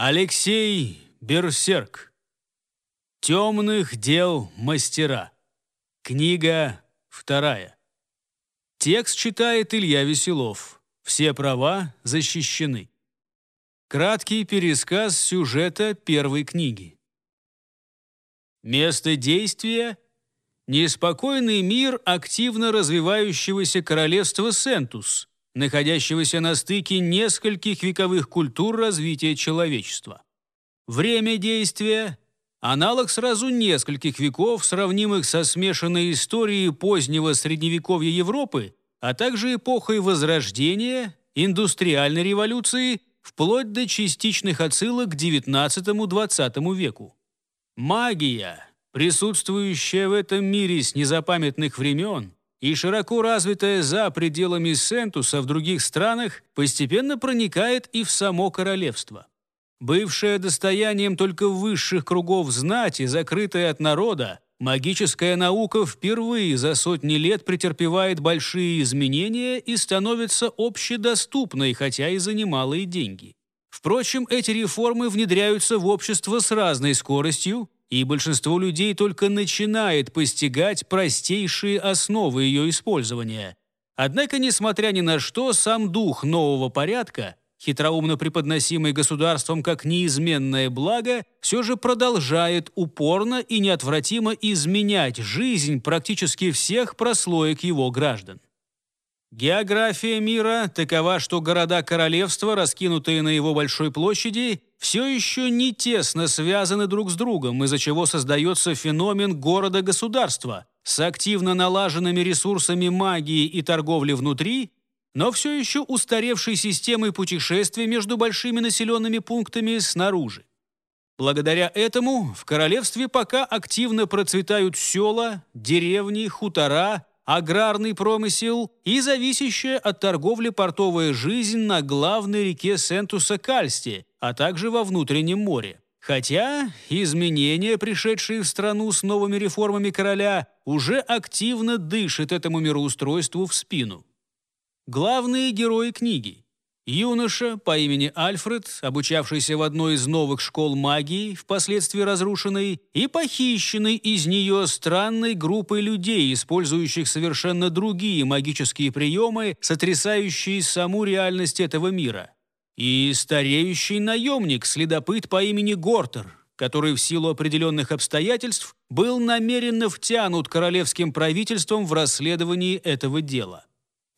Алексей Берсерк. «Темных дел мастера». Книга вторая. Текст читает Илья Веселов. Все права защищены. Краткий пересказ сюжета первой книги. Место действия – неспокойный мир активно развивающегося королевства Сентус, находящегося на стыке нескольких вековых культур развития человечества. Время действия – аналог сразу нескольких веков, сравнимых со смешанной историей позднего средневековья Европы, а также эпохой Возрождения, индустриальной революции, вплоть до частичных отсылок к XIX-XX веку. Магия, присутствующая в этом мире с незапамятных времен – и широко развитая за пределами Сентуса в других странах, постепенно проникает и в само королевство. Бывшее достоянием только высших кругов знати, закрытое от народа, магическая наука впервые за сотни лет претерпевает большие изменения и становится общедоступной, хотя и за немалые деньги. Впрочем, эти реформы внедряются в общество с разной скоростью, и большинство людей только начинает постигать простейшие основы ее использования. Однако, несмотря ни на что, сам дух нового порядка, хитроумно преподносимый государством как неизменное благо, все же продолжает упорно и неотвратимо изменять жизнь практически всех прослоек его граждан. География мира такова, что города-королевства, раскинутые на его большой площади, все еще не тесно связаны друг с другом, из-за чего создается феномен города-государства с активно налаженными ресурсами магии и торговли внутри, но все еще устаревшей системой путешествий между большими населенными пунктами снаружи. Благодаря этому в королевстве пока активно процветают села, деревни, хутора, аграрный промысел и зависящая от торговли портовая жизнь на главной реке Сентуса-Кальсти, а также во внутреннем море. Хотя изменения, пришедшие в страну с новыми реформами короля, уже активно дышат этому мироустройству в спину. Главные герои книги – Юноша по имени Альфред, обучавшийся в одной из новых школ магии, впоследствии разрушенной, и похищенный из нее странной группой людей, использующих совершенно другие магические приемы, сотрясающие саму реальность этого мира. И стареющий наемник, следопыт по имени Гортер, который в силу определенных обстоятельств был намеренно втянут королевским правительством в расследовании этого дела.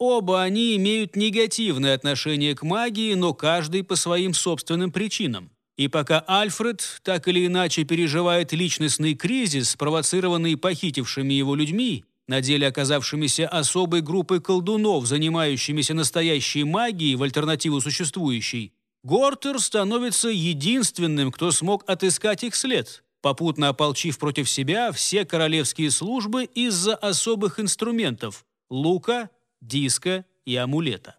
Оба они имеют негативное отношение к магии, но каждый по своим собственным причинам. И пока Альфред так или иначе переживает личностный кризис, спровоцированный похитившими его людьми, на деле оказавшимися особой группой колдунов, занимающимися настоящей магией в альтернативу существующей, Гортер становится единственным, кто смог отыскать их след, попутно ополчив против себя все королевские службы из-за особых инструментов – лука, диска и амулета.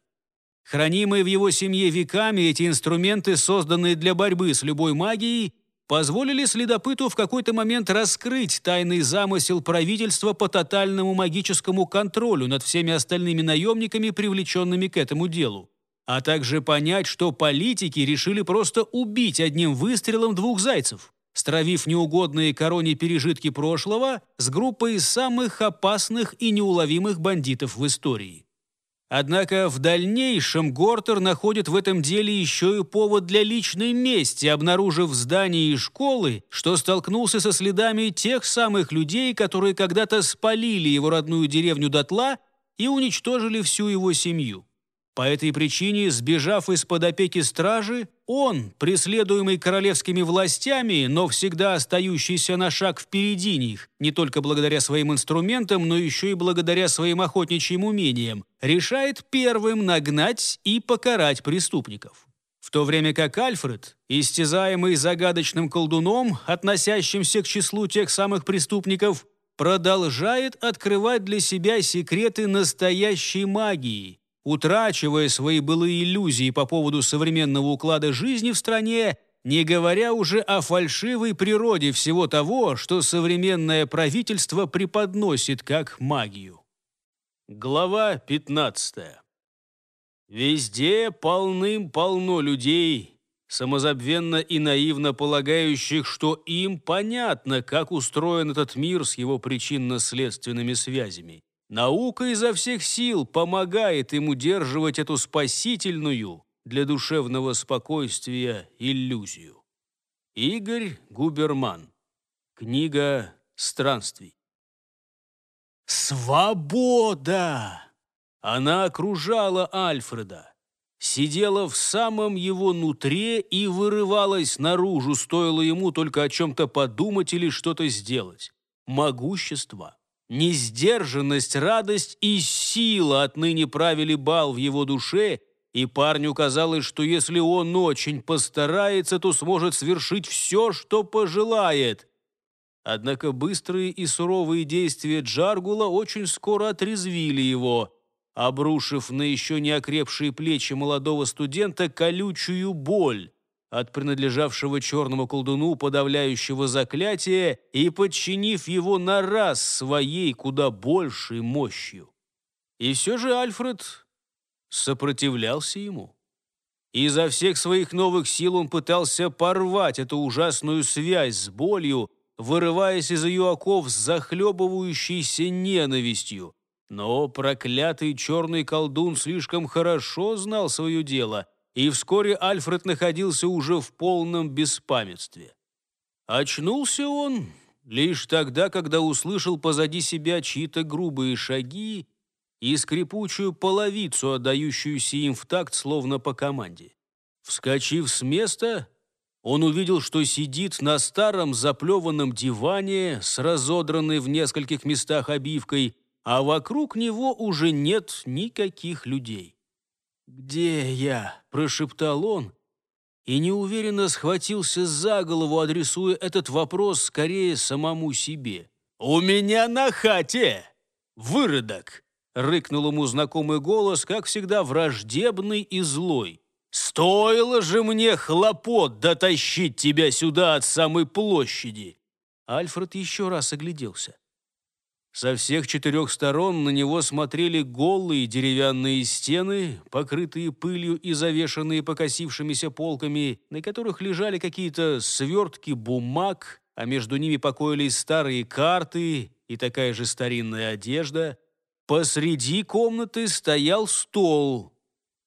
Хранимые в его семье веками эти инструменты, созданные для борьбы с любой магией, позволили следопыту в какой-то момент раскрыть тайный замысел правительства по тотальному магическому контролю над всеми остальными наемниками, привлеченными к этому делу, а также понять, что политики решили просто убить одним выстрелом двух зайцев стравив неугодные короне пережитки прошлого с группой самых опасных и неуловимых бандитов в истории. Однако в дальнейшем Гортер находит в этом деле еще и повод для личной мести, обнаружив в здании школы, что столкнулся со следами тех самых людей, которые когда-то спалили его родную деревню дотла и уничтожили всю его семью. По этой причине, сбежав из-под опеки стражи, он, преследуемый королевскими властями, но всегда остающийся на шаг впереди них, не только благодаря своим инструментам, но еще и благодаря своим охотничьим умениям, решает первым нагнать и покарать преступников. В то время как Альфред, истязаемый загадочным колдуном, относящимся к числу тех самых преступников, продолжает открывать для себя секреты настоящей магии – утрачивая свои былые иллюзии по поводу современного уклада жизни в стране, не говоря уже о фальшивой природе всего того, что современное правительство преподносит как магию. Глава 15. Везде полным-полно людей, самозабвенно и наивно полагающих, что им понятно, как устроен этот мир с его причинно-следственными связями. Наука изо всех сил помогает им удерживать эту спасительную для душевного спокойствия иллюзию. Игорь Губерман. Книга странствий. Свобода! Она окружала Альфреда, сидела в самом его нутре и вырывалась наружу, стоило ему только о чем-то подумать или что-то сделать. Могущество – Несдержанность, радость и сила отныне правили бал в его душе, и парню казалось, что если он очень постарается, то сможет свершить все, что пожелает. Однако быстрые и суровые действия Джаргула очень скоро отрезвили его, обрушив на еще не окрепшие плечи молодого студента колючую боль от принадлежавшего черному колдуну подавляющего заклятия и подчинив его на раз своей куда большей мощью. И все же Альфред сопротивлялся ему. Изо всех своих новых сил он пытался порвать эту ужасную связь с болью, вырываясь из ее оков с захлебывающейся ненавистью. Но проклятый черный колдун слишком хорошо знал свое дело — и вскоре Альфред находился уже в полном беспамятстве. Очнулся он лишь тогда, когда услышал позади себя чьи-то грубые шаги и скрипучую половицу, отдающуюся им в такт, словно по команде. Вскочив с места, он увидел, что сидит на старом заплеванном диване с разодранной в нескольких местах обивкой, а вокруг него уже нет никаких людей. «Где я?» – прошептал он и неуверенно схватился за голову, адресуя этот вопрос скорее самому себе. «У меня на хате! Выродок!» – рыкнул ему знакомый голос, как всегда враждебный и злой. «Стоило же мне хлопот дотащить тебя сюда от самой площади!» Альфред еще раз огляделся. Со всех четырех сторон на него смотрели голые деревянные стены, покрытые пылью и завешанные покосившимися полками, на которых лежали какие-то свертки бумаг, а между ними покоились старые карты и такая же старинная одежда. Посреди комнаты стоял стол,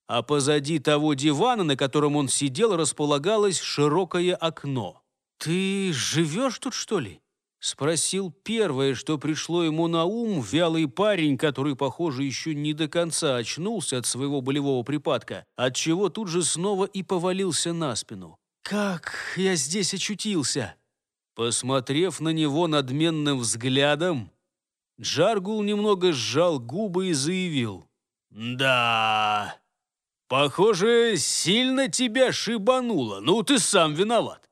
а позади того дивана, на котором он сидел, располагалось широкое окно. «Ты живешь тут, что ли?» спросил первое, что пришло ему на ум, вялый парень, который, похоже, еще не до конца очнулся от своего болевого припадка, отчего тут же снова и повалился на спину. «Как я здесь очутился?» Посмотрев на него надменным взглядом, Джаргул немного сжал губы и заявил. «Да, похоже, сильно тебя шибануло. Ну, ты сам виноват.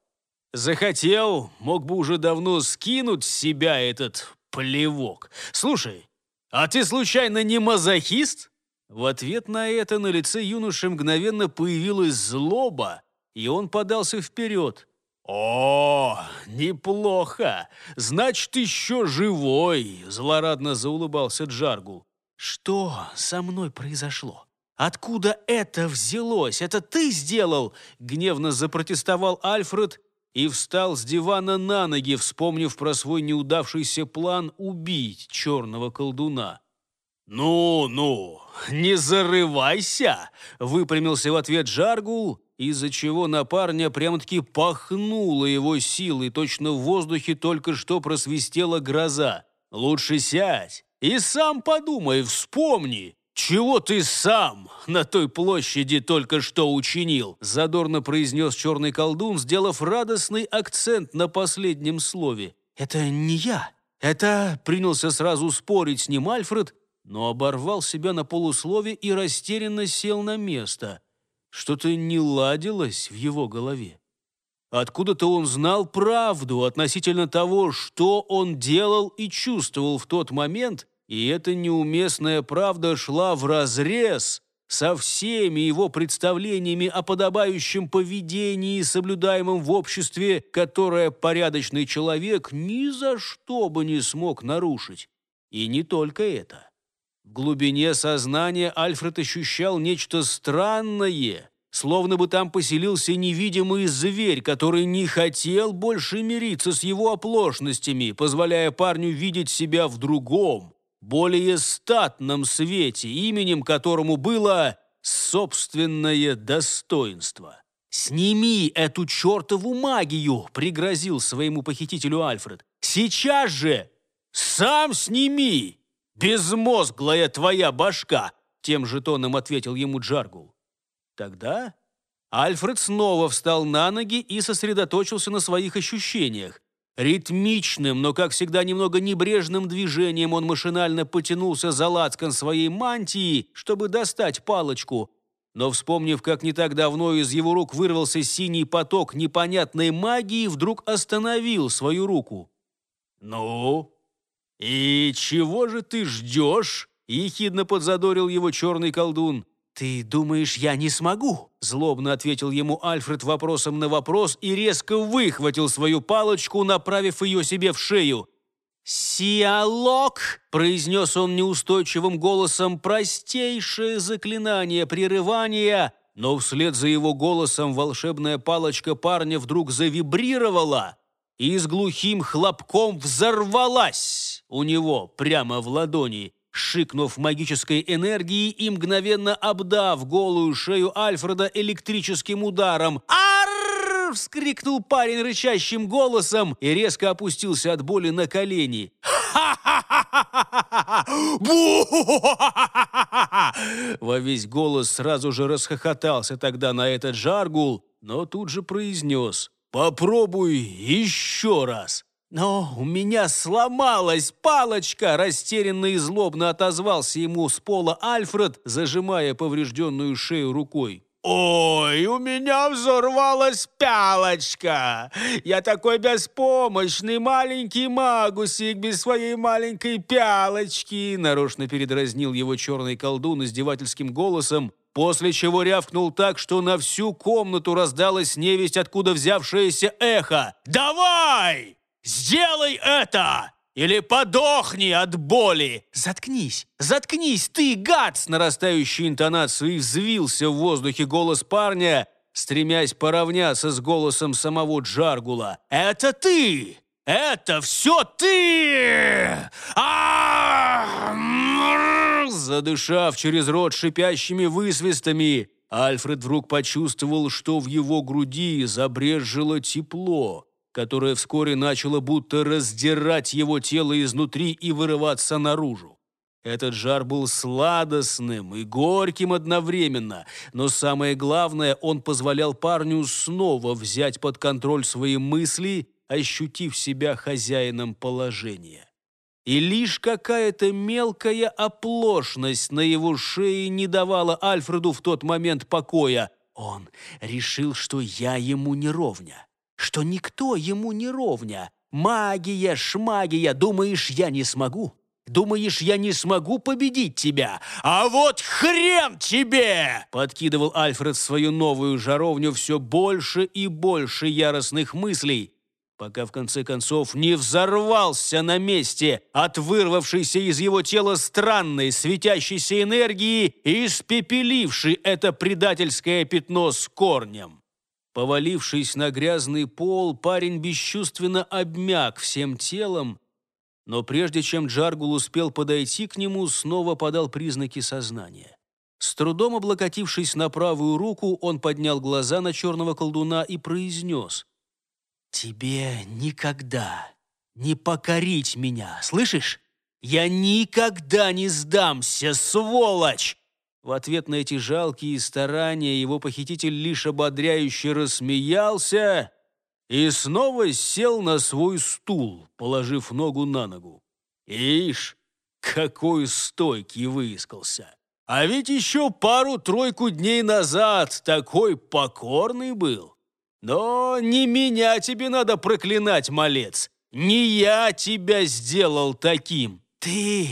Захотел, мог бы уже давно скинуть с себя этот плевок. Слушай, а ты случайно не мазохист? В ответ на это на лице юноши мгновенно появилась злоба, и он подался вперед. «О, неплохо! Значит, еще живой!» – злорадно заулыбался Джаргул. «Что со мной произошло? Откуда это взялось? Это ты сделал?» – гневно запротестовал Альфред и встал с дивана на ноги, вспомнив про свой неудавшийся план убить черного колдуна. «Ну-ну, не зарывайся!» – выпрямился в ответ Жаргул, из-за чего на парня прям-таки пахнуло его силой, точно в воздухе только что просвистела гроза. «Лучше сядь и сам подумай, вспомни, «Чего ты сам на той площади только что учинил?» задорно произнес черный колдун, сделав радостный акцент на последнем слове. «Это не я. Это...» принялся сразу спорить с ним Альфред, но оборвал себя на полуслове и растерянно сел на место. Что-то не ладилось в его голове. Откуда-то он знал правду относительно того, что он делал и чувствовал в тот момент, и эта неуместная правда шла вразрез со всеми его представлениями о подобающем поведении, соблюдаемом в обществе, которое порядочный человек ни за что бы не смог нарушить. И не только это. В глубине сознания Альфред ощущал нечто странное, словно бы там поселился невидимый зверь, который не хотел больше мириться с его оплошностями, позволяя парню видеть себя в другом, более статном свете, именем которому было собственное достоинство. «Сними эту чертову магию!» – пригрозил своему похитителю Альфред. «Сейчас же! Сам сними! Безмозглая твоя башка!» – тем же тоном ответил ему Джаргул. Тогда Альфред снова встал на ноги и сосредоточился на своих ощущениях. Ритмичным, но, как всегда, немного небрежным движением он машинально потянулся за лацкан своей мантии, чтобы достать палочку. Но, вспомнив, как не так давно из его рук вырвался синий поток непонятной магии, вдруг остановил свою руку. «Ну? И чего же ты ждешь?» — ехидно подзадорил его черный колдун. «Ты думаешь, я не смогу?» Злобно ответил ему Альфред вопросом на вопрос и резко выхватил свою палочку, направив ее себе в шею. «Сиалок!» – произнес он неустойчивым голосом простейшее заклинание прерывания, но вслед за его голосом волшебная палочка парня вдруг завибрировала и с глухим хлопком взорвалась у него прямо в ладони – шикнув магической энергией и мгновенно обдав голую шею Альфреда электрическим ударом. «Арррр!» — вскрикнул парень рычащим голосом и резко опустился от боли на колени. Во весь голос сразу же расхохотался тогда на этот жаргул, но тут же произнес «Попробуй еще раз!» «Но у меня сломалась палочка!» Растерянно и злобно отозвался ему с пола Альфред, зажимая поврежденную шею рукой. «Ой, у меня взорвалась пялочка! Я такой беспомощный маленький магусик без своей маленькой пялочки!» Нарочно передразнил его черный колдун издевательским голосом, после чего рявкнул так, что на всю комнату раздалась невесть, откуда взявшееся эхо. «Давай!» Сделай это! Или подохни от боли!» «Заткнись! Заткнись, ты, гад!» С нарастающей интонацией взвился в воздухе голос парня, стремясь поравняться с голосом самого Джаргула. «Это ты! Это все ты!» а, Задышав через рот шипящими высвистами, Альфред вдруг почувствовал, что в его груди забрежило тепло которое вскоре начало будто раздирать его тело изнутри и вырываться наружу. Этот жар был сладостным и горьким одновременно, но самое главное, он позволял парню снова взять под контроль свои мысли, ощутив себя хозяином положения. И лишь какая-то мелкая оплошность на его шее не давала Альфреду в тот момент покоя. Он решил, что я ему не ровня что никто ему не ровня. Магия, шмагия, думаешь, я не смогу? Думаешь, я не смогу победить тебя? А вот хрен тебе!» Подкидывал Альфред свою новую жаровню все больше и больше яростных мыслей, пока в конце концов не взорвался на месте от вырвавшейся из его тела странной светящейся энергии и испепеливший это предательское пятно с корнем. Повалившись на грязный пол, парень бесчувственно обмяк всем телом, но прежде чем Джаргул успел подойти к нему, снова подал признаки сознания. С трудом облокотившись на правую руку, он поднял глаза на черного колдуна и произнес «Тебе никогда не покорить меня, слышишь? Я никогда не сдамся, сволочь!» В ответ на эти жалкие старания его похититель лишь ободряюще рассмеялся и снова сел на свой стул, положив ногу на ногу. Ишь, какой стойкий выискался! А ведь еще пару-тройку дней назад такой покорный был. Но не меня тебе надо проклинать, малец. Не я тебя сделал таким. «Ты!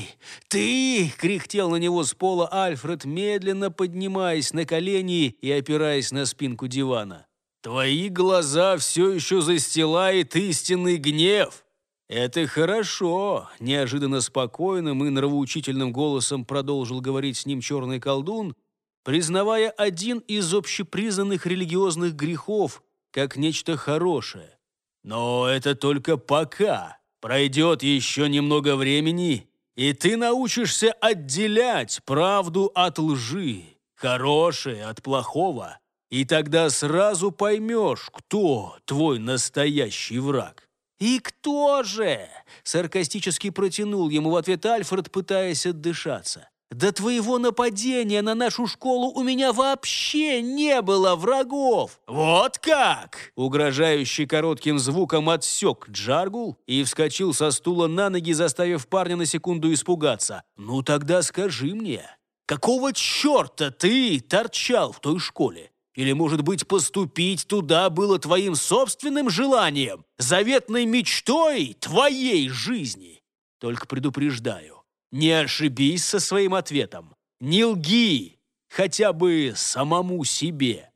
Ты!» — кряхтел на него с пола Альфред, медленно поднимаясь на колени и опираясь на спинку дивана. «Твои глаза все еще застилает истинный гнев!» «Это хорошо!» – неожиданно спокойным и нравоучительным голосом продолжил говорить с ним черный колдун, признавая один из общепризнанных религиозных грехов как нечто хорошее. «Но это только пока. Пройдет еще немного времени, и ты научишься отделять правду от лжи, хорошее от плохого, и тогда сразу поймешь, кто твой настоящий враг. «И кто же?» – саркастически протянул ему в ответ Альфред, пытаясь отдышаться. До твоего нападения на нашу школу у меня вообще не было врагов!» «Вот как!» Угрожающий коротким звуком отсек Джаргул и вскочил со стула на ноги, заставив парня на секунду испугаться. «Ну тогда скажи мне, какого черта ты торчал в той школе? Или, может быть, поступить туда было твоим собственным желанием, заветной мечтой твоей жизни? Только предупреждаю, не ошибись со своим ответом. Не лги хотя бы самому себе.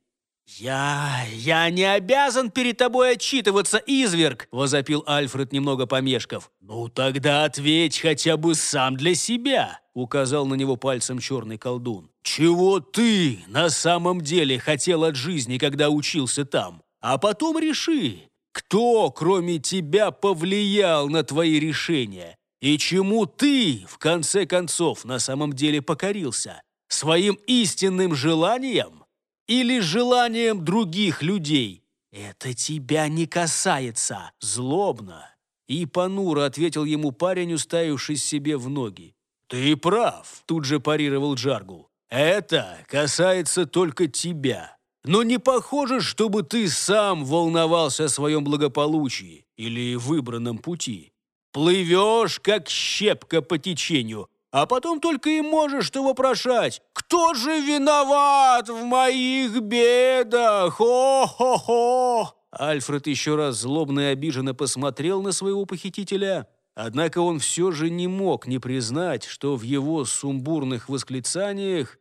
«Я... я не обязан перед тобой отчитываться, изверг!» — возопил Альфред, немного помешков. «Ну тогда ответь хотя бы сам для себя!» — указал на него пальцем черный колдун. «Чего ты на самом деле хотел от жизни, когда учился там? А потом реши, кто, кроме тебя, повлиял на твои решения? И чему ты, в конце концов, на самом деле покорился? Своим истинным желанием? Или желанием других людей? Это тебя не касается. Злобно. И понуро ответил ему парень, уставившись себе в ноги. «Ты прав», — тут же парировал Джаргул. «Это касается только тебя. Но не похоже, чтобы ты сам волновался о своем благополучии или выбранном пути. Плывешь, как щепка по течению, а потом только и можешь ты вопрошать, кто же виноват в моих бедах? О-хо-хо!» Альфред еще раз злобно и обиженно посмотрел на своего похитителя. Однако он все же не мог не признать, что в его сумбурных восклицаниях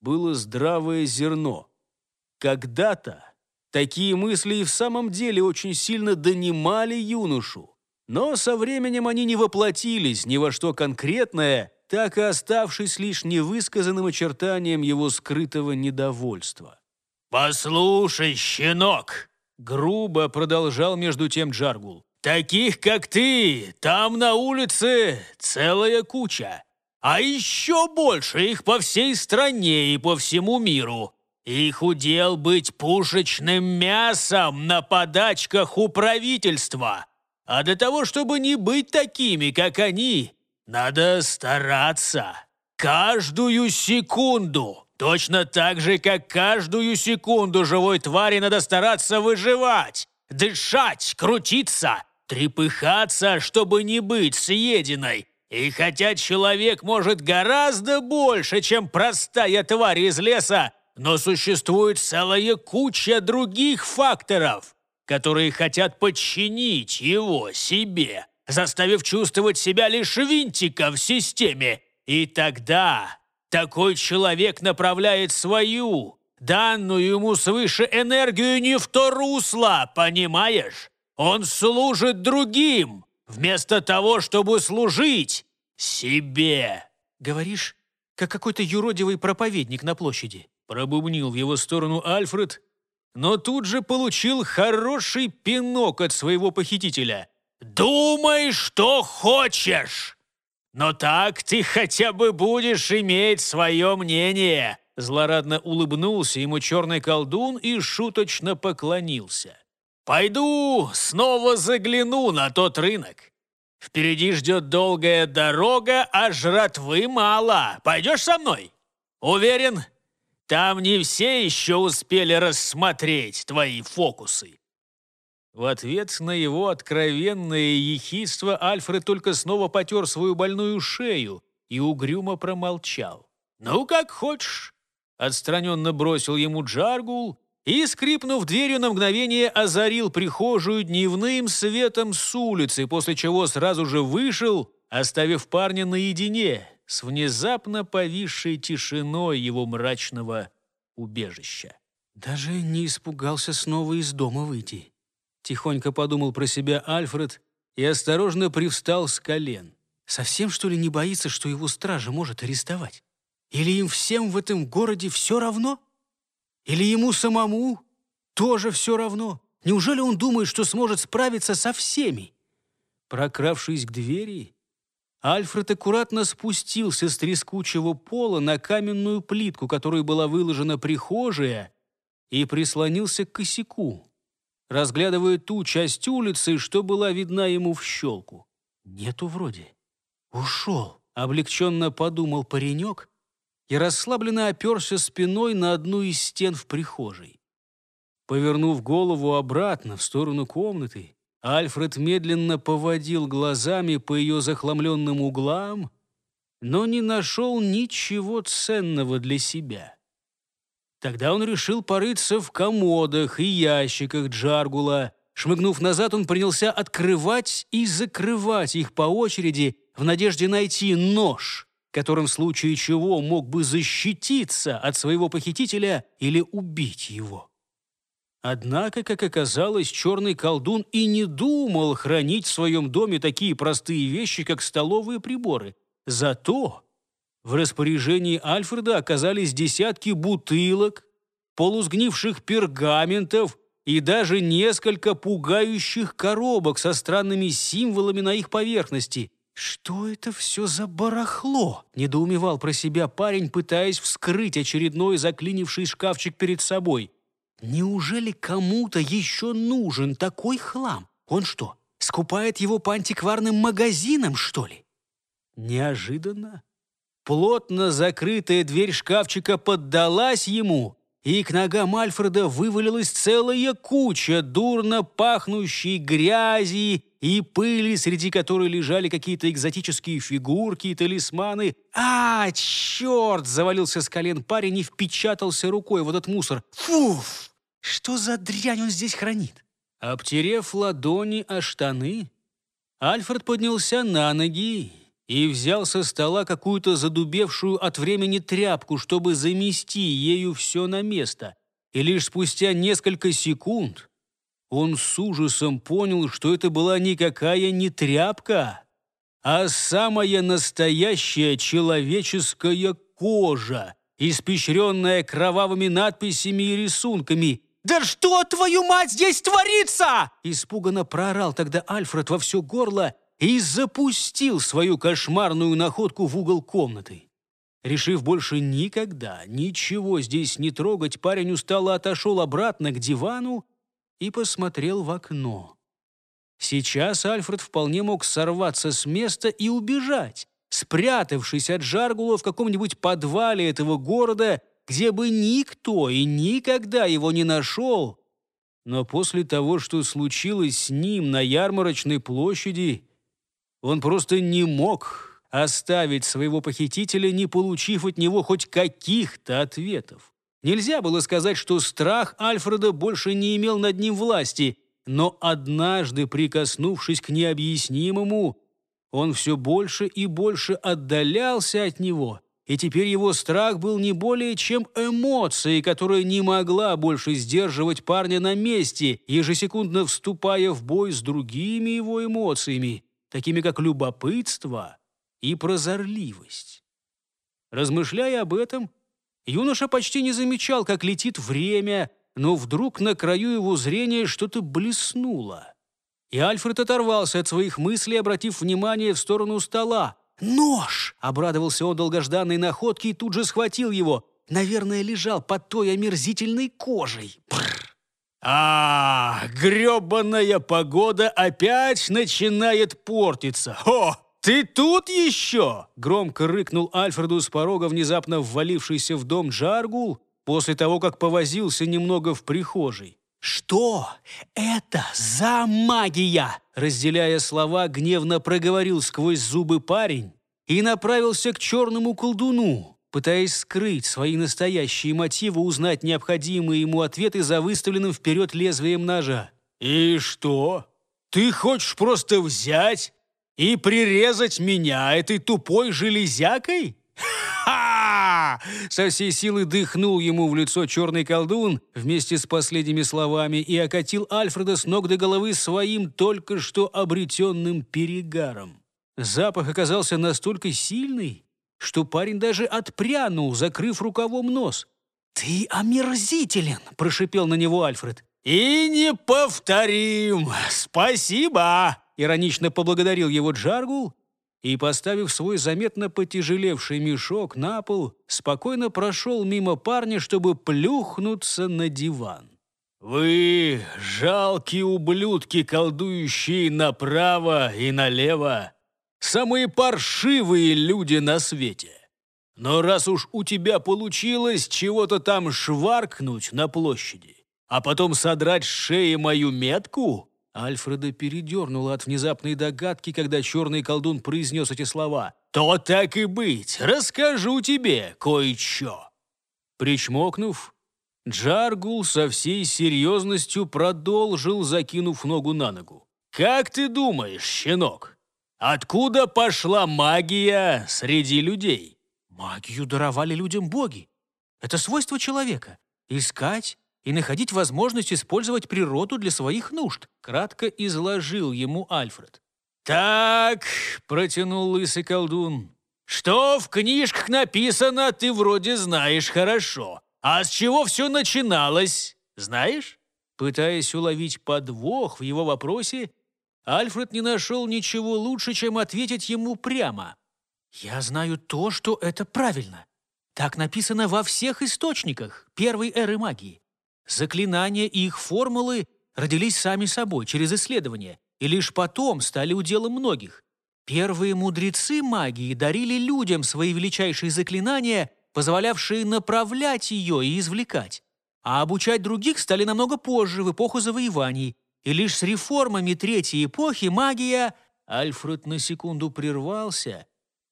было здравое зерно. Когда-то такие мысли и в самом деле очень сильно донимали юношу. Но со временем они не воплотились ни во что конкретное, так и оставшись лишь невысказанным очертанием его скрытого недовольства. «Послушай, щенок!» — грубо продолжал между тем Джаргул. «Таких, как ты, там на улице целая куча. А еще больше их по всей стране и по всему миру. Их удел быть пушечным мясом на подачках у правительства». А для того, чтобы не быть такими, как они, надо стараться. Каждую секунду. Точно так же, как каждую секунду живой твари надо стараться выживать, дышать, крутиться, трепыхаться, чтобы не быть съеденной. И хотя человек может гораздо больше, чем простая тварь из леса, но существует целая куча других факторов, которые хотят подчинить его себе, заставив чувствовать себя лишь винтика в системе. И тогда такой человек направляет свою, данную ему свыше энергию не в то русло, понимаешь? Он служит другим, вместо того, чтобы служить себе. Говоришь, как какой-то юродивый проповедник на площади. Пробубнил в его сторону Альфред, но тут же получил хороший пинок от своего похитителя. «Думай, что хочешь! Но так ты хотя бы будешь иметь свое мнение!» Злорадно улыбнулся ему черный колдун и шуточно поклонился. «Пойду снова загляну на тот рынок. Впереди ждет долгая дорога, а жратвы мало. Пойдешь со мной? Уверен, там не все еще успели рассмотреть твои фокусы». В ответ на его откровенное ехидство Альфред только снова потер свою больную шею и угрюмо промолчал. «Ну, как хочешь!» — отстраненно бросил ему Джаргул и, скрипнув дверью на мгновение, озарил прихожую дневным светом с улицы, после чего сразу же вышел, оставив парня наедине с внезапно повисшей тишиной его мрачного убежища. Даже не испугался снова из дома выйти. Тихонько подумал про себя Альфред и осторожно привстал с колен. Совсем, что ли, не боится, что его стража может арестовать? Или им всем в этом городе все равно? Или ему самому тоже все равно? Неужели он думает, что сможет справиться со всеми? Прокравшись к двери, Альфред аккуратно спустился с трескучего пола на каменную плитку, которой была выложена прихожая, и прислонился к косяку, разглядывая ту часть улицы, что была видна ему в щелку. «Нету вроде. Ушел», — облегченно подумал паренек и расслабленно оперся спиной на одну из стен в прихожей. Повернув голову обратно в сторону комнаты, Альфред медленно поводил глазами по ее захламленным углам, но не нашел ничего ценного для себя. Тогда он решил порыться в комодах и ящиках Джаргула. Шмыгнув назад, он принялся открывать и закрывать их по очереди в надежде найти нож, которым в случае чего мог бы защититься от своего похитителя или убить его. Однако, как оказалось, черный колдун и не думал хранить в своем доме такие простые вещи, как столовые приборы. Зато в распоряжении Альфреда оказались десятки бутылок, полусгнивших пергаментов и даже несколько пугающих коробок со странными символами на их поверхности. «Что это все за барахло?» – недоумевал про себя парень, пытаясь вскрыть очередной заклинивший шкафчик перед собой. Неужели кому-то еще нужен такой хлам? Он что, скупает его по антикварным магазинам, что ли? Неожиданно. Плотно закрытая дверь шкафчика поддалась ему, и к ногам Альфреда вывалилась целая куча дурно пахнущей грязи и пыли, среди которой лежали какие-то экзотические фигурки и талисманы. «А, черт!» – завалился с колен парень и впечатался рукой в этот мусор. «Фуф! Что за дрянь он здесь хранит?» Обтерев ладони о штаны, Альфред поднялся на ноги и взял со стола какую-то задубевшую от времени тряпку, чтобы замести ею все на место. И лишь спустя несколько секунд он с ужасом понял, что это была никакая не тряпка, а самая настоящая человеческая кожа, испещренная кровавыми надписями и рисунками. «Да что, твою мать, здесь творится?» Испуганно проорал тогда Альфред во все горло и запустил свою кошмарную находку в угол комнаты. Решив больше никогда ничего здесь не трогать, парень устало отошел обратно к дивану и посмотрел в окно. Сейчас Альфред вполне мог сорваться с места и убежать, спрятавшись от Жаргула в каком-нибудь подвале этого города, где бы никто и никогда его не нашел. Но после того, что случилось с ним на ярмарочной площади, он просто не мог оставить своего похитителя, не получив от него хоть каких-то ответов. Нельзя было сказать, что страх Альфреда больше не имел над ним власти, но однажды, прикоснувшись к необъяснимому, он все больше и больше отдалялся от него, и теперь его страх был не более чем эмоцией, которая не могла больше сдерживать парня на месте, ежесекундно вступая в бой с другими его эмоциями такими как любопытство и прозорливость. Размышляя об этом, юноша почти не замечал, как летит время, но вдруг на краю его зрения что-то блеснуло. И Альфред оторвался от своих мыслей, обратив внимание в сторону стола. «Нож!» — обрадовался он долгожданной находке и тут же схватил его. «Наверное, лежал под той омерзительной кожей». Бррр. А, грёбаная погода опять начинает портиться. О, ты тут еще? Громко рыкнул Альфреду с порога внезапно ввалившийся в дом Джаргул после того, как повозился немного в прихожей. «Что это за магия?» Разделяя слова, гневно проговорил сквозь зубы парень и направился к черному колдуну. Пытаясь скрыть свои настоящие мотивы, узнать необходимые ему ответы за выставленным вперед лезвием ножа. «И что? Ты хочешь просто взять и прирезать меня этой тупой железякой?» «Ха!» Со всей силы дыхнул ему в лицо черный колдун вместе с последними словами и окатил Альфреда с ног до головы своим только что обретенным перегаром. Запах оказался настолько сильный, что парень даже отпрянул, закрыв рукавом нос. «Ты омерзителен!» – прошипел на него Альфред. «И не повторим! Спасибо!» – иронично поблагодарил его Джаргул и, поставив свой заметно потяжелевший мешок на пол, спокойно прошел мимо парня, чтобы плюхнуться на диван. «Вы, жалкие ублюдки, колдующие направо и налево, самые паршивые люди на свете. Но раз уж у тебя получилось чего-то там шваркнуть на площади, а потом содрать с шеи мою метку...» Альфреда передернуло от внезапной догадки, когда черный колдун произнес эти слова. «То так и быть, расскажу тебе кое-что». Причмокнув, Джаргул со всей серьезностью продолжил, закинув ногу на ногу. «Как ты думаешь, щенок, Откуда пошла магия среди людей? Магию даровали людям боги. Это свойство человека — искать и находить возможность использовать природу для своих нужд, кратко изложил ему Альфред. «Так», — протянул лысый колдун, — «что в книжках написано, ты вроде знаешь хорошо. А с чего все начиналось, знаешь?» Пытаясь уловить подвох в его вопросе, Альфред не нашел ничего лучше, чем ответить ему прямо. «Я знаю то, что это правильно. Так написано во всех источниках первой эры магии. Заклинания и их формулы родились сами собой через исследования и лишь потом стали уделом многих. Первые мудрецы магии дарили людям свои величайшие заклинания, позволявшие направлять ее и извлекать. А обучать других стали намного позже, в эпоху завоеваний – и лишь с реформами Третьей эпохи магия... Альфред на секунду прервался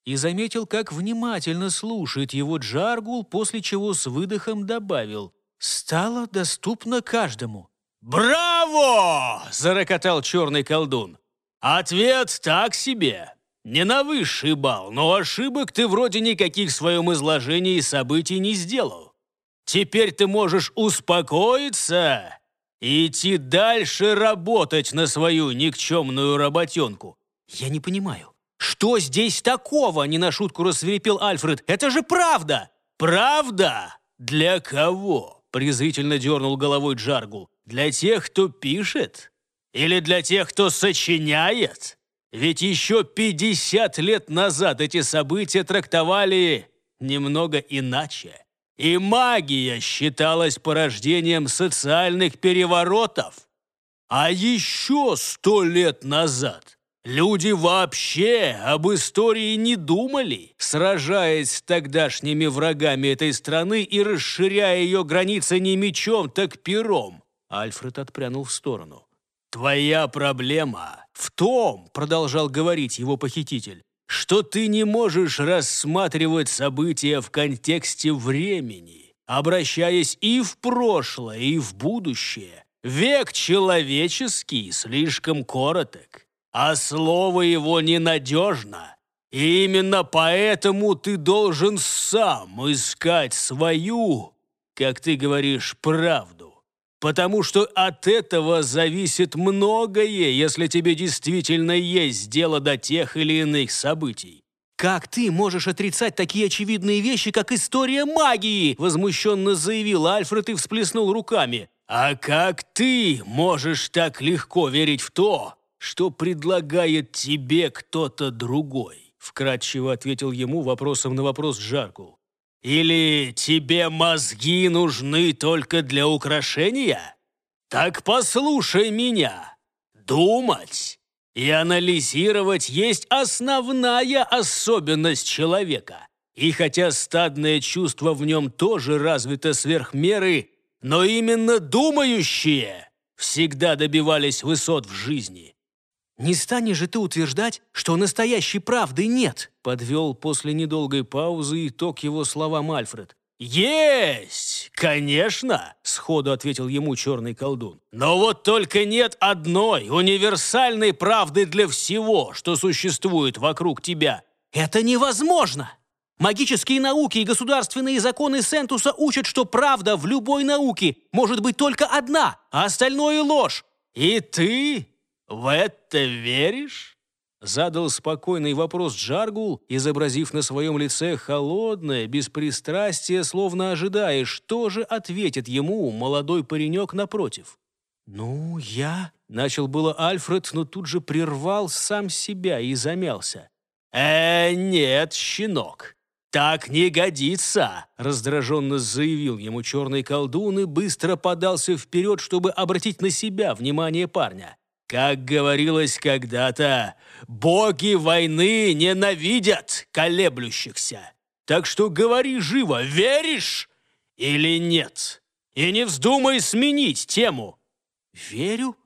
и заметил, как внимательно слушает его Джаргул, после чего с выдохом добавил «Стало доступно каждому». «Браво!» – зарокотал черный колдун. «Ответ так себе. Не на высший бал, но ошибок ты вроде никаких в своем изложении событий не сделал. Теперь ты можешь успокоиться идти дальше работать на свою никчемную работенку. Я не понимаю, что здесь такого, а не на шутку рассверепел Альфред. Это же правда! Правда? Для кого? Презрительно дернул головой Джаргул. Для тех, кто пишет? Или для тех, кто сочиняет? Ведь еще 50 лет назад эти события трактовали немного иначе и магия считалась порождением социальных переворотов. А еще сто лет назад люди вообще об истории не думали, сражаясь с тогдашними врагами этой страны и расширяя ее границы не мечом, так пером. Альфред отпрянул в сторону. «Твоя проблема в том, — продолжал говорить его похититель, что ты не можешь рассматривать события в контексте времени, обращаясь и в прошлое, и в будущее. Век человеческий слишком короток, а слово его ненадежно. И именно поэтому ты должен сам искать свою, как ты говоришь, правду потому что от этого зависит многое, если тебе действительно есть дело до тех или иных событий. «Как ты можешь отрицать такие очевидные вещи, как история магии?» возмущенно заявил Альфред и всплеснул руками. «А как ты можешь так легко верить в то, что предлагает тебе кто-то другой?» вкратчиво ответил ему вопросом на вопрос Жарку. Или тебе мозги нужны только для украшения? Так послушай меня. Думать и анализировать есть основная особенность человека. И хотя стадное чувство в нем тоже развито сверх меры, но именно думающие всегда добивались высот в жизни. «Не станешь же ты утверждать, что настоящей правды нет!» Подвел после недолгой паузы итог его словам Альфред. «Есть, конечно!» — сходу ответил ему черный колдун. «Но вот только нет одной универсальной правды для всего, что существует вокруг тебя». «Это невозможно!» Магические науки и государственные законы Сентуса учат, что правда в любой науке может быть только одна, а остальное — ложь. «И ты «В это веришь?» Задал спокойный вопрос Джаргул, изобразив на своем лице холодное, беспристрастие, словно ожидая, что же ответит ему молодой паренек напротив. «Ну, я...» — начал было Альфред, но тут же прервал сам себя и замялся. «Э, нет, щенок, так не годится!» — раздраженно заявил ему черный колдун и быстро подался вперед, чтобы обратить на себя внимание парня. Как говорилось когда-то, боги войны ненавидят колеблющихся. Так что говори живо, веришь или нет? И не вздумай сменить тему. Верю?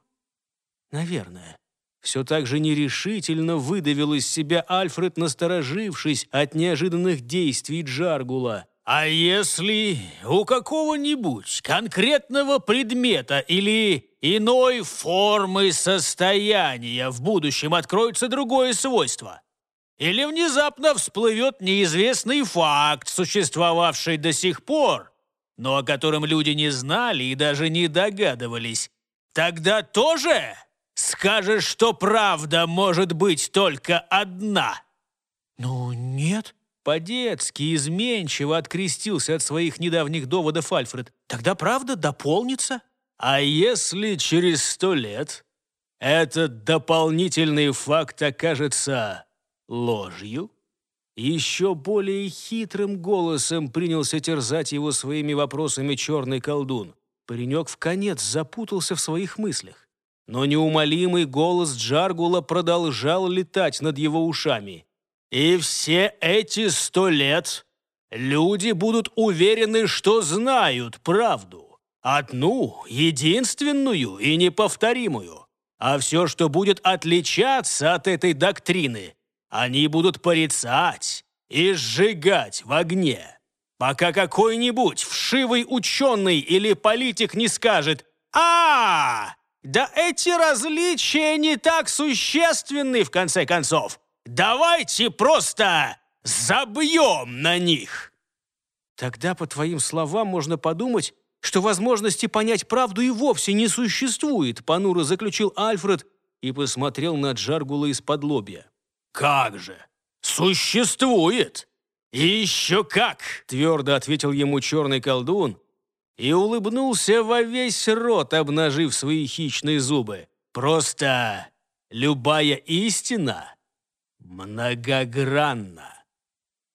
Наверное. Все так же нерешительно выдавил из себя Альфред, насторожившись от неожиданных действий Джаргула. «А если у какого-нибудь конкретного предмета или иной формы состояния в будущем откроется другое свойство. Или внезапно всплывет неизвестный факт, существовавший до сих пор, но о котором люди не знали и даже не догадывались. Тогда тоже скажешь, что правда может быть только одна. Ну нет, по-детски изменчиво открестился от своих недавних доводов Альфред. Тогда правда дополнится. А если через сто лет этот дополнительный факт окажется ложью? Еще более хитрым голосом принялся терзать его своими вопросами черный колдун. Паренек в конец запутался в своих мыслях. Но неумолимый голос Джаргула продолжал летать над его ушами. «И все эти сто лет люди будут уверены, что знают правду. Одну, единственную и неповторимую. А все, что будет отличаться от этой доктрины, они будут порицать и сжигать в огне. Пока какой-нибудь вшивый ученый или политик не скажет а, Да эти различия не так существенны, в конце концов! Давайте просто забьем на них!» Тогда, по твоим словам, можно подумать, что возможности понять правду и вовсе не существует», — понуро заключил Альфред и посмотрел на Джаргула из-под лобья. «Как же! Существует! И еще как!» — твердо ответил ему черный колдун и улыбнулся во весь рот, обнажив свои хищные зубы. «Просто любая истина многогранна.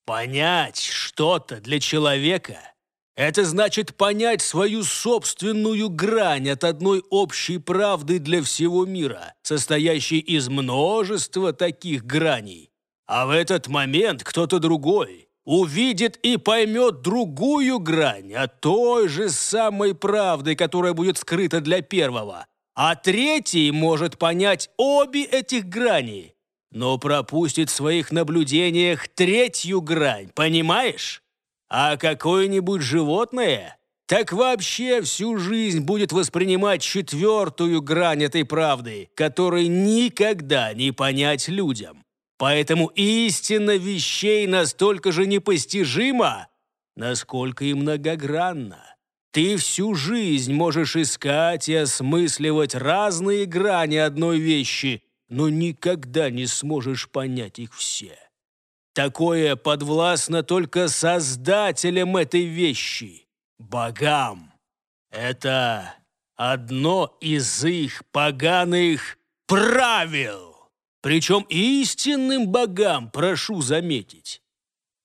Понять что-то для человека — это значит понять свою собственную грань от одной общей правды для всего мира, состоящей из множества таких граней. А в этот момент кто-то другой увидит и поймет другую грань от той же самой правды, которая будет скрыта для первого. А третий может понять обе этих грани, но пропустит в своих наблюдениях третью грань, понимаешь? а какое-нибудь животное, так вообще всю жизнь будет воспринимать четвертую грань этой правды, которой никогда не понять людям. Поэтому истина вещей настолько же непостижима, насколько и многогранна. Ты всю жизнь можешь искать и осмысливать разные грани одной вещи, но никогда не сможешь понять их все. Такое подвластно только создателям этой вещи, богам. Это одно из их поганых правил. Причем истинным богам, прошу заметить.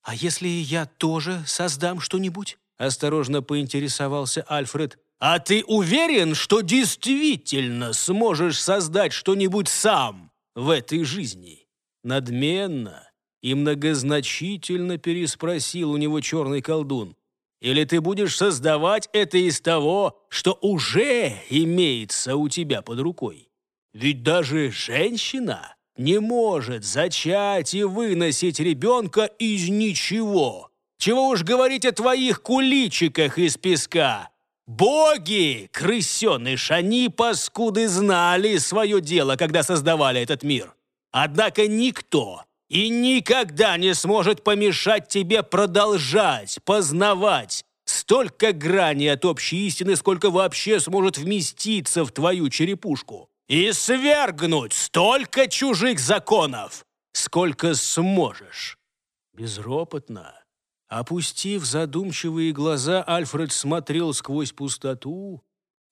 «А если я тоже создам что-нибудь?» Осторожно поинтересовался Альфред. «А ты уверен, что действительно сможешь создать что-нибудь сам в этой жизни?» Надменно, и многозначительно переспросил у него черный колдун. «Или ты будешь создавать это из того, что уже имеется у тебя под рукой? Ведь даже женщина не может зачать и выносить ребенка из ничего. Чего уж говорить о твоих куличиках из песка!» Боги, крысеныш, они, паскуды, знали свое дело, когда создавали этот мир. Однако никто и никогда не сможет помешать тебе продолжать, познавать столько граней от общей истины, сколько вообще сможет вместиться в твою черепушку, и свергнуть столько чужих законов, сколько сможешь. Безропотно. Опустив задумчивые глаза, Альфред смотрел сквозь пустоту,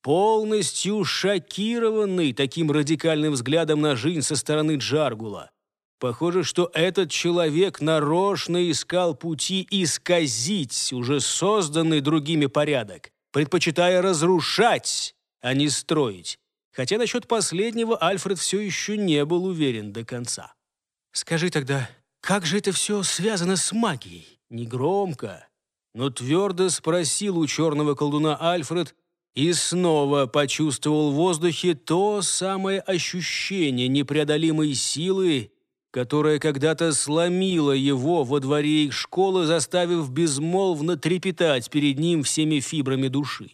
полностью шокированный таким радикальным взглядом на жизнь со стороны Джаргула. Похоже, что этот человек нарочно искал пути исказить уже созданный другими порядок, предпочитая разрушать, а не строить. Хотя насчет последнего Альфред все еще не был уверен до конца. «Скажи тогда, как же это все связано с магией?» Негромко, но твердо спросил у черного колдуна Альфред и снова почувствовал в воздухе то самое ощущение непреодолимой силы, которая когда-то сломила его во дворе их школы, заставив безмолвно трепетать перед ним всеми фибрами души.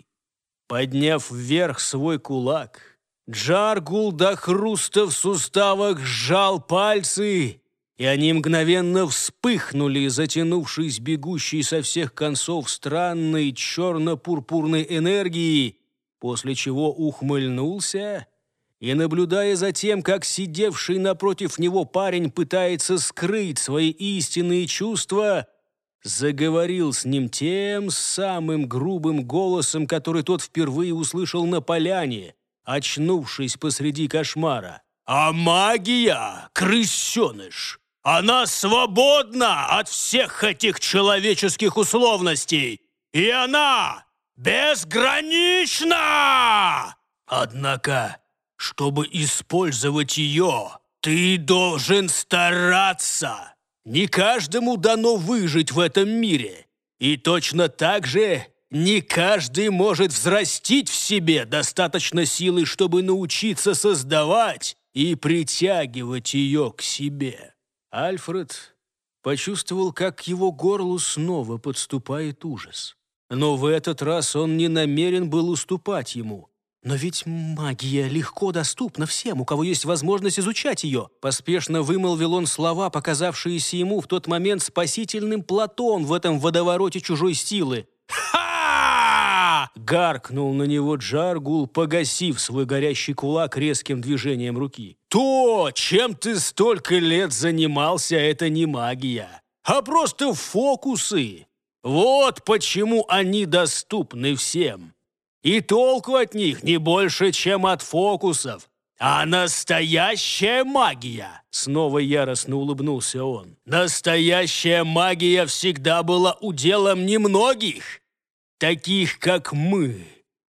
Подняв вверх свой кулак, Джаргул до хруста в суставах сжал пальцы, и они мгновенно вспыхнули, затянувшись бегущей со всех концов странной черно-пурпурной энергии, после чего ухмыльнулся — и наблюдая за тем, как сидевший напротив него парень пытается скрыть свои истинные чувства, заговорил с ним тем самым грубым голосом, который тот впервые услышал на поляне, очнувшись посреди кошмара. «А магия, крысеныш, она свободна от всех этих человеческих условностей, и она безгранична!» Однако чтобы использовать ее, ты должен стараться. Не каждому дано выжить в этом мире. И точно так же не каждый может взрастить в себе достаточно силы, чтобы научиться создавать и притягивать ее к себе. Альфред почувствовал, как к его горлу снова подступает ужас. Но в этот раз он не намерен был уступать ему. Но ведь магия легко доступна всем, у кого есть возможность изучать ее. Поспешно вымолвил он слова, показавшиеся ему в тот момент спасительным Платон в этом водовороте чужой силы. «Ха!» — гаркнул на него Джаргул, погасив свой горящий кулак резким движением руки. «То, чем ты столько лет занимался, это не магия, а просто фокусы. Вот почему они доступны всем». И толку от них не больше, чем от фокусов. «А настоящая магия!» — снова яростно улыбнулся он. «Настоящая магия всегда была уделом немногих, таких как мы.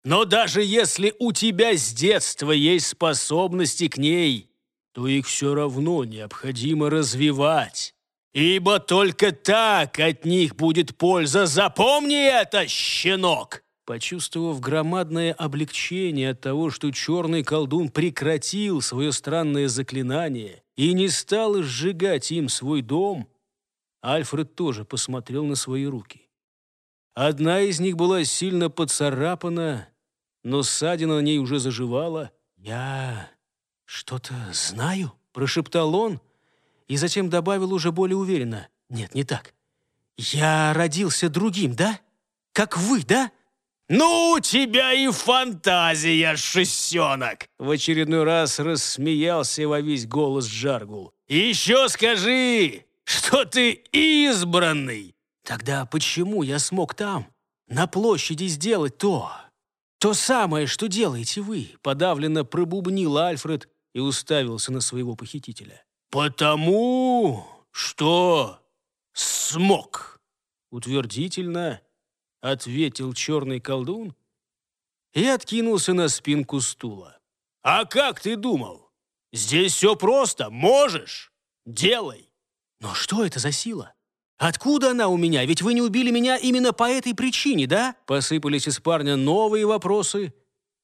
Но даже если у тебя с детства есть способности к ней, то их все равно необходимо развивать, ибо только так от них будет польза. Запомни это, щенок!» Почувствовав громадное облегчение от того, что черный колдун прекратил свое странное заклинание и не стал сжигать им свой дом, Альфред тоже посмотрел на свои руки. Одна из них была сильно поцарапана, но ссадина на ней уже заживала. «Я что-то знаю?» – прошептал он, и затем добавил уже более уверенно. «Нет, не так. Я родился другим, да? Как вы, да?» «Ну, у тебя и фантазия, шестенок!» В очередной раз рассмеялся во весь голос Джаргул. «Еще скажи, что ты избранный!» «Тогда почему я смог там, на площади, сделать то?» «То самое, что делаете вы!» Подавленно пробубнил Альфред и уставился на своего похитителя. «Потому что смог!» Утвердительно ответил черный колдун и откинулся на спинку стула. «А как ты думал? Здесь все просто. Можешь? Делай!» «Но что это за сила? Откуда она у меня? Ведь вы не убили меня именно по этой причине, да?» Посыпались из парня новые вопросы,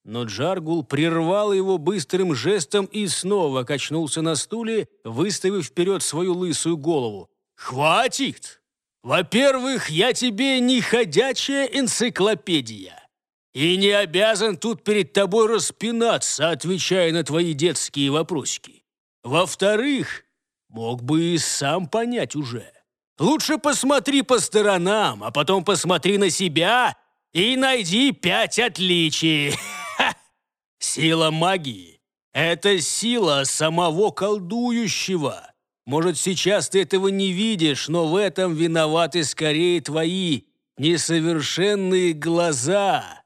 но Джаргул прервал его быстрым жестом и снова качнулся на стуле, выставив вперед свою лысую голову. «Хватит! Во-первых, я тебе не ходячая энциклопедия. И не обязан тут перед тобой распинаться, отвечая на твои детские вопросики. Во-вторых, мог бы и сам понять уже. Лучше посмотри по сторонам, а потом посмотри на себя и найди пять отличий. Сила магии – это сила самого колдующего. Может, сейчас ты этого не видишь, но в этом виноваты скорее твои несовершенные глаза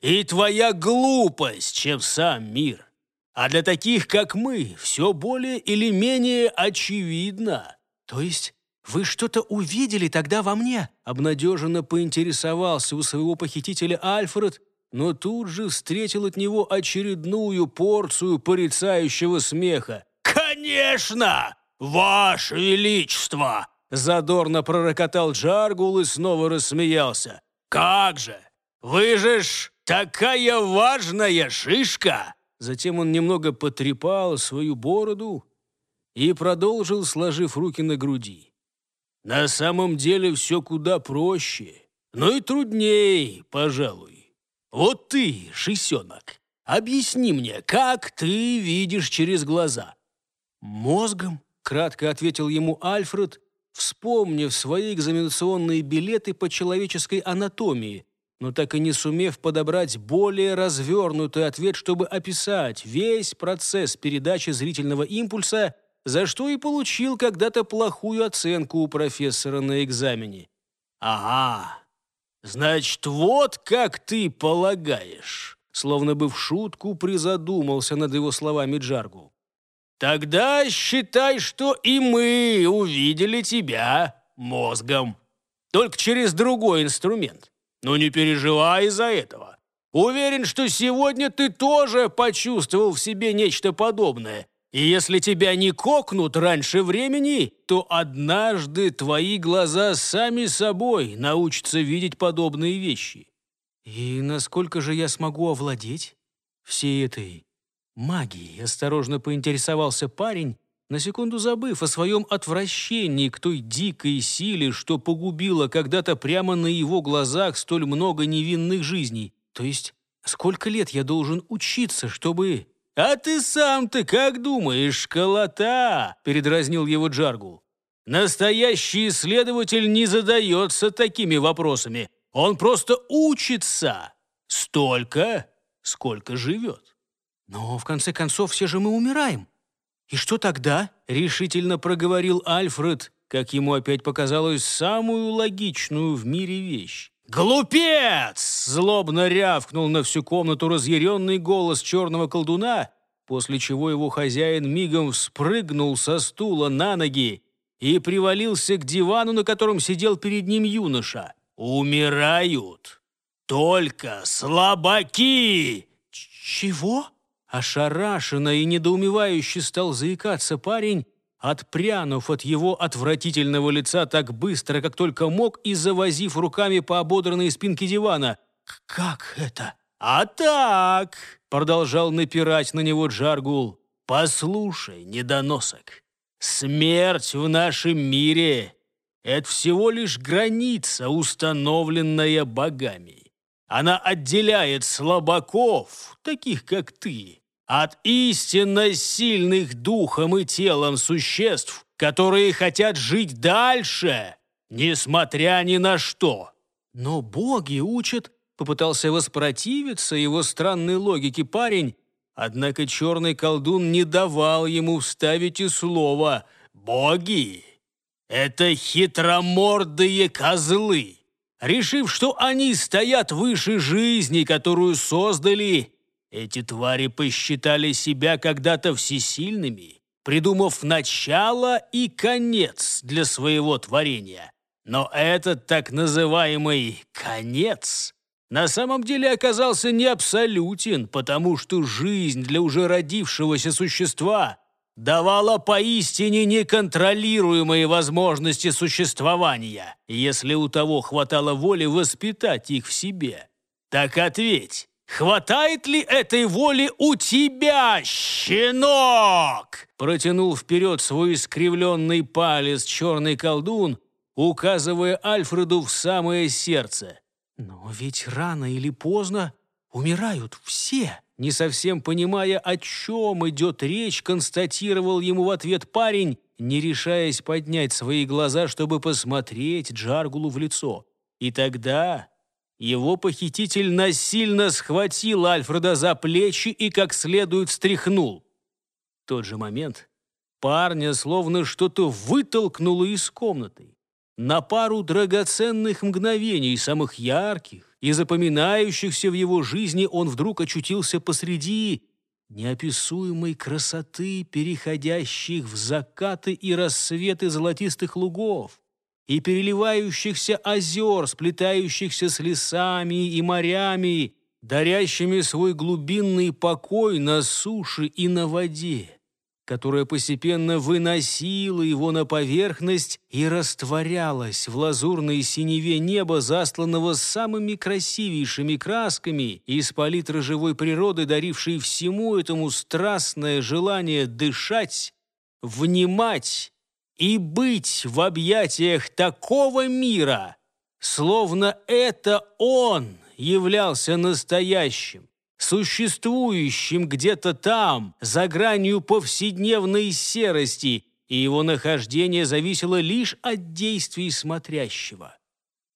и твоя глупость, чем сам мир. А для таких, как мы, все более или менее очевидно. То есть вы что-то увидели тогда во мне?» Обнадеженно поинтересовался у своего похитителя Альфред, но тут же встретил от него очередную порцию порицающего смеха. «Конечно! «Ваше Величество!» Задорно пророкотал Джаргул и снова рассмеялся. «Как же! Вы же ж такая важная шишка!» Затем он немного потрепал свою бороду и продолжил, сложив руки на груди. «На самом деле все куда проще, но и трудней, пожалуй. Вот ты, шисенок, объясни мне, как ты видишь через глаза?» «Мозгом?» кратко ответил ему Альфред, вспомнив свои экзаменационные билеты по человеческой анатомии, но так и не сумев подобрать более развернутый ответ, чтобы описать весь процесс передачи зрительного импульса, за что и получил когда-то плохую оценку у профессора на экзамене. «Ага, значит, вот как ты полагаешь!» Словно бы в шутку призадумался над его словами Джаргу. Тогда считай, что и мы увидели тебя мозгом. Только через другой инструмент. Но не переживай из-за этого. Уверен, что сегодня ты тоже почувствовал в себе нечто подобное. И если тебя не кокнут раньше времени, то однажды твои глаза сами собой научатся видеть подобные вещи. И насколько же я смогу овладеть всей этой магии?» — осторожно поинтересовался парень, на секунду забыв о своем отвращении к той дикой силе, что погубила когда-то прямо на его глазах столь много невинных жизней. То есть, сколько лет я должен учиться, чтобы... «А ты сам-то как думаешь, колота? — передразнил его Джаргул. «Настоящий исследователь не задается такими вопросами. Он просто учится. Столько, сколько живет». «Но, в конце концов, все же мы умираем. И что тогда?» — решительно проговорил Альфред, как ему опять показалось, самую логичную в мире вещь. «Глупец!» — злобно рявкнул на всю комнату разъяренный голос черного колдуна, после чего его хозяин мигом вспрыгнул со стула на ноги и привалился к дивану, на котором сидел перед ним юноша. «Умирают! Только слабаки!» «Чего?» Ошарашенно и недоумевающе стал заикаться парень, отпрянув от его отвратительного лица так быстро, как только мог, и завозив руками по ободранной спинке дивана. «Как это?» «А так!» — продолжал напирать на него Джаргул. «Послушай, недоносок, смерть в нашем мире — это всего лишь граница, установленная богами. Она отделяет слабаков, таких как ты, от истинно сильных духом и телом существ, которые хотят жить дальше, несмотря ни на что. Но боги учат, попытался воспротивиться его странной логике парень, однако черный колдун не давал ему вставить и слова «боги». Это хитромордые козлы. Решив, что они стоят выше жизни, которую создали, эти твари посчитали себя когда-то всесильными, придумав начало и конец для своего творения. Но этот так называемый «конец» на самом деле оказался не абсолютен, потому что жизнь для уже родившегося существа давала поистине неконтролируемые возможности существования, если у того хватало воли воспитать их в себе. Так ответь, Хватает ли этой воли у тебя, щенок?» Протянул вперед свой искривленный палец черный колдун, указывая Альфреду в самое сердце. «Но ведь рано или поздно умирают все!» Не совсем понимая, о чем идет речь, констатировал ему в ответ парень, не решаясь поднять свои глаза, чтобы посмотреть Джаргулу в лицо. И тогда его похититель насильно схватил Альфреда за плечи и как следует встряхнул. В тот же момент парня словно что-то вытолкнуло из комнаты. На пару драгоценных мгновений, самых ярких и запоминающихся в его жизни, он вдруг очутился посреди неописуемой красоты, переходящих в закаты и рассветы золотистых лугов и переливающихся озер, сплетающихся с лесами и морями, дарящими свой глубинный покой на суше и на воде, которая постепенно выносила его на поверхность и растворялась в лазурной синеве неба, засланного самыми красивейшими красками из палитры живой природы, дарившей всему этому страстное желание дышать, внимать и быть в объятиях такого мира, словно это он являлся настоящим, существующим где-то там, за гранью повседневной серости, и его нахождение зависело лишь от действий смотрящего.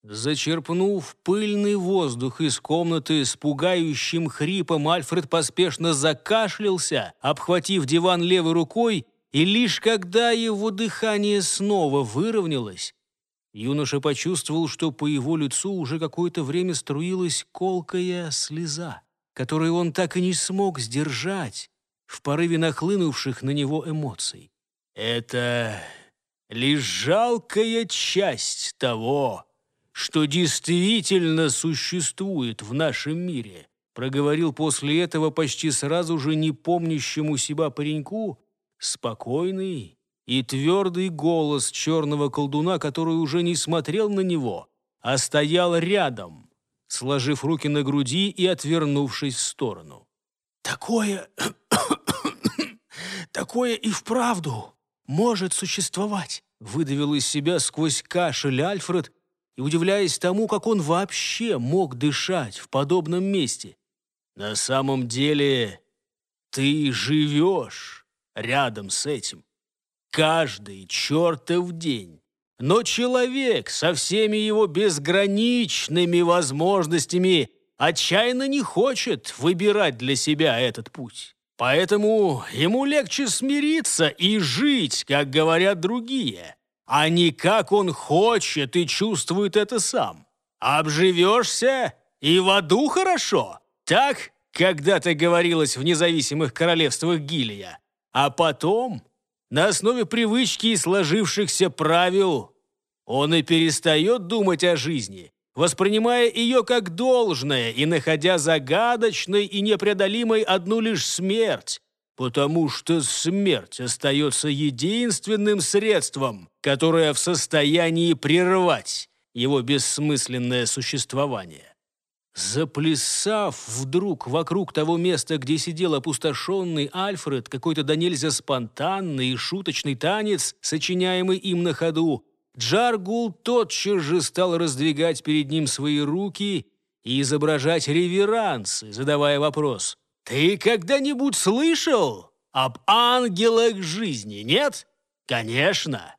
Зачерпнув пыльный воздух из комнаты с пугающим хрипом, Альфред поспешно закашлялся, обхватив диван левой рукой и лишь когда его дыхание снова выровнялось, юноша почувствовал, что по его лицу уже какое-то время струилась колкая слеза, которую он так и не смог сдержать в порыве нахлынувших на него эмоций. «Это лишь жалкая часть того, что действительно существует в нашем мире», проговорил после этого почти сразу же не помнящему себя пареньку Спокойный и твердый голос черного колдуна, который уже не смотрел на него, а стоял рядом, сложив руки на груди и отвернувшись в сторону. «Такое... такое и вправду может существовать», выдавил из себя сквозь кашель Альфред и удивляясь тому, как он вообще мог дышать в подобном месте. «На самом деле ты живешь» рядом с этим. Каждый чертов день. Но человек со всеми его безграничными возможностями отчаянно не хочет выбирать для себя этот путь. Поэтому ему легче смириться и жить, как говорят другие, а не как он хочет и чувствует это сам. Обживешься и в аду хорошо. Так когда-то говорилось в независимых королевствах Гилия. А потом, на основе привычки и сложившихся правил, он и перестает думать о жизни, воспринимая ее как должное и находя загадочной и непреодолимой одну лишь смерть, потому что смерть остается единственным средством, которое в состоянии прервать его бессмысленное существование. Заплясав вдруг вокруг того места, где сидел опустошенный Альфред, какой-то да нельзя спонтанный и шуточный танец, сочиняемый им на ходу, Джаргул тотчас же стал раздвигать перед ним свои руки и изображать реверансы, задавая вопрос. «Ты когда-нибудь слышал об ангелах жизни, нет?» «Конечно!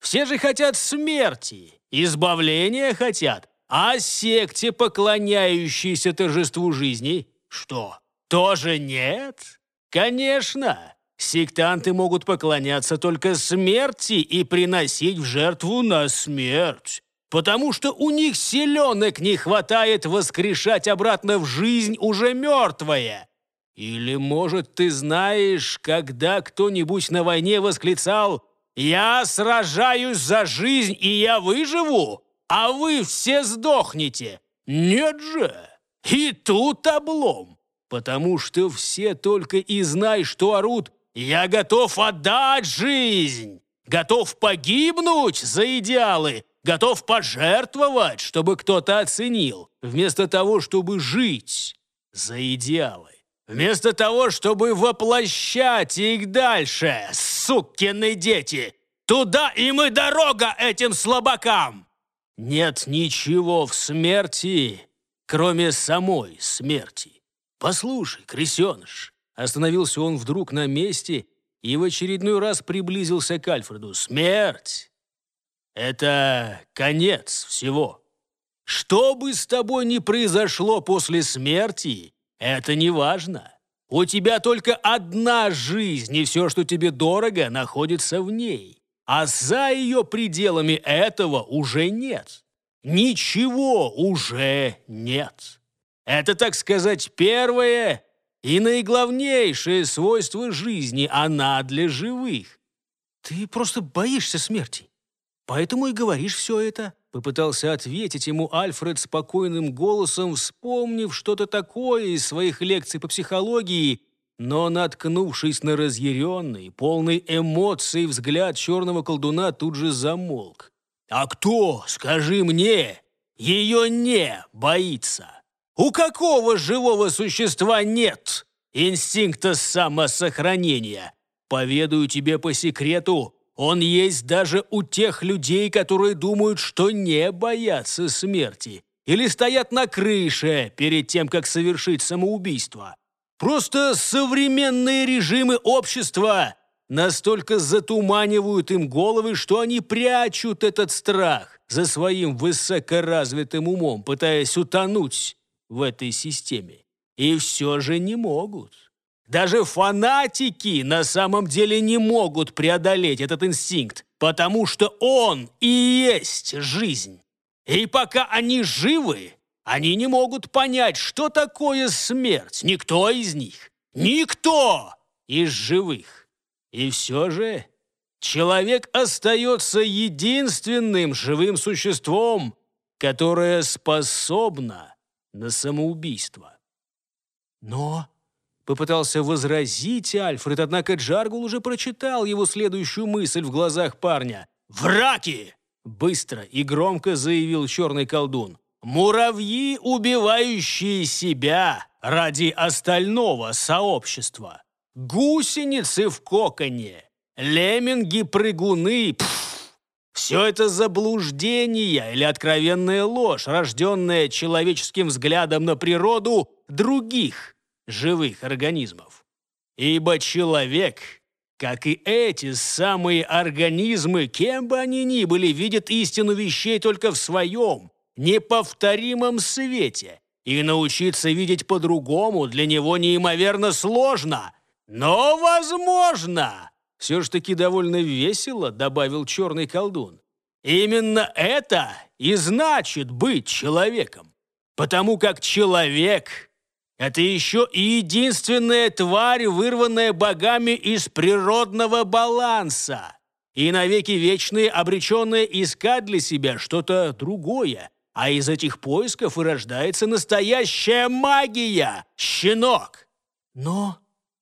Все же хотят смерти, избавления хотят, а секте, поклоняющейся торжеству жизни, что, тоже нет? Конечно, сектанты могут поклоняться только смерти и приносить в жертву на смерть, потому что у них селенок не хватает воскрешать обратно в жизнь уже мертвое. Или, может, ты знаешь, когда кто-нибудь на войне восклицал «Я сражаюсь за жизнь, и я выживу»? а вы все сдохнете. Нет же! И тут облом, потому что все только и знай, что орут «Я готов отдать жизнь! Готов погибнуть за идеалы! Готов пожертвовать, чтобы кто-то оценил, вместо того, чтобы жить за идеалы!» Вместо того, чтобы воплощать их дальше, сукины дети, туда им и дорога этим слабакам!» нет ничего в смерти, кроме самой смерти. Послушай, крысеныш!» Остановился он вдруг на месте и в очередной раз приблизился к Альфреду. «Смерть — это конец всего. Что бы с тобой ни произошло после смерти, это не важно. У тебя только одна жизнь, и все, что тебе дорого, находится в ней. А за ее пределами этого уже нет. Ничего уже нет. Это, так сказать, первое и наиглавнейшее свойство жизни. Она для живых. Ты просто боишься смерти. Поэтому и говоришь все это. Попытался ответить ему Альфред спокойным голосом, вспомнив что-то такое из своих лекций по психологии, но, наткнувшись на разъяренный, полный эмоций взгляд черного колдуна, тут же замолк. «А кто, скажи мне, ее не боится? У какого живого существа нет инстинкта самосохранения? Поведаю тебе по секрету, он есть даже у тех людей, которые думают, что не боятся смерти» или стоят на крыше перед тем, как совершить самоубийство. Просто современные режимы общества настолько затуманивают им головы, что они прячут этот страх за своим высокоразвитым умом, пытаясь утонуть в этой системе. И все же не могут. Даже фанатики на самом деле не могут преодолеть этот инстинкт, потому что он и есть жизнь. И пока они живы, они не могут понять, что такое смерть. Никто из них. Никто из живых. И все же человек остается единственным живым существом, которое способно на самоубийство. Но попытался возразить Альфред, однако Джаргул уже прочитал его следующую мысль в глазах парня. «Враки!» – быстро и громко заявил черный колдун. Муравьи, убивающие себя ради остального сообщества. Гусеницы в коконе. Лемминги-прыгуны. Все это заблуждение или откровенная ложь, рожденная человеческим взглядом на природу других живых организмов. Ибо человек, как и эти самые организмы, кем бы они ни были, видит истину вещей только в своем, неповторимом свете. И научиться видеть по-другому для него неимоверно сложно, но возможно. Все ж таки довольно весело, добавил черный колдун. Именно это и значит быть человеком. Потому как человек — это еще и единственная тварь, вырванная богами из природного баланса и навеки вечные обреченная искать для себя что-то другое, а из этих поисков и рождается настоящая магия, щенок. Но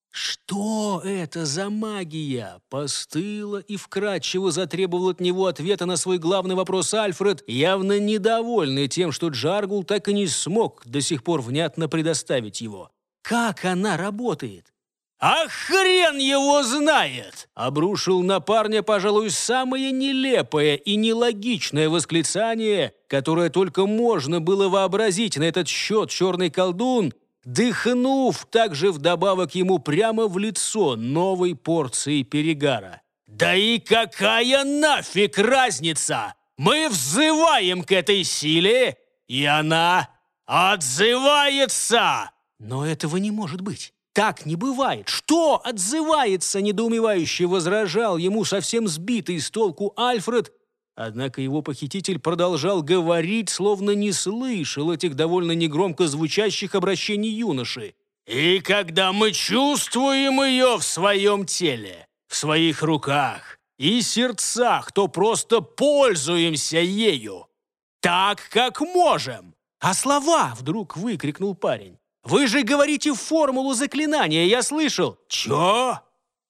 что это за магия? Постыло и вкратчиво затребовал от него ответа на свой главный вопрос Альфред, явно недовольный тем, что Джаргул так и не смог до сих пор внятно предоставить его. Как она работает? «А хрен его знает!» – обрушил на парня, пожалуй, самое нелепое и нелогичное восклицание, которое только можно было вообразить на этот счет черный колдун, дыхнув также вдобавок ему прямо в лицо новой порции перегара. «Да и какая нафиг разница! Мы взываем к этой силе, и она отзывается!» «Но этого не может быть!» Так не бывает. Что отзывается, недоумевающе возражал ему совсем сбитый с толку Альфред. Однако его похититель продолжал говорить, словно не слышал этих довольно негромко звучащих обращений юноши. «И когда мы чувствуем ее в своем теле, в своих руках и сердцах, то просто пользуемся ею, так, как можем!» «А слова!» — вдруг выкрикнул парень. Вы же говорите формулу заклинания, я слышал!» «Чё?»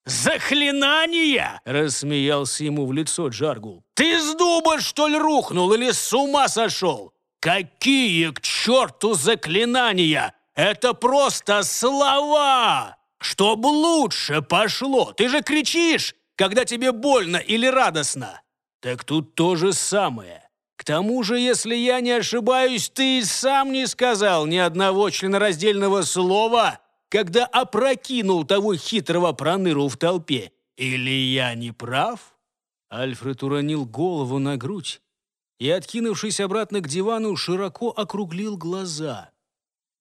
«Заклинание!» — рассмеялся ему в лицо Джаргул. «Ты с дуба, что ли, рухнул или с ума сошел? Какие к черту заклинания? Это просто слова! Чтоб лучше пошло! Ты же кричишь, когда тебе больно или радостно!» «Так тут то же самое тому же, если я не ошибаюсь, ты и сам не сказал ни одного членораздельного слова, когда опрокинул того хитрого проныру в толпе. Или я не прав?» Альфред уронил голову на грудь и, откинувшись обратно к дивану, широко округлил глаза.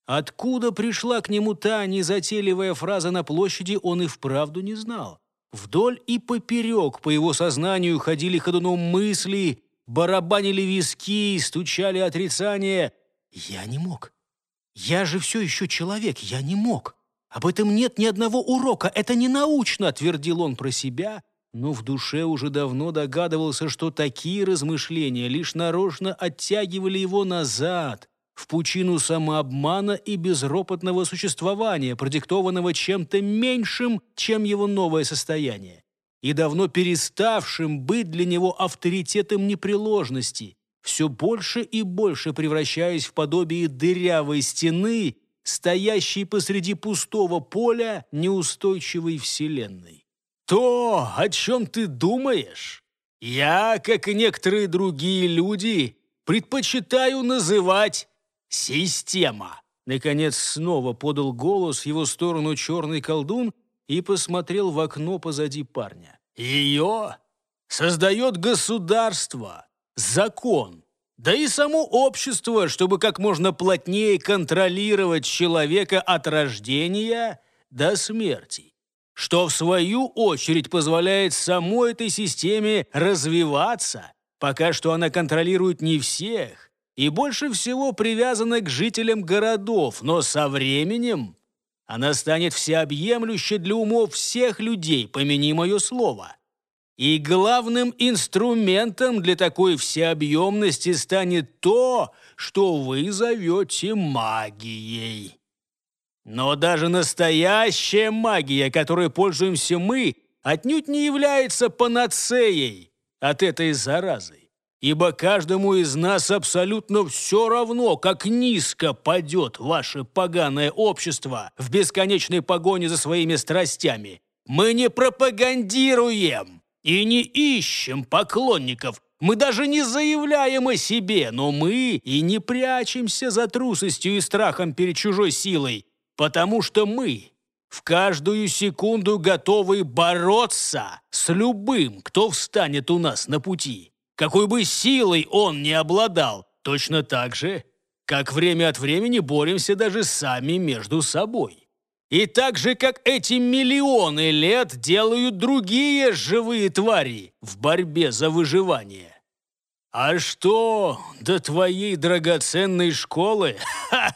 Откуда пришла к нему та незатейливая фраза на площади, он и вправду не знал. Вдоль и поперек по его сознанию ходили ходуном мысли, барабанили виски, стучали отрицания. Я не мог. Я же все еще человек, я не мог. Об этом нет ни одного урока, это не научно, твердил он про себя, но в душе уже давно догадывался, что такие размышления лишь нарочно оттягивали его назад, в пучину самообмана и безропотного существования, продиктованного чем-то меньшим, чем его новое состояние и давно переставшим быть для него авторитетом непреложности, все больше и больше превращаясь в подобие дырявой стены, стоящей посреди пустого поля неустойчивой вселенной. «То, о чем ты думаешь, я, как и некоторые другие люди, предпочитаю называть «система». Наконец снова подал голос в его сторону черный колдун, и посмотрел в окно позади парня. «Ее создает государство, закон, да и само общество, чтобы как можно плотнее контролировать человека от рождения до смерти, что в свою очередь позволяет самой этой системе развиваться, пока что она контролирует не всех, и больше всего привязана к жителям городов, но со временем она станет всеобъемлющей для умов всех людей, помяни мое слово. И главным инструментом для такой всеобъемности станет то, что вы зовете магией. Но даже настоящая магия, которой пользуемся мы, отнюдь не является панацеей от этой заразы ибо каждому из нас абсолютно все равно, как низко падет ваше поганое общество в бесконечной погоне за своими страстями. Мы не пропагандируем и не ищем поклонников, мы даже не заявляем о себе, но мы и не прячемся за трусостью и страхом перед чужой силой, потому что мы в каждую секунду готовы бороться с любым, кто встанет у нас на пути какой бы силой он ни обладал, точно так же, как время от времени боремся даже сами между собой. И так же, как эти миллионы лет делают другие живые твари в борьбе за выживание. А что до твоей драгоценной школы? Ха!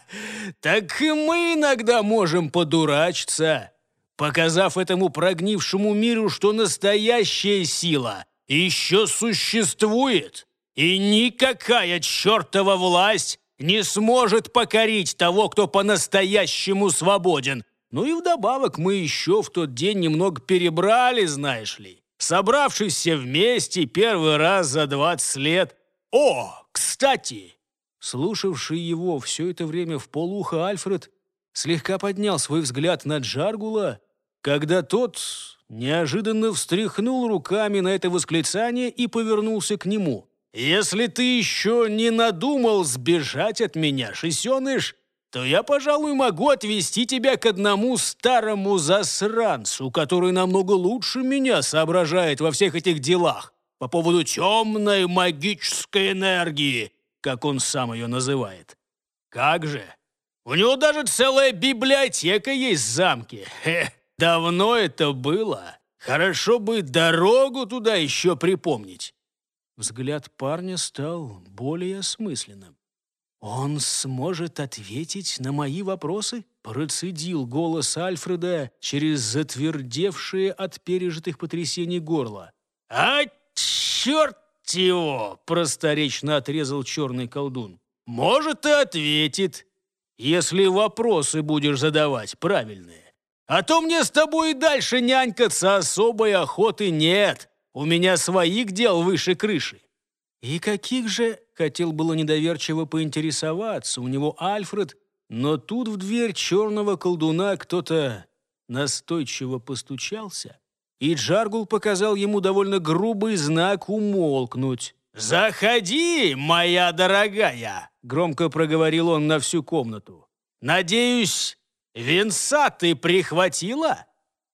Так и мы иногда можем подурачиться, показав этому прогнившему миру, что настоящая сила еще существует, и никакая чертова власть не сможет покорить того, кто по-настоящему свободен. Ну и вдобавок мы еще в тот день немного перебрали, знаешь ли. Собравшись все вместе первый раз за 20 лет. О, кстати!» Слушавший его все это время в полуха Альфред слегка поднял свой взгляд на Джаргула, когда тот неожиданно встряхнул руками на это восклицание и повернулся к нему. «Если ты еще не надумал сбежать от меня, шисеныш, то я, пожалуй, могу отвести тебя к одному старому засранцу, который намного лучше меня соображает во всех этих делах по поводу темной магической энергии, как он сам ее называет. Как же? У него даже целая библиотека есть в замке. Хе. Давно это было. Хорошо бы дорогу туда еще припомнить. Взгляд парня стал более осмысленным. «Он сможет ответить на мои вопросы?» Процедил голос Альфреда через затвердевшие от пережитых потрясений горло. «А черт его!» – просторечно отрезал черный колдун. «Может, и ответит, если вопросы будешь задавать правильные». А то мне с тобой и дальше нянькаться особой охоты нет. У меня своих дел выше крыши». «И каких же...» — хотел было недоверчиво поинтересоваться у него Альфред, но тут в дверь черного колдуна кто-то настойчиво постучался, и Джаргул показал ему довольно грубый знак умолкнуть. «Заходи, моя дорогая!» — громко проговорил он на всю комнату. «Надеюсь, «Винца ты прихватила?»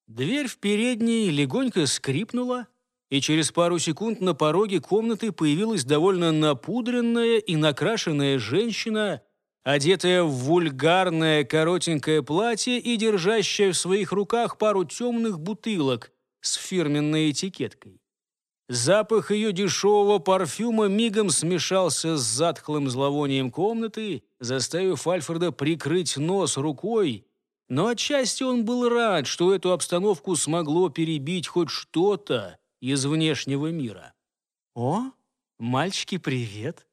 Дверь в передней легонько скрипнула, и через пару секунд на пороге комнаты появилась довольно напудренная и накрашенная женщина, одетая в вульгарное коротенькое платье и держащая в своих руках пару темных бутылок с фирменной этикеткой. Запах ее дешевого парфюма мигом смешался с затхлым зловонием комнаты, заставив Альфреда прикрыть нос рукой. Но отчасти он был рад, что эту обстановку смогло перебить хоть что-то из внешнего мира. «О, мальчики, привет!»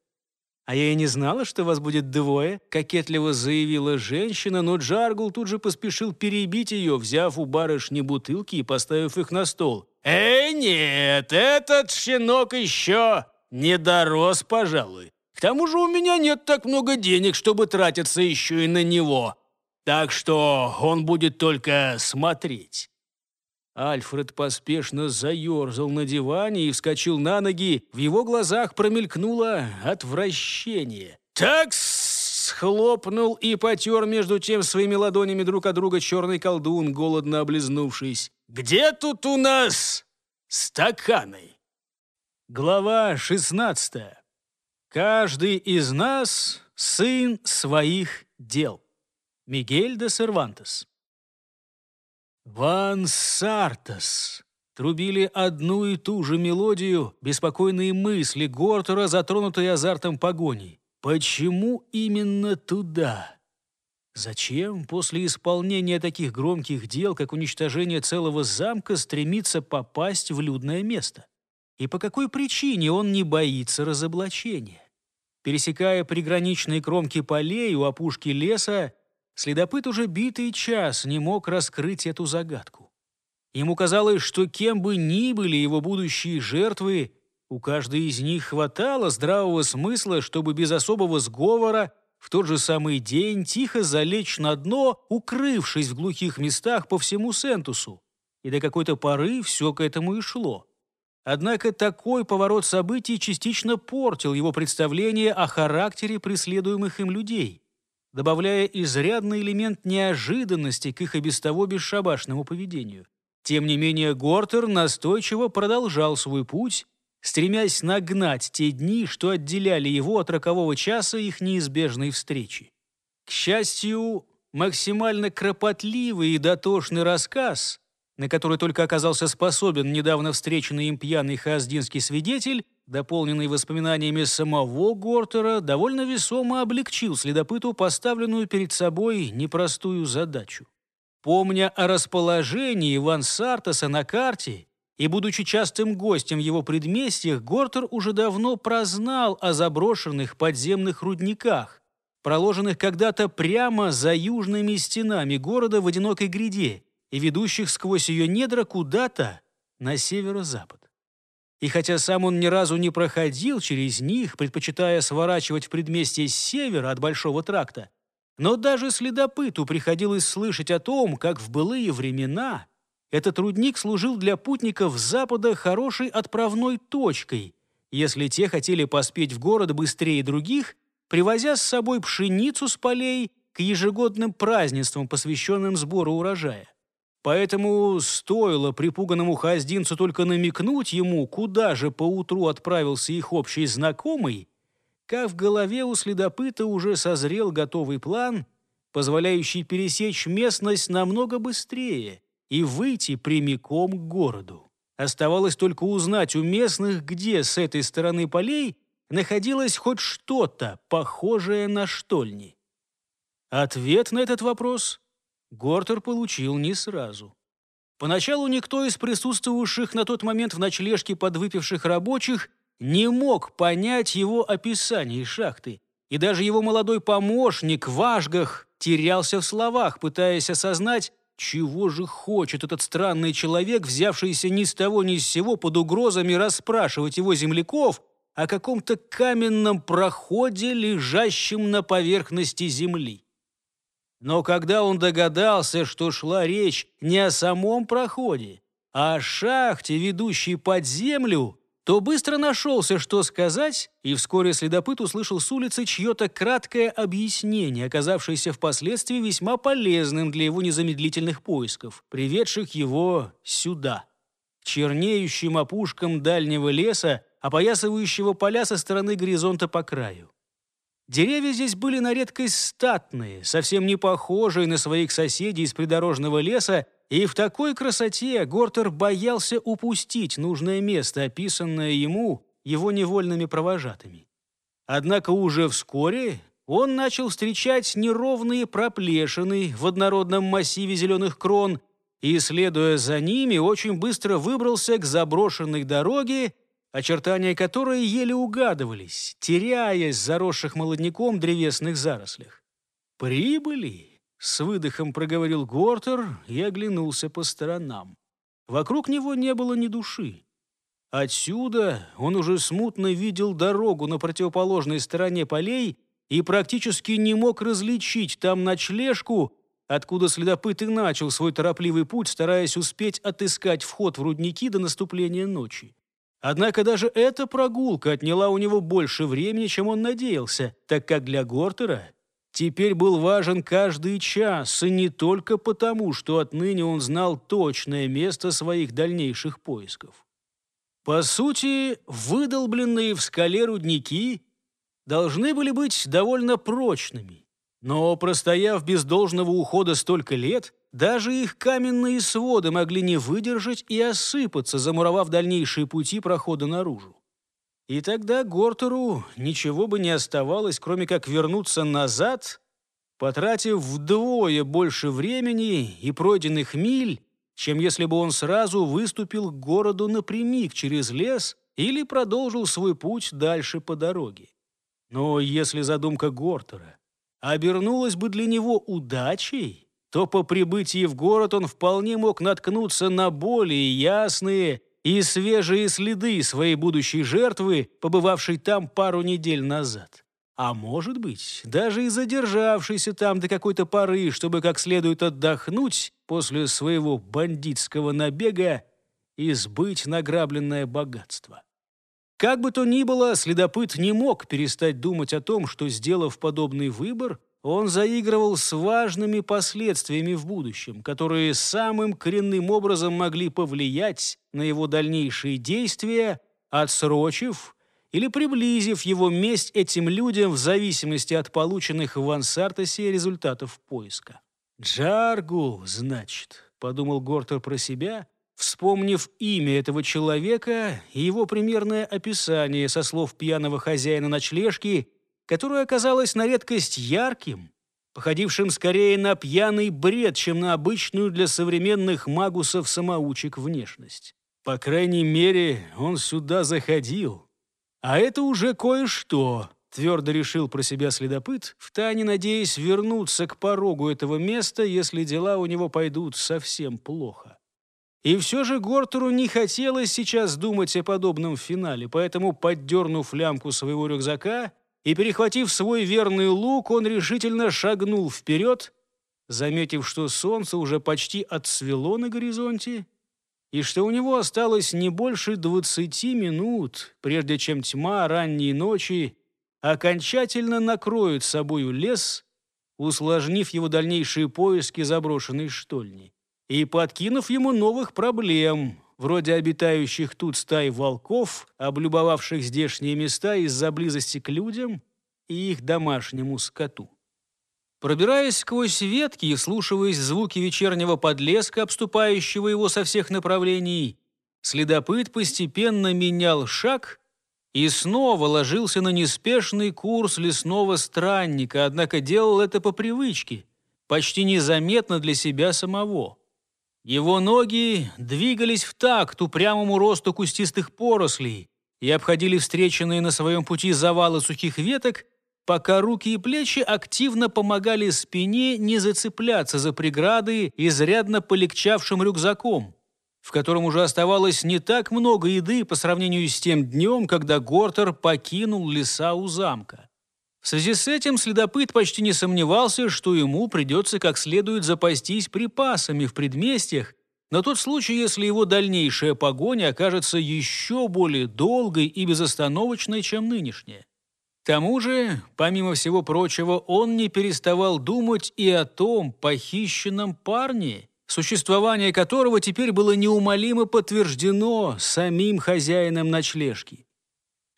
«А я и не знала, что вас будет двое», — кокетливо заявила женщина, но Джаргл тут же поспешил перебить ее, взяв у барышни бутылки и поставив их на стол. Эй, нет, этот щенок еще не дорос, пожалуй. К тому же у меня нет так много денег, чтобы тратиться еще и на него. Так что он будет только смотреть». Альфред поспешно заерзал на диване и вскочил на ноги. В его глазах промелькнуло отвращение. «Так схлопнул и потер между тем своими ладонями друг от друга черный колдун, голодно облизнувшись. Где тут у нас стаканы? Глава 16. Каждый из нас сын своих дел. Мигель де Сервантес. Ван Сартас. Трубили одну и ту же мелодию, беспокойные мысли Гортера, затронутые азартом погони. Почему именно туда? Зачем после исполнения таких громких дел, как уничтожение целого замка, стремиться попасть в людное место? И по какой причине он не боится разоблачения? Пересекая приграничные кромки полей у опушки леса, следопыт уже битый час не мог раскрыть эту загадку. Ему казалось, что кем бы ни были его будущие жертвы, у каждой из них хватало здравого смысла, чтобы без особого сговора – в тот же самый день тихо залечь на дно, укрывшись в глухих местах по всему Сентусу. И до какой-то поры все к этому и шло. Однако такой поворот событий частично портил его представление о характере преследуемых им людей, добавляя изрядный элемент неожиданности к их и без того бесшабашному поведению. Тем не менее, Гортер настойчиво продолжал свой путь, стремясь нагнать те дни, что отделяли его от рокового часа их неизбежной встречи. К счастью, максимально кропотливый и дотошный рассказ, на который только оказался способен недавно встреченный им пьяный хаздинский свидетель, дополненный воспоминаниями самого Гортера, довольно весомо облегчил следопыту поставленную перед собой непростую задачу. Помня о расположении Ван Сартаса на карте и, будучи частым гостем в его предместьях, Гортер уже давно прознал о заброшенных подземных рудниках, проложенных когда-то прямо за южными стенами города в одинокой гряде и ведущих сквозь ее недра куда-то на северо-запад. И хотя сам он ни разу не проходил через них, предпочитая сворачивать в предместье с севера от Большого тракта, но даже следопыту приходилось слышать о том, как в былые времена – этот рудник служил для путников Запада хорошей отправной точкой, если те хотели поспеть в город быстрее других, привозя с собой пшеницу с полей к ежегодным празднествам, посвященным сбору урожая. Поэтому стоило припуганному хаздинцу только намекнуть ему, куда же поутру отправился их общий знакомый, как в голове у следопыта уже созрел готовый план, позволяющий пересечь местность намного быстрее и выйти прямиком к городу. Оставалось только узнать у местных, где с этой стороны полей находилось хоть что-то, похожее на штольни. Ответ на этот вопрос Гортер получил не сразу. Поначалу никто из присутствовавших на тот момент в ночлежке подвыпивших рабочих не мог понять его описание шахты, и даже его молодой помощник в Важгах терялся в словах, пытаясь осознать, чего же хочет этот странный человек, взявшийся ни с того ни с сего под угрозами расспрашивать его земляков о каком-то каменном проходе, лежащем на поверхности земли? Но когда он догадался, что шла речь не о самом проходе, а о шахте, ведущей под землю, то быстро нашелся, что сказать, и вскоре следопыт услышал с улицы чье-то краткое объяснение, оказавшееся впоследствии весьма полезным для его незамедлительных поисков, приведших его сюда. Чернеющим опушкам дальнего леса, опоясывающего поля со стороны горизонта по краю. Деревья здесь были на редкость статные, совсем не похожие на своих соседей из придорожного леса, и в такой красоте Гортер боялся упустить нужное место, описанное ему его невольными провожатыми. Однако уже вскоре он начал встречать неровные проплешины в однородном массиве зеленых крон и, следуя за ними, очень быстро выбрался к заброшенной дороге, очертания которой еле угадывались, теряясь в заросших молодняком древесных зарослях. «Прибыли!» С выдохом проговорил Гортер и оглянулся по сторонам. Вокруг него не было ни души. Отсюда он уже смутно видел дорогу на противоположной стороне полей и практически не мог различить там ночлежку, откуда следопыт и начал свой торопливый путь, стараясь успеть отыскать вход в рудники до наступления ночи. Однако даже эта прогулка отняла у него больше времени, чем он надеялся, так как для Гортера теперь был важен каждый час, и не только потому, что отныне он знал точное место своих дальнейших поисков. По сути, выдолбленные в скале рудники должны были быть довольно прочными, но, простояв без должного ухода столько лет, даже их каменные своды могли не выдержать и осыпаться, замуровав дальнейшие пути прохода наружу. И тогда Гортеру ничего бы не оставалось, кроме как вернуться назад, потратив вдвое больше времени и пройденных миль, чем если бы он сразу выступил к городу напрямик через лес или продолжил свой путь дальше по дороге. Но если задумка Гортера обернулась бы для него удачей, то по прибытии в город он вполне мог наткнуться на более ясные и свежие следы своей будущей жертвы, побывавшей там пару недель назад. А может быть, даже и задержавшейся там до какой-то поры, чтобы как следует отдохнуть после своего бандитского набега и сбыть награбленное богатство. Как бы то ни было, следопыт не мог перестать думать о том, что, сделав подобный выбор, он заигрывал с важными последствиями в будущем, которые самым коренным образом могли повлиять на его дальнейшие действия, отсрочив или приблизив его месть этим людям в зависимости от полученных в Ансартосе результатов поиска. «Джаргул, значит», — подумал Гортер про себя, вспомнив имя этого человека и его примерное описание со слов пьяного хозяина ночлежки — которое оказалось на редкость ярким, походившим скорее на пьяный бред, чем на обычную для современных магусов самоучек внешность. По крайней мере, он сюда заходил. А это уже кое-что, твердо решил про себя следопыт, втайне надеясь вернуться к порогу этого места, если дела у него пойдут совсем плохо. И все же Гортеру не хотелось сейчас думать о подобном финале, поэтому, поддернув лямку своего рюкзака, и, перехватив свой верный лук, он решительно шагнул вперед, заметив, что солнце уже почти отсвело на горизонте, и что у него осталось не больше двадцати минут, прежде чем тьма ранней ночи окончательно накроет собою лес, усложнив его дальнейшие поиски заброшенной штольни и подкинув ему новых проблем, вроде обитающих тут стай волков, облюбовавших здешние места из-за близости к людям и их домашнему скоту. Пробираясь сквозь ветки и слушаясь звуки вечернего подлеска, обступающего его со всех направлений, следопыт постепенно менял шаг и снова ложился на неспешный курс лесного странника, однако делал это по привычке, почти незаметно для себя самого. Его ноги двигались в такт упрямому росту кустистых порослей и обходили встреченные на своем пути завалы сухих веток, пока руки и плечи активно помогали спине не зацепляться за преграды изрядно полегчавшим рюкзаком, в котором уже оставалось не так много еды по сравнению с тем днем, когда Гортер покинул леса у замка. В связи с этим следопыт почти не сомневался, что ему придется как следует запастись припасами в предместьях, на тот случай, если его дальнейшая погоня окажется еще более долгой и безостановочной, чем нынешняя. К тому же, помимо всего прочего, он не переставал думать и о том похищенном парне, существование которого теперь было неумолимо подтверждено самим хозяином ночлежки.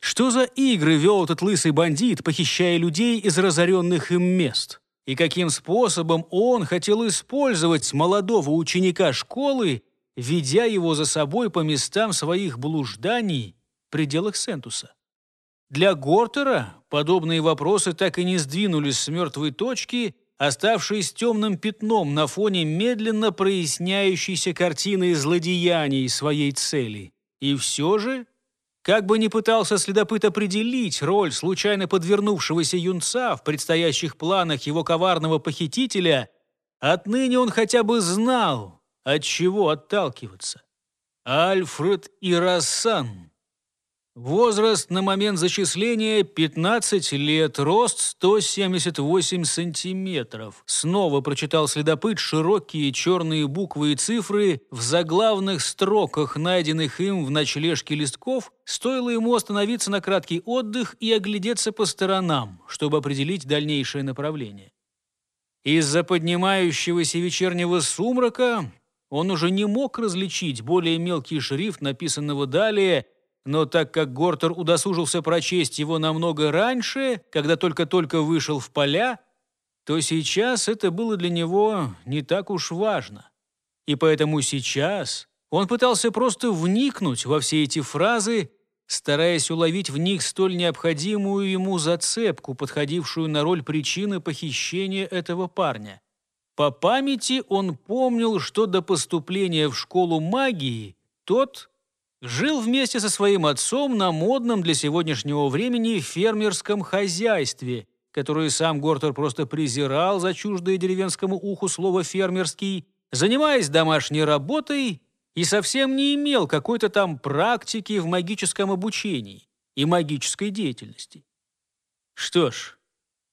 Что за игры вел этот лысый бандит, похищая людей из разоренных им мест? И каким способом он хотел использовать молодого ученика школы, ведя его за собой по местам своих блужданий в пределах Сентуса? Для Гортера подобные вопросы так и не сдвинулись с мертвой точки, оставшись темным пятном на фоне медленно проясняющейся картины злодеяний своей цели. И все же как бы ни пытался следопыт определить роль случайно подвернувшегося юнца в предстоящих планах его коварного похитителя, отныне он хотя бы знал, от чего отталкиваться. Альфред Ирасан. Возраст на момент зачисления 15 лет, рост 178 сантиметров. Снова прочитал следопыт широкие черные буквы и цифры в заглавных строках, найденных им в ночлежке листков. Стоило ему остановиться на краткий отдых и оглядеться по сторонам, чтобы определить дальнейшее направление. Из-за поднимающегося вечернего сумрака он уже не мог различить более мелкий шрифт, написанного далее – но так как Гортер удосужился прочесть его намного раньше, когда только-только вышел в поля, то сейчас это было для него не так уж важно. И поэтому сейчас он пытался просто вникнуть во все эти фразы, стараясь уловить в них столь необходимую ему зацепку, подходившую на роль причины похищения этого парня. По памяти он помнил, что до поступления в школу магии тот Жил вместе со своим отцом на модном для сегодняшнего времени фермерском хозяйстве, которое сам Гортер просто презирал за чуждое деревенскому уху слово «фермерский», занимаясь домашней работой и совсем не имел какой-то там практики в магическом обучении и магической деятельности. Что ж,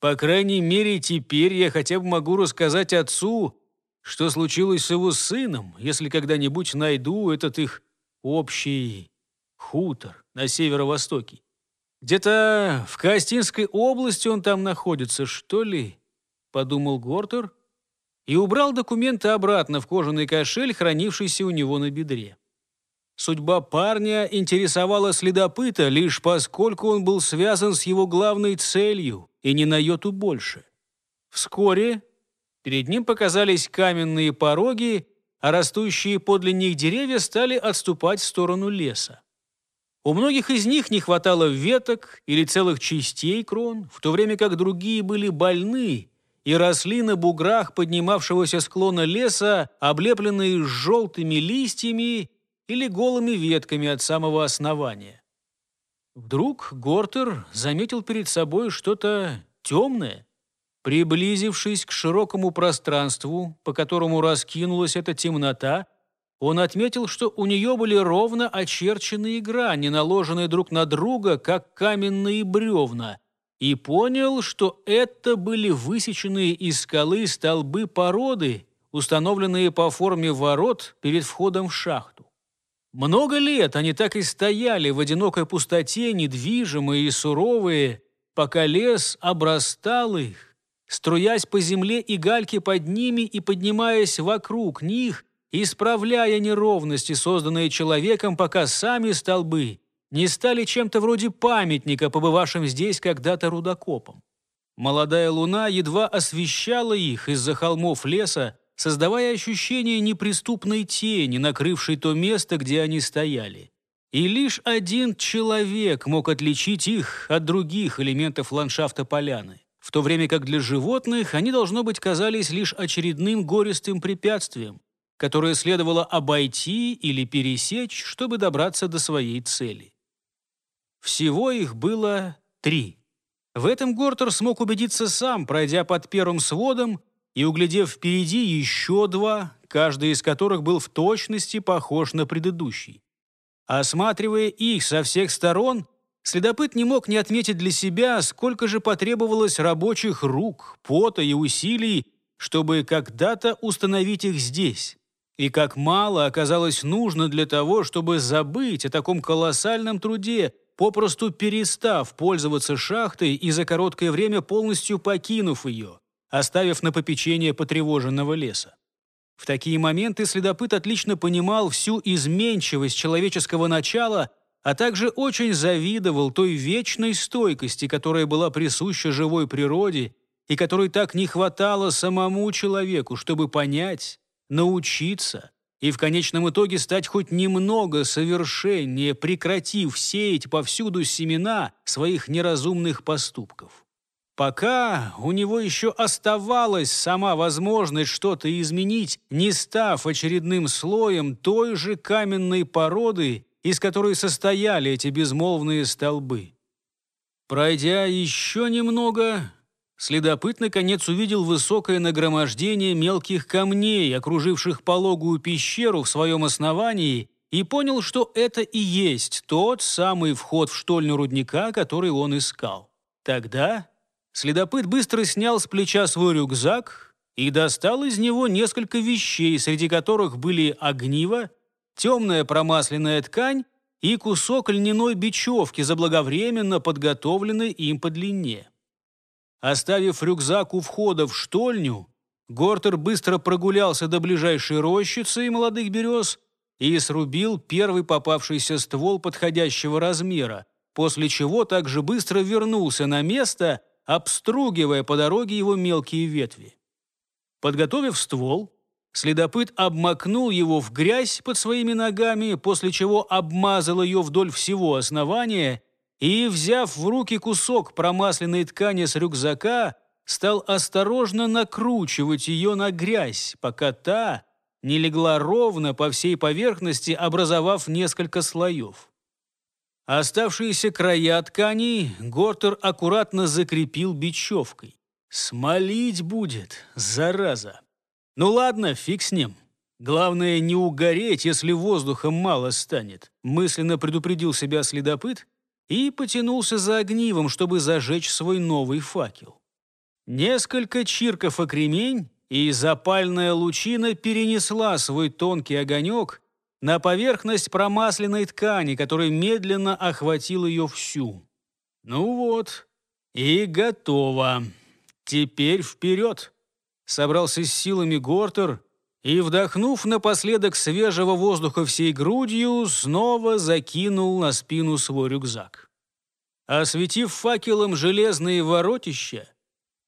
по крайней мере, теперь я хотя бы могу рассказать отцу, что случилось с его сыном, если когда-нибудь найду этот их общий хутор на северо-востоке. Где-то в Костинской области он там находится, что ли?» — подумал Гортер и убрал документы обратно в кожаный кошель, хранившийся у него на бедре. Судьба парня интересовала следопыта лишь поскольку он был связан с его главной целью и не на йоту больше. Вскоре перед ним показались каменные пороги, а растущие подле них деревья стали отступать в сторону леса. У многих из них не хватало веток или целых частей крон, в то время как другие были больны и росли на буграх поднимавшегося склона леса, облепленные желтыми листьями или голыми ветками от самого основания. Вдруг Гортер заметил перед собой что-то темное, Приблизившись к широкому пространству, по которому раскинулась эта темнота, он отметил, что у нее были ровно очерченные грани, наложенные друг на друга, как каменные бревна, и понял, что это были высеченные из скалы столбы породы, установленные по форме ворот перед входом в шахту. Много лет они так и стояли в одинокой пустоте, недвижимые и суровые, пока лес обрастал их, струясь по земле и гальки под ними и поднимаясь вокруг них, исправляя неровности, созданные человеком, пока сами столбы не стали чем-то вроде памятника, побывавшим здесь когда-то рудокопом. Молодая луна едва освещала их из-за холмов леса, создавая ощущение неприступной тени, накрывшей то место, где они стояли. И лишь один человек мог отличить их от других элементов ландшафта поляны в то время как для животных они, должно быть, казались лишь очередным гористым препятствием, которое следовало обойти или пересечь, чтобы добраться до своей цели. Всего их было три. В этом Гортер смог убедиться сам, пройдя под первым сводом и углядев впереди еще два, каждый из которых был в точности похож на предыдущий. Осматривая их со всех сторон, Следопыт не мог не отметить для себя, сколько же потребовалось рабочих рук, пота и усилий, чтобы когда-то установить их здесь. И как мало оказалось нужно для того, чтобы забыть о таком колоссальном труде, попросту перестав пользоваться шахтой и за короткое время полностью покинув ее, оставив на попечение потревоженного леса. В такие моменты следопыт отлично понимал всю изменчивость человеческого начала – а также очень завидовал той вечной стойкости, которая была присуща живой природе и которой так не хватало самому человеку, чтобы понять, научиться и в конечном итоге стать хоть немного совершеннее, прекратив сеять повсюду семена своих неразумных поступков. Пока у него еще оставалась сама возможность что-то изменить, не став очередным слоем той же каменной породы, из которой состояли эти безмолвные столбы. Пройдя еще немного, следопыт наконец увидел высокое нагромождение мелких камней, окруживших пологую пещеру в своем основании, и понял, что это и есть тот самый вход в штольню рудника, который он искал. Тогда следопыт быстро снял с плеча свой рюкзак и достал из него несколько вещей, среди которых были огниво, темная промасленная ткань и кусок льняной бечевки, заблаговременно подготовленный им по длине. Оставив рюкзак у входа в штольню, Гортер быстро прогулялся до ближайшей рощицы и молодых берез и срубил первый попавшийся ствол подходящего размера, после чего также быстро вернулся на место, обстругивая по дороге его мелкие ветви. Подготовив ствол, Следопыт обмакнул его в грязь под своими ногами, после чего обмазал ее вдоль всего основания и, взяв в руки кусок промасленной ткани с рюкзака, стал осторожно накручивать ее на грязь, пока та не легла ровно по всей поверхности, образовав несколько слоев. Оставшиеся края ткани Гортер аккуратно закрепил бечевкой. «Смолить будет, зараза!» Ну ладно, фиг с ним. Главное, не угореть, если воздуха мало станет. Мысленно предупредил себя следопыт и потянулся за огнивом, чтобы зажечь свой новый факел. Несколько чирков о кремень, и запальная лучина перенесла свой тонкий огонек на поверхность промасленной ткани, которая медленно охватила ее всю. Ну вот, и готово. Теперь вперед собрался с силами Гортер и, вдохнув напоследок свежего воздуха всей грудью, снова закинул на спину свой рюкзак. Осветив факелом железные воротища,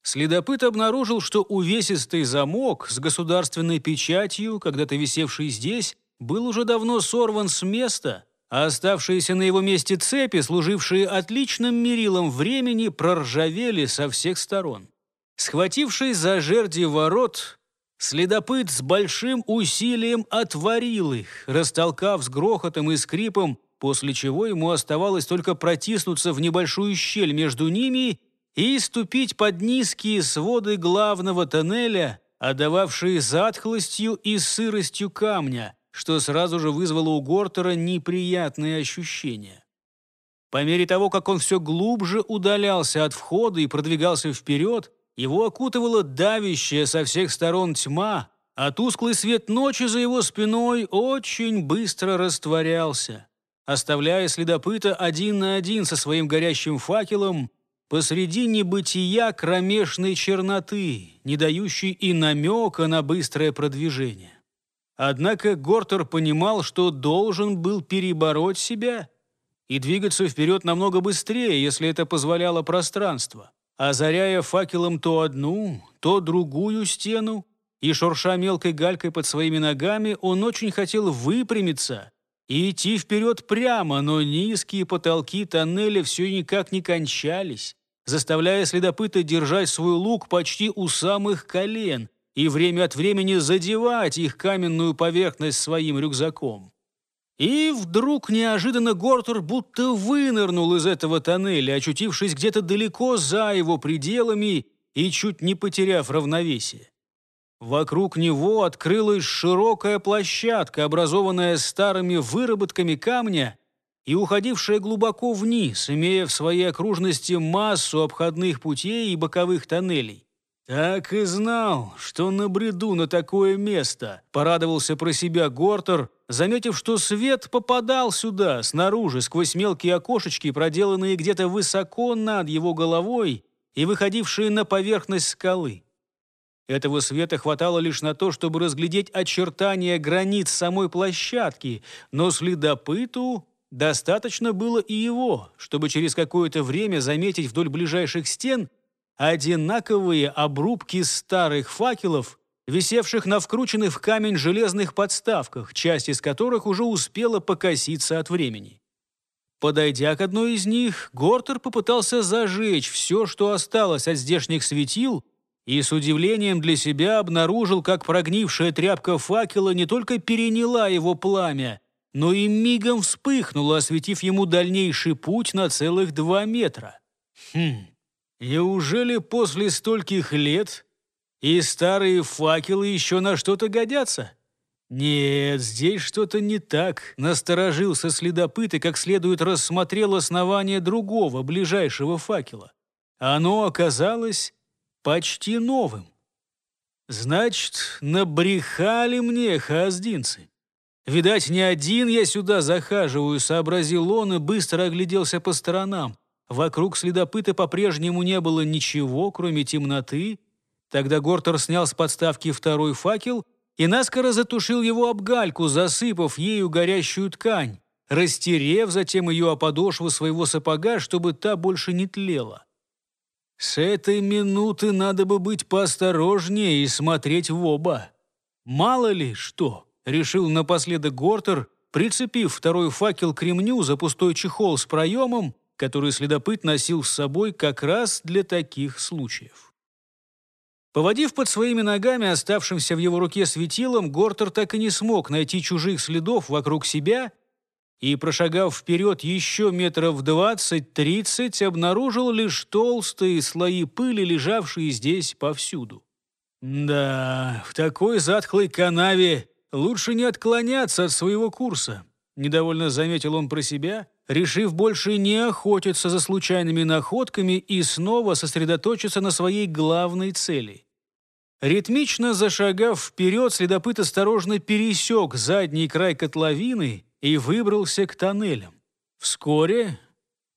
следопыт обнаружил, что увесистый замок с государственной печатью, когда-то висевший здесь, был уже давно сорван с места, а оставшиеся на его месте цепи, служившие отличным мерилом времени, проржавели со всех сторон. Схватившись за жерди ворот, следопыт с большим усилием отворил их, растолкав с грохотом и скрипом, после чего ему оставалось только протиснуться в небольшую щель между ними и ступить под низкие своды главного тоннеля, отдававшие затхлостью и сыростью камня, что сразу же вызвало у Гортера неприятные ощущения. По мере того, как он все глубже удалялся от входа и продвигался вперед, его окутывала давящая со всех сторон тьма, а тусклый свет ночи за его спиной очень быстро растворялся, оставляя следопыта один на один со своим горящим факелом посреди небытия кромешной черноты, не дающей и намека на быстрое продвижение. Однако Гортер понимал, что должен был перебороть себя и двигаться вперед намного быстрее, если это позволяло пространство. А озаряя факелом то одну, то другую стену, и, шурша мелкой галькой под своими ногами, он очень хотел выпрямиться и идти вперед прямо, но низкие потолки тоннеля все никак не кончались, заставляя следопыта держать свой лук почти у самых колен и время от времени задевать их каменную поверхность своим рюкзаком. И вдруг неожиданно Гортер будто вынырнул из этого тоннеля, очутившись где-то далеко за его пределами и чуть не потеряв равновесие. Вокруг него открылась широкая площадка, образованная старыми выработками камня и уходившая глубоко вниз, имея в своей окружности массу обходных путей и боковых тоннелей. «Так и знал, что на бреду на такое место», — порадовался про себя Гортер, заметив, что свет попадал сюда, снаружи, сквозь мелкие окошечки, проделанные где-то высоко над его головой и выходившие на поверхность скалы. Этого света хватало лишь на то, чтобы разглядеть очертания границ самой площадки, но следопыту достаточно было и его, чтобы через какое-то время заметить вдоль ближайших стен — одинаковые обрубки старых факелов, висевших на вкрученных в камень железных подставках, часть из которых уже успела покоситься от времени. Подойдя к одной из них, Гортер попытался зажечь все, что осталось от здешних светил, и с удивлением для себя обнаружил, как прогнившая тряпка факела не только переняла его пламя, но и мигом вспыхнула, осветив ему дальнейший путь на целых два метра. Хм, Неужели после стольких лет и старые факелы еще на что-то годятся? Нет, здесь что-то не так. Насторожился следопыт и как следует рассмотрел основание другого, ближайшего факела. Оно оказалось почти новым. Значит, набрехали мне хаздинцы. Видать, не один я сюда захаживаю, сообразил он и быстро огляделся по сторонам. Вокруг следопыта по-прежнему не было ничего, кроме темноты. Тогда Гортер снял с подставки второй факел и наскоро затушил его об гальку, засыпав ею горящую ткань, растерев затем ее о подошву своего сапога, чтобы та больше не тлела. С этой минуты надо бы быть поосторожнее и смотреть в оба. Мало ли что, решил напоследок Гортер, прицепив второй факел к ремню за пустой чехол с проемом, который следопыт носил с собой как раз для таких случаев. Поводив под своими ногами оставшимся в его руке светилом, Гортер так и не смог найти чужих следов вокруг себя и, прошагав вперед еще метров двадцать-тридцать, обнаружил лишь толстые слои пыли, лежавшие здесь повсюду. «Да, в такой затхлой канаве лучше не отклоняться от своего курса», — недовольно заметил он про себя решив больше не охотиться за случайными находками и снова сосредоточиться на своей главной цели. Ритмично зашагав вперед, следопыт осторожно пересек задний край котловины и выбрался к тоннелям. Вскоре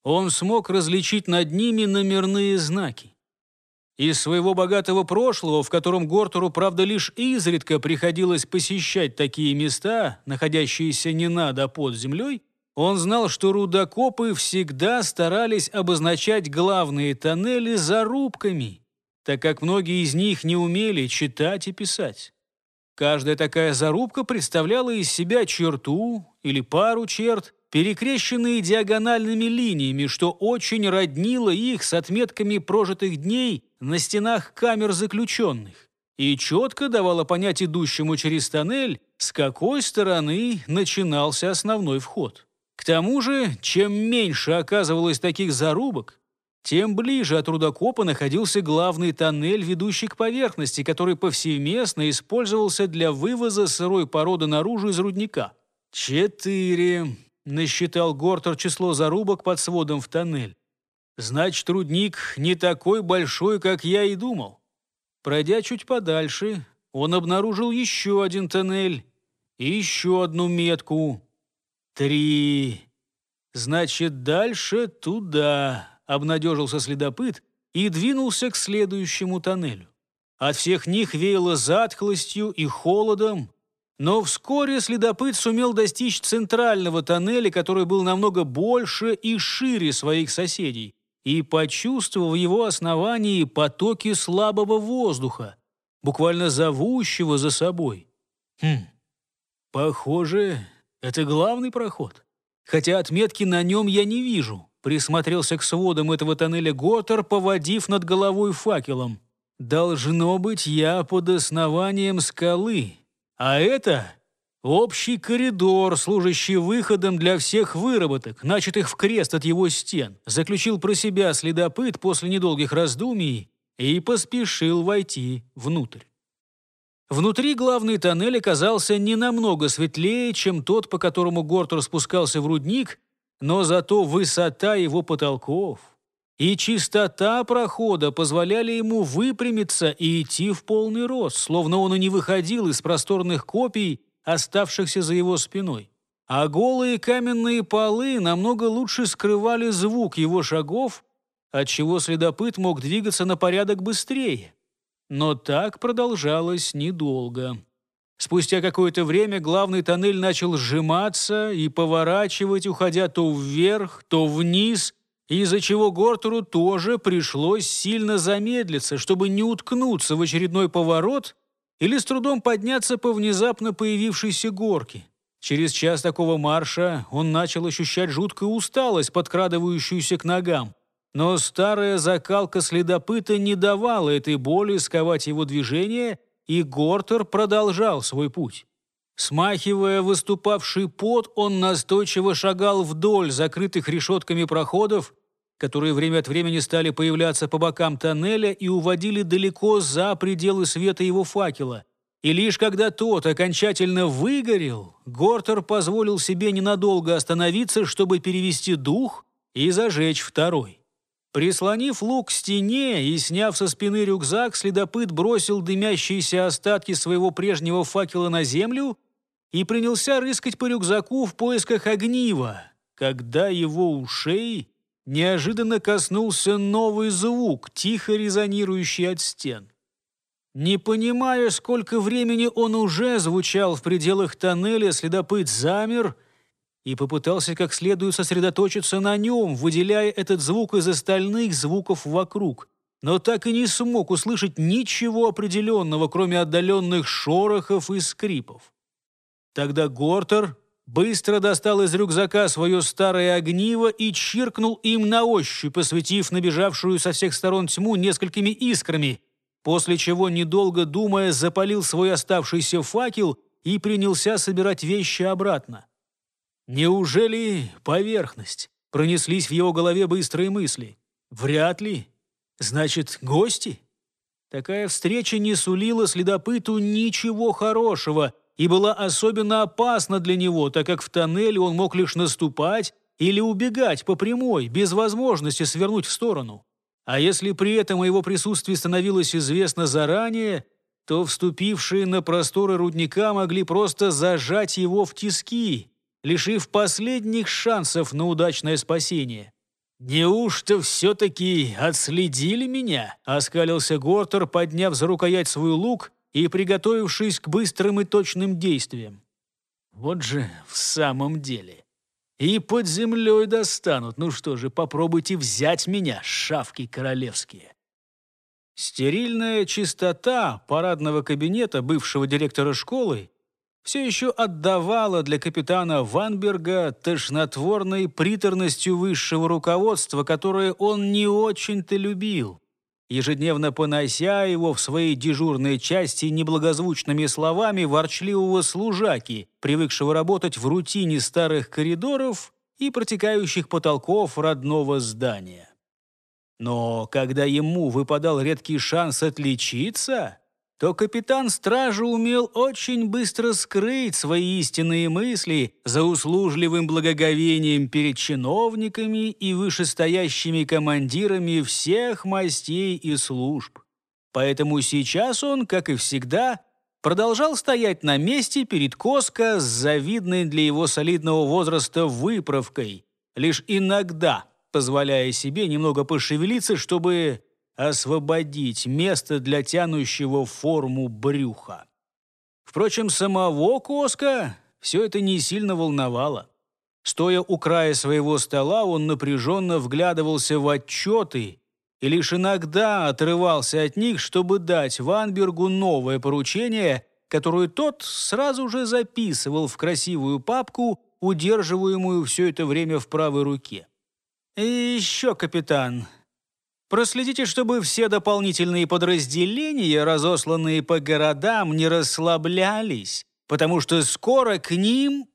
он смог различить над ними номерные знаки. Из своего богатого прошлого, в котором Гортуру, правда, лишь изредка приходилось посещать такие места, находящиеся не надо а под землей, он знал, что рудокопы всегда старались обозначать главные тоннели зарубками, так как многие из них не умели читать и писать. Каждая такая зарубка представляла из себя черту или пару черт, перекрещенные диагональными линиями, что очень роднило их с отметками прожитых дней на стенах камер заключенных и четко давало понять идущему через тоннель, с какой стороны начинался основной вход. К тому же, чем меньше оказывалось таких зарубок, тем ближе от рудокопа находился главный тоннель, ведущий к поверхности, который повсеместно использовался для вывоза сырой породы наружу из рудника. «Четыре», — насчитал Гортер число зарубок под сводом в тоннель. «Значит, рудник не такой большой, как я и думал». Пройдя чуть подальше, он обнаружил еще один тоннель и еще одну метку — Три. Значит, дальше туда, обнадежился следопыт и двинулся к следующему тоннелю. От всех них веяло затхлостью и холодом, но вскоре следопыт сумел достичь центрального тоннеля, который был намного больше и шире своих соседей, и почувствовал в его основании потоки слабого воздуха, буквально зовущего за собой. Хм, похоже, это главный проход. Хотя отметки на нем я не вижу. Присмотрелся к сводам этого тоннеля Готтер, поводив над головой факелом. Должно быть, я под основанием скалы. А это общий коридор, служащий выходом для всех выработок, начатых в крест от его стен. Заключил про себя следопыт после недолгих раздумий и поспешил войти внутрь. Внутри главный тоннель оказался не намного светлее, чем тот, по которому Горд распускался в рудник, но зато высота его потолков и чистота прохода позволяли ему выпрямиться и идти в полный рост, словно он и не выходил из просторных копий, оставшихся за его спиной. А голые каменные полы намного лучше скрывали звук его шагов, отчего следопыт мог двигаться на порядок быстрее. Но так продолжалось недолго. Спустя какое-то время главный тоннель начал сжиматься и поворачивать, уходя то вверх, то вниз, из-за чего Гортеру тоже пришлось сильно замедлиться, чтобы не уткнуться в очередной поворот или с трудом подняться по внезапно появившейся горке. Через час такого марша он начал ощущать жуткую усталость, подкрадывающуюся к ногам. Но старая закалка следопыта не давала этой боли сковать его движение, и Гортер продолжал свой путь. Смахивая выступавший пот, он настойчиво шагал вдоль закрытых решетками проходов, которые время от времени стали появляться по бокам тоннеля и уводили далеко за пределы света его факела. И лишь когда тот окончательно выгорел, Гортер позволил себе ненадолго остановиться, чтобы перевести дух и зажечь второй. Прислонив лук к стене и сняв со спины рюкзак, следопыт бросил дымящиеся остатки своего прежнего факела на землю и принялся рыскать по рюкзаку в поисках огнива, когда его ушей неожиданно коснулся новый звук, тихо резонирующий от стен. Не понимая, сколько времени он уже звучал в пределах тоннеля, следопыт замер — и попытался как следует сосредоточиться на нем, выделяя этот звук из остальных звуков вокруг. Но так и не смог услышать ничего определенного, кроме отдаленных шорохов и скрипов. Тогда Гортер быстро достал из рюкзака свое старое огниво и чиркнул им на ощупь, посветив набежавшую со всех сторон тьму несколькими искрами, после чего, недолго думая, запалил свой оставшийся факел и принялся собирать вещи обратно. Неужели поверхность? Пронеслись в его голове быстрые мысли. Вряд ли. Значит, гости? Такая встреча не сулила следопыту ничего хорошего и была особенно опасна для него, так как в тоннеле он мог лишь наступать или убегать по прямой, без возможности свернуть в сторону. А если при этом о его присутствии становилось известно заранее, то вступившие на просторы рудника могли просто зажать его в тиски, лишив последних шансов на удачное спасение. «Неужто все-таки отследили меня?» — оскалился Гортер, подняв за рукоять свой лук и приготовившись к быстрым и точным действиям. «Вот же в самом деле. И под землей достанут. Ну что же, попробуйте взять меня, шавки королевские». Стерильная чистота парадного кабинета бывшего директора школы все еще отдавала для капитана Ванберга тошнотворной приторностью высшего руководства, которое он не очень-то любил, ежедневно понося его в своей дежурной части неблагозвучными словами ворчливого служаки, привыкшего работать в рутине старых коридоров и протекающих потолков родного здания. Но когда ему выпадал редкий шанс отличиться, то капитан стражи умел очень быстро скрыть свои истинные мысли за услужливым благоговением перед чиновниками и вышестоящими командирами всех мастей и служб. Поэтому сейчас он, как и всегда, продолжал стоять на месте перед Коско с завидной для его солидного возраста выправкой, лишь иногда позволяя себе немного пошевелиться, чтобы освободить место для тянущего форму брюха. Впрочем, самого Коска все это не сильно волновало. Стоя у края своего стола, он напряженно вглядывался в отчеты и лишь иногда отрывался от них, чтобы дать Ванбергу новое поручение, которое тот сразу же записывал в красивую папку, удерживаемую все это время в правой руке. «И еще, капитан», Проследите, чтобы все дополнительные подразделения, разосланные по городам, не расслаблялись, потому что скоро к ним...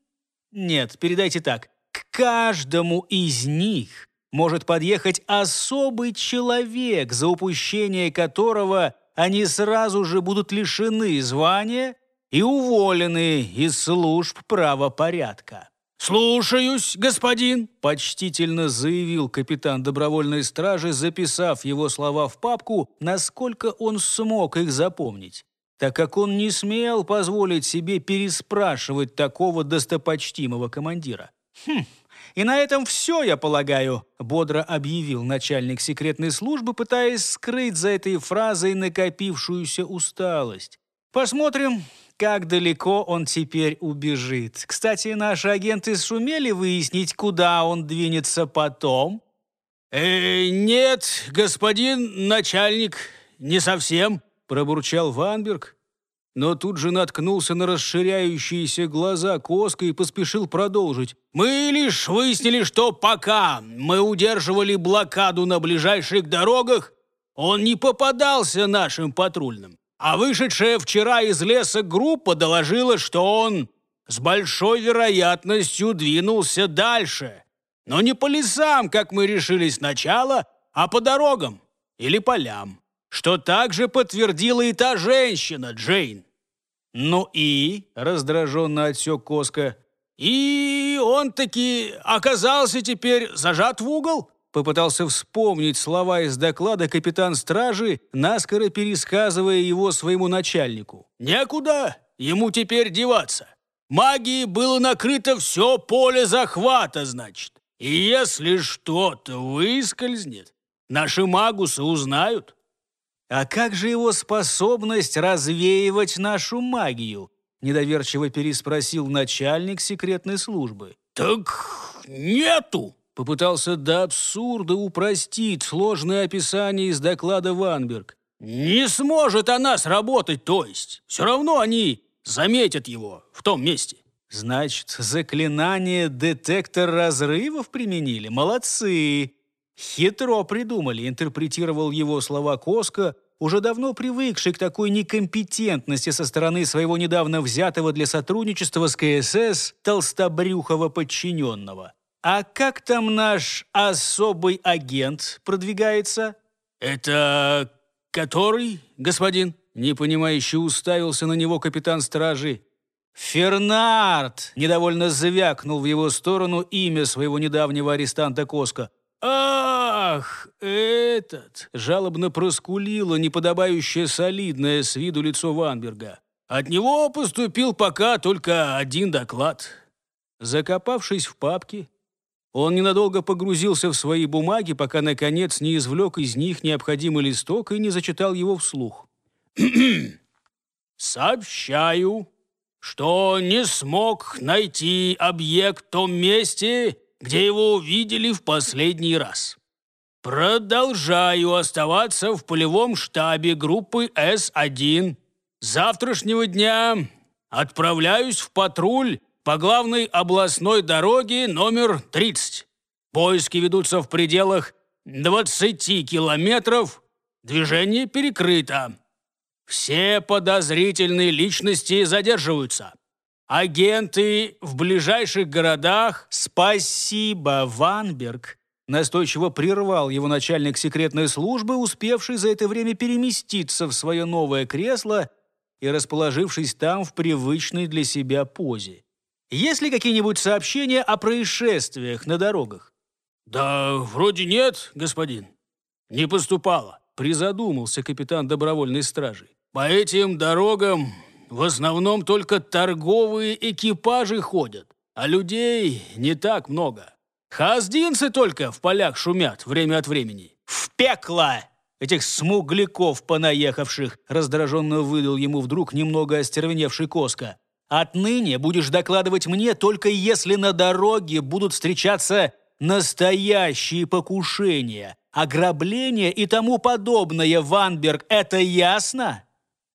Нет, передайте так. К каждому из них может подъехать особый человек, за упущение которого они сразу же будут лишены звания и уволены из служб правопорядка. «Слушаюсь, господин!» – почтительно заявил капитан добровольной стражи, записав его слова в папку, насколько он смог их запомнить, так как он не смел позволить себе переспрашивать такого достопочтимого командира. «Хм, и на этом все, я полагаю», – бодро объявил начальник секретной службы, пытаясь скрыть за этой фразой накопившуюся усталость. Посмотрим, как далеко он теперь убежит. Кстати, наши агенты сумели выяснить, куда он двинется потом? «Э, «Нет, господин начальник, не совсем», – пробурчал Ванберг. Но тут же наткнулся на расширяющиеся глаза Коска и поспешил продолжить. «Мы лишь выяснили, что пока мы удерживали блокаду на ближайших дорогах, он не попадался нашим патрульным а вышедшая вчера из леса группа доложила, что он с большой вероятностью двинулся дальше. Но не по лесам, как мы решили сначала, а по дорогам или полям, что также подтвердила и та женщина, Джейн. «Ну и?» – раздраженно отсек Коска. «И он таки оказался теперь зажат в угол?» попытался вспомнить слова из доклада капитан стражи, наскоро пересказывая его своему начальнику. «Некуда ему теперь деваться. Магии было накрыто все поле захвата, значит. И если что-то выскользнет, наши магусы узнают». «А как же его способность развеивать нашу магию?» недоверчиво переспросил начальник секретной службы. «Так нету!» попытался до абсурда упростить сложное описание из доклада Ванберг. «Не сможет она сработать, то есть. Все равно они заметят его в том месте». «Значит, заклинание «Детектор разрывов» применили? Молодцы!» «Хитро придумали», — интерпретировал его слова Коска, уже давно привыкший к такой некомпетентности со стороны своего недавно взятого для сотрудничества с КСС толстобрюхого подчиненного. А как там наш особый агент продвигается? Это который, господин? Непонимающе уставился на него капитан стражи. «Фернард!» – недовольно завякнул в его сторону имя своего недавнего арестанта Коска. «Ах, этот!» – жалобно проскулило неподобающее солидное с виду лицо Ванберга. «От него поступил пока только один доклад». Закопавшись в папке, он ненадолго погрузился в свои бумаги, пока, наконец, не извлек из них необходимый листок и не зачитал его вслух. «Сообщаю, что не смог найти объект в том месте, где его увидели в последний раз. Продолжаю оставаться в полевом штабе группы С-1. Завтрашнего дня отправляюсь в патруль по главной областной дороге номер 30. Поиски ведутся в пределах 20 километров, движение перекрыто. Все подозрительные личности задерживаются. Агенты в ближайших городах... Спасибо, Ванберг. Настойчиво прервал его начальник секретной службы, успевший за это время переместиться в свое новое кресло и расположившись там в привычной для себя позе. Есть ли какие-нибудь сообщения о происшествиях на дорогах? Да вроде нет, господин. Не поступало. Призадумался капитан добровольной стражи. По этим дорогам в основном только торговые экипажи ходят, а людей не так много. Хаздинцы только в полях шумят время от времени. В пекло! Этих смугляков понаехавших, раздраженно выдал ему вдруг немного остервеневший Коска. Отныне будешь докладывать мне, только если на дороге будут встречаться настоящие покушения, ограбления и тому подобное, Ванберг, это ясно?»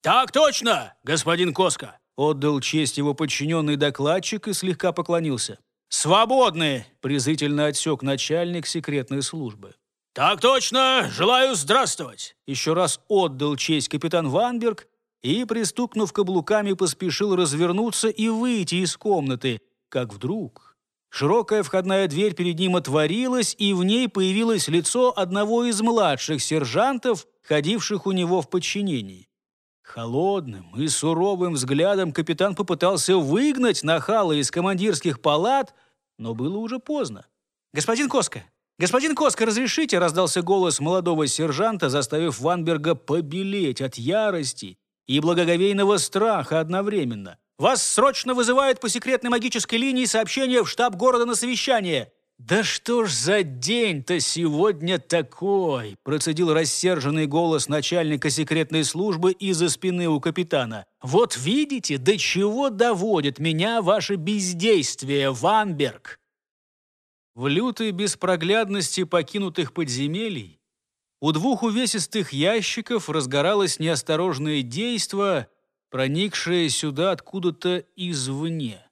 «Так точно, господин Коска!» Отдал честь его подчиненный докладчик и слегка поклонился. «Свободны!» – презрительно отсек начальник секретной службы. «Так точно! Желаю здравствовать!» Еще раз отдал честь капитан Ванберг и, пристукнув каблуками, поспешил развернуться и выйти из комнаты, как вдруг. Широкая входная дверь перед ним отворилась, и в ней появилось лицо одного из младших сержантов, ходивших у него в подчинении. Холодным и суровым взглядом капитан попытался выгнать нахала из командирских палат, но было уже поздно. «Господин Коска! Господин Коска, разрешите!» раздался голос молодого сержанта, заставив Ванберга побелеть от ярости и благоговейного страха одновременно. Вас срочно вызывают по секретной магической линии сообщение в штаб города на совещание. «Да что ж за день-то сегодня такой?» процедил рассерженный голос начальника секретной службы из-за спины у капитана. «Вот видите, до чего доводит меня ваше бездействие, Ванберг!» В лютой беспроглядности покинутых подземелий у двух увесистых ящиков разгоралось неосторожное действо, проникшее сюда откуда-то извне.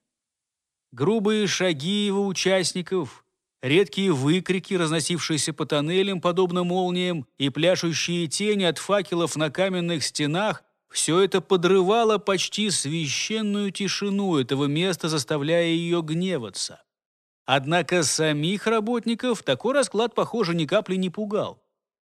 Грубые шаги его участников, редкие выкрики, разносившиеся по тоннелям, подобно молниям, и пляшущие тени от факелов на каменных стенах все это подрывало почти священную тишину этого места, заставляя ее гневаться. Однако самих работников такой расклад, похоже, ни капли не пугал.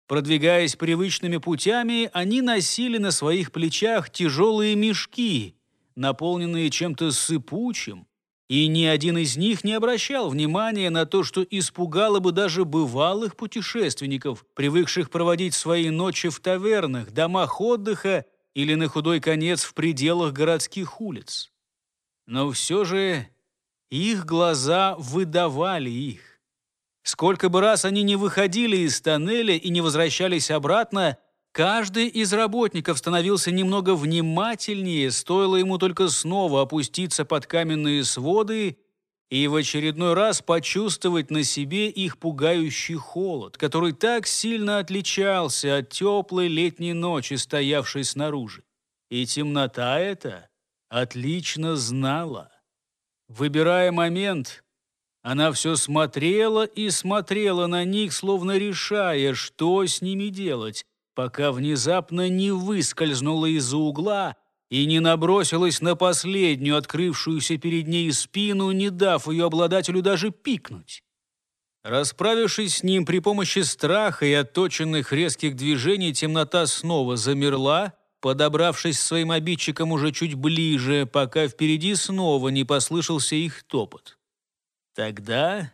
Продвигаясь привычными путями, они носили на своих плечах тяжелые мешки, наполненные чем-то сыпучим, и ни один из них не обращал внимания на то, что испугало бы даже бывалых путешественников, привыкших проводить свои ночи в тавернах, домах отдыха или на худой конец в пределах городских улиц. Но все же их глаза выдавали их. Сколько бы раз они не выходили из тоннеля и не возвращались обратно, каждый из работников становился немного внимательнее, стоило ему только снова опуститься под каменные своды и в очередной раз почувствовать на себе их пугающий холод, который так сильно отличался от теплой летней ночи, стоявшей снаружи. И темнота эта отлично знала. Выбирая момент, она все смотрела и смотрела на них, словно решая, что с ними делать, пока внезапно не выскользнула из-за угла и не набросилась на последнюю открывшуюся перед ней спину, не дав ее обладателю даже пикнуть. Расправившись с ним при помощи страха и отточенных резких движений, темнота снова замерла, подобравшись своим обидчикам уже чуть ближе, пока впереди снова не послышался их топот. Тогда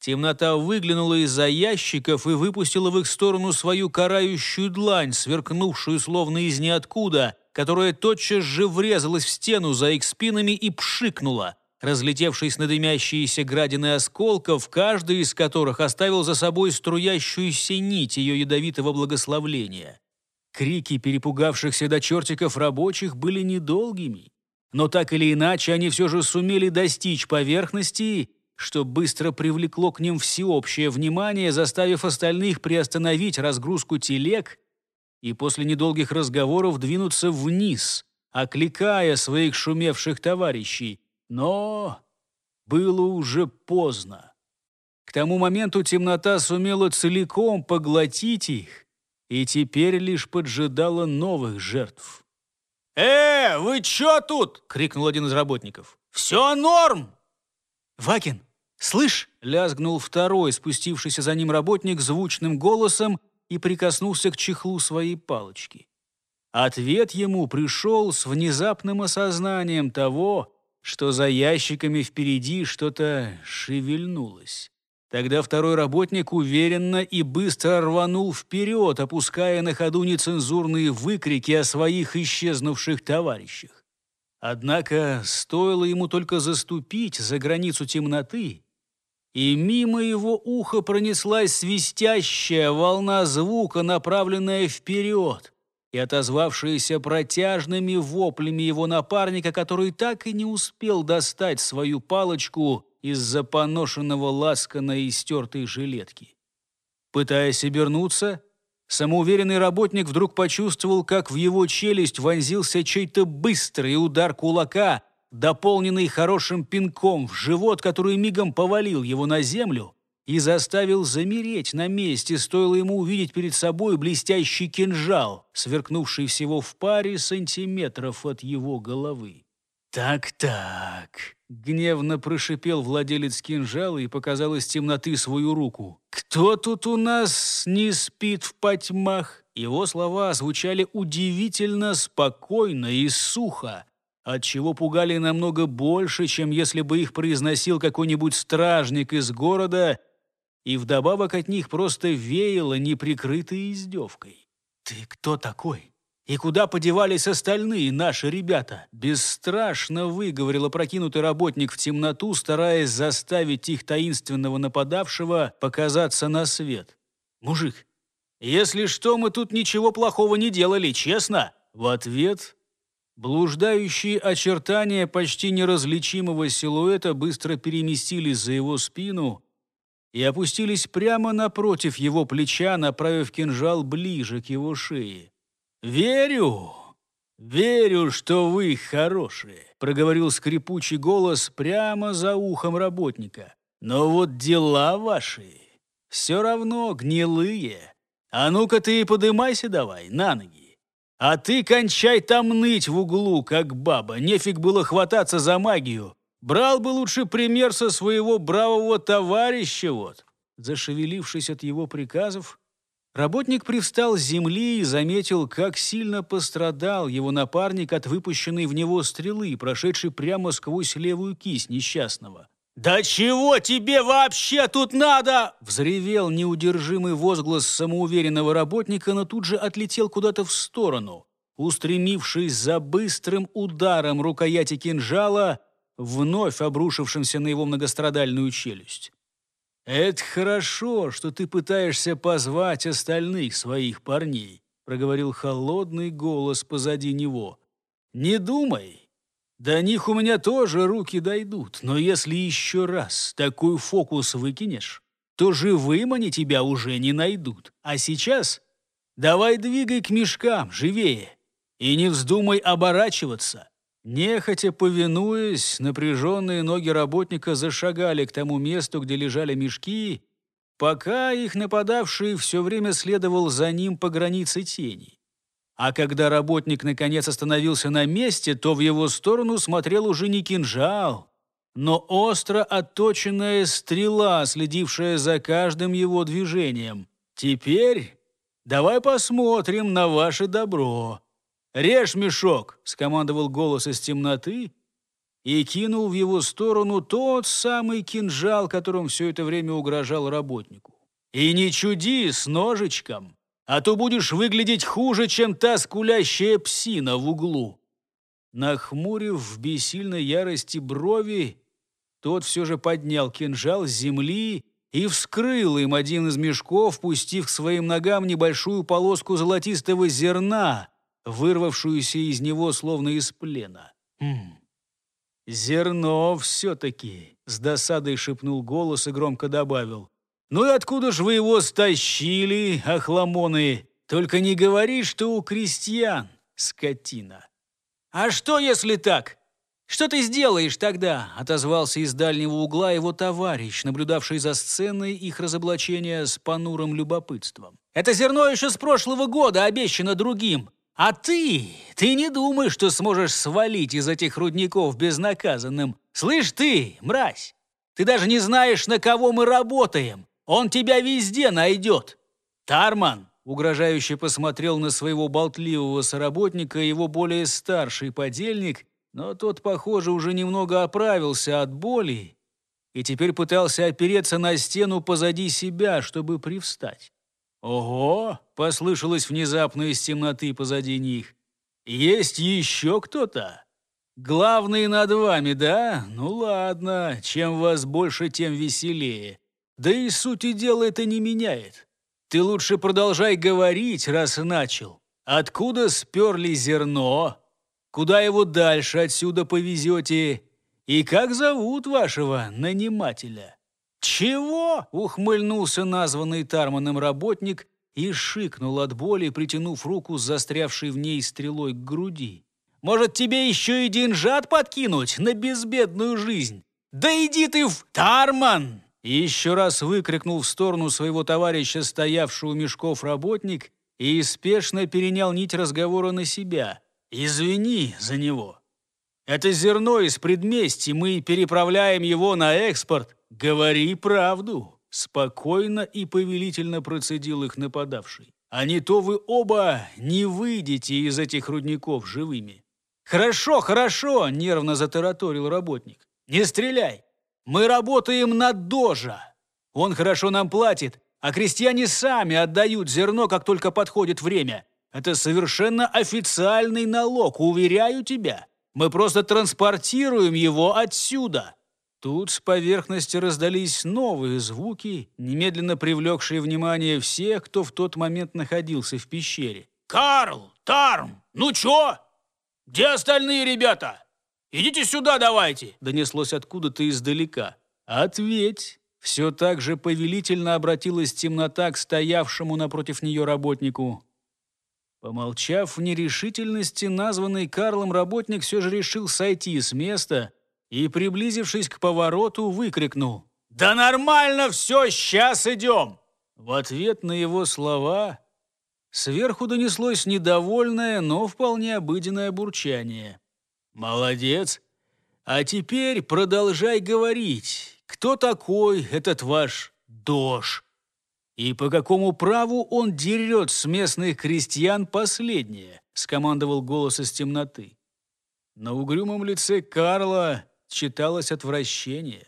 темнота выглянула из-за ящиков и выпустила в их сторону свою карающую длань, сверкнувшую словно из ниоткуда, которая тотчас же врезалась в стену за их спинами и пшикнула разлетевшись на дымящиеся градины осколков, каждый из которых оставил за собой струящуюся нить ее ядовитого благословления. Крики перепугавшихся до чертиков рабочих были недолгими, но так или иначе они все же сумели достичь поверхности что быстро привлекло к ним всеобщее внимание, заставив остальных приостановить разгрузку телег и после недолгих разговоров двинуться вниз, окликая своих шумевших товарищей. Но было уже поздно. К тому моменту темнота сумела целиком поглотить их и теперь лишь поджидала новых жертв. «Э, вы чё тут?» — крикнул один из работников. Всё норм!» «Вакин, «Слышь!» — лязгнул второй, спустившийся за ним работник звучным голосом и прикоснулся к чехлу своей палочки. Ответ ему пришел с внезапным осознанием того, что за ящиками впереди что-то шевельнулось. Тогда второй работник уверенно и быстро рванул вперед, опуская на ходу нецензурные выкрики о своих исчезнувших товарищах. Однако стоило ему только заступить за границу темноты, и мимо его уха пронеслась свистящая волна звука, направленная вперед и отозвавшаяся протяжными воплями его напарника, который так и не успел достать свою палочку из-за поношенного ласка на истертой жилетке. Пытаясь обернуться, самоуверенный работник вдруг почувствовал, как в его челюсть вонзился чей-то быстрый удар кулака, дополненный хорошим пинком в живот, который мигом повалил его на землю и заставил замереть на месте, стоило ему увидеть перед собой блестящий кинжал, сверкнувший всего в паре сантиметров от его головы. «Так-так», — гневно прошипел владелец кинжала и показал из темноты свою руку. «Кто тут у нас не спит в потьмах?» Его слова звучали удивительно спокойно и сухо, отчего пугали намного больше, чем если бы их произносил какой-нибудь стражник из города, и вдобавок от них просто веяло неприкрытой издевкой. «Ты кто такой? И куда подевались остальные наши ребята?» Бесстрашно выговорил опрокинутый работник в темноту, стараясь заставить их таинственного нападавшего показаться на свет. «Мужик, если что, мы тут ничего плохого не делали, честно?» В ответ Блуждающие очертания почти неразличимого силуэта быстро переместились за его спину и опустились прямо напротив его плеча, направив кинжал ближе к его шее. «Верю! Верю, что вы хорошие!» — проговорил скрипучий голос прямо за ухом работника. «Но вот дела ваши все равно гнилые. А ну-ка ты и подымайся давай на ноги!» А ты кончай там ныть в углу, как баба. Нефиг было хвататься за магию. Брал бы лучше пример со своего бравого товарища вот». Зашевелившись от его приказов, работник привстал с земли и заметил, как сильно пострадал его напарник от выпущенной в него стрелы, прошедшей прямо сквозь левую кисть несчастного. «Да чего тебе вообще тут надо?» Взревел неудержимый возглас самоуверенного работника, но тут же отлетел куда-то в сторону. Устремившись за быстрым ударом рукояти кинжала, вновь обрушившимся на его многострадальную челюсть. «Это хорошо, что ты пытаешься позвать остальных своих парней», проговорил холодный голос позади него. «Не думай, до них у меня тоже руки дойдут, но если еще раз такой фокус выкинешь, то живым они тебя уже не найдут. А сейчас давай двигай к мешкам, живее, и не вздумай оборачиваться». Нехотя повинуясь, напряженные ноги работника зашагали к тому месту, где лежали мешки, пока их нападавший все время следовал за ним по границе тени. А когда работник наконец остановился на месте, то в его сторону смотрел уже не кинжал, но остро отточенная стрела, следившая за каждым его движением. «Теперь давай посмотрим на ваше добро». «Режь мешок!» — скомандовал голос из темноты и кинул в его сторону тот самый кинжал, которым все это время угрожал работнику. «И не чуди с ножичком!» а то будешь выглядеть хуже, чем та скулящая псина в углу». Нахмурив в бессильной ярости брови, тот все же поднял кинжал с земли и вскрыл им один из мешков, пустив к своим ногам небольшую полоску золотистого зерна, вырвавшуюся из него словно из плена. «Хм. «Зерно все-таки», — с досадой шепнул голос и громко добавил. «Ну и откуда ж вы его стащили, охламоны? Только не говори, что у крестьян, скотина!» «А что, если так? Что ты сделаешь тогда?» отозвался из дальнего угла его товарищ, наблюдавший за сценой их разоблачения с понурым любопытством. «Это зерно еще с прошлого года обещано другим. А ты, ты не думаешь, что сможешь свалить из этих рудников безнаказанным. Слышь ты, мразь!» Ты даже не знаешь, на кого мы работаем. Он тебя везде найдет. Тарман!» Угрожающе посмотрел на своего болтливого соработника его более старший подельник, но тот, похоже, уже немного оправился от боли и теперь пытался опереться на стену позади себя, чтобы привстать. «Ого!» — послышалось внезапно из темноты позади них. «Есть еще кто-то?» «Главный над вами, да? Ну ладно, чем вас больше, тем веселее. Да и сути дела это не меняет. Ты лучше продолжай говорить, раз начал. Откуда сперли зерно? Куда его дальше отсюда повезете? И как зовут вашего нанимателя?» «Чего?» – ухмыльнулся названный Тарманом работник и шикнул от боли, притянув руку с застрявшей в ней стрелой к груди. «Может, тебе еще и деньжат подкинуть на безбедную жизнь? Да иди ты в Тарман!» и еще раз выкрикнул в сторону своего товарища, стоявшего у мешков работник, и спешно перенял нить разговора на себя. «Извини за него. Это зерно из предместья, мы переправляем его на экспорт. Говори правду!» Спокойно и повелительно процедил их нападавший. «А не то вы оба не выйдете из этих рудников живыми». «Хорошо, хорошо!» – нервно затараторил работник. «Не стреляй! Мы работаем на дожа. Он хорошо нам платит, а крестьяне сами отдают зерно, как только подходит время. Это совершенно официальный налог, уверяю тебя. Мы просто транспортируем его отсюда». Тут с поверхности раздались новые звуки, немедленно привлекшие внимание всех, кто в тот момент находился в пещере. «Карл! Тарм! Ну чё? Где остальные ребята?» «Идите сюда давайте!» – донеслось откуда-то издалека. «Ответь!» Все так же повелительно обратилась темнота к стоявшему напротив нее работнику. Помолчав в нерешительности, названный Карлом работник все же решил сойти с места и, приблизившись к повороту, выкрикнул. «Да нормально все, сейчас идем!» В ответ на его слова сверху донеслось недовольное, но вполне обыденное бурчание. Молодец. А теперь продолжай говорить, кто такой этот ваш дож И по какому праву он дерет с местных крестьян последнее? Скомандовал голос из темноты. На угрюмом лице Карла читалось отвращение.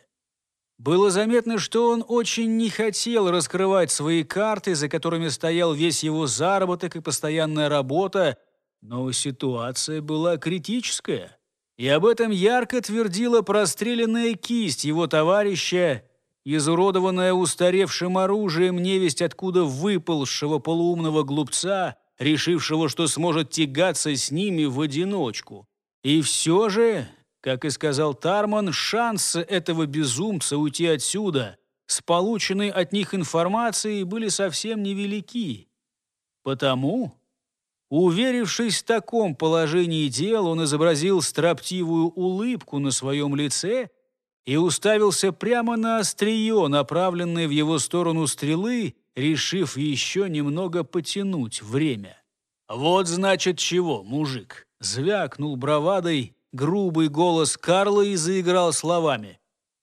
Было заметно, что он очень не хотел раскрывать свои карты, за которыми стоял весь его заработок и постоянная работа, но ситуация была критическая. И об этом ярко твердила простреленная кисть его товарища, изуродованная устаревшим оружием невесть откуда выползшего полуумного глупца, решившего, что сможет тягаться с ними в одиночку. И все же, как и сказал Тарман, шансы этого безумца уйти отсюда с полученной от них информацией были совсем невелики. Потому Уверившись в таком положении дел, он изобразил строптивую улыбку на своем лице и уставился прямо на острие, направленное в его сторону стрелы, решив еще немного потянуть время. «Вот значит чего, мужик!» — звякнул бравадой, грубый голос Карла и заиграл словами.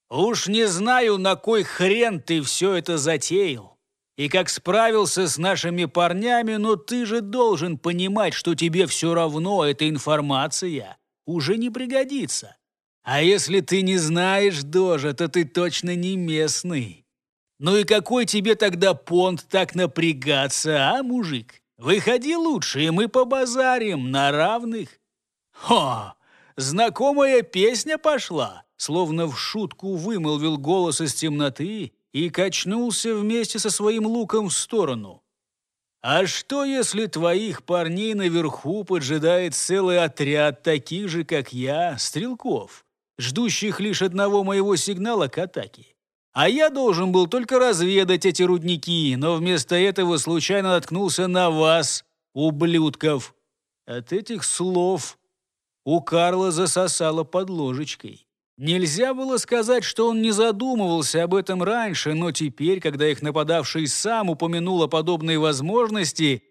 «Уж не знаю, на кой хрен ты все это затеял, и как справился с нашими парнями, но ты же должен понимать, что тебе все равно эта информация уже не пригодится. А если ты не знаешь Дожа, то ты точно не местный. Ну и какой тебе тогда понт так напрягаться, а, мужик? Выходи лучше, и мы побазарим на равных. Хо! Знакомая песня пошла, словно в шутку вымолвил голос из темноты, и качнулся вместе со своим луком в сторону. «А что, если твоих парней наверху поджидает целый отряд таких же, как я, стрелков, ждущих лишь одного моего сигнала к атаке? А я должен был только разведать эти рудники, но вместо этого случайно наткнулся на вас, ублюдков!» От этих слов у Карла засосало под ложечкой. Нельзя было сказать, что он не задумывался об этом раньше, но теперь, когда их нападавший сам упомянул о подобной возможности,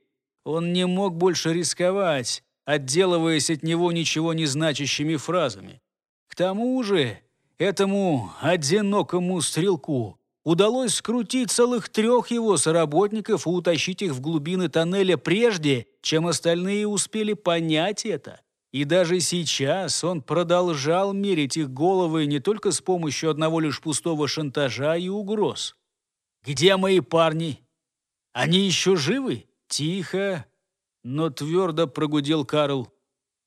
он не мог больше рисковать, отделываясь от него ничего не значащими фразами. К тому же этому одинокому стрелку удалось скрутить целых трех его соработников и утащить их в глубины тоннеля прежде, чем остальные успели понять это. И даже сейчас он продолжал мерить их головы не только с помощью одного лишь пустого шантажа и угроз. «Где мои парни? Они еще живы?» Тихо, но твердо прогудел Карл.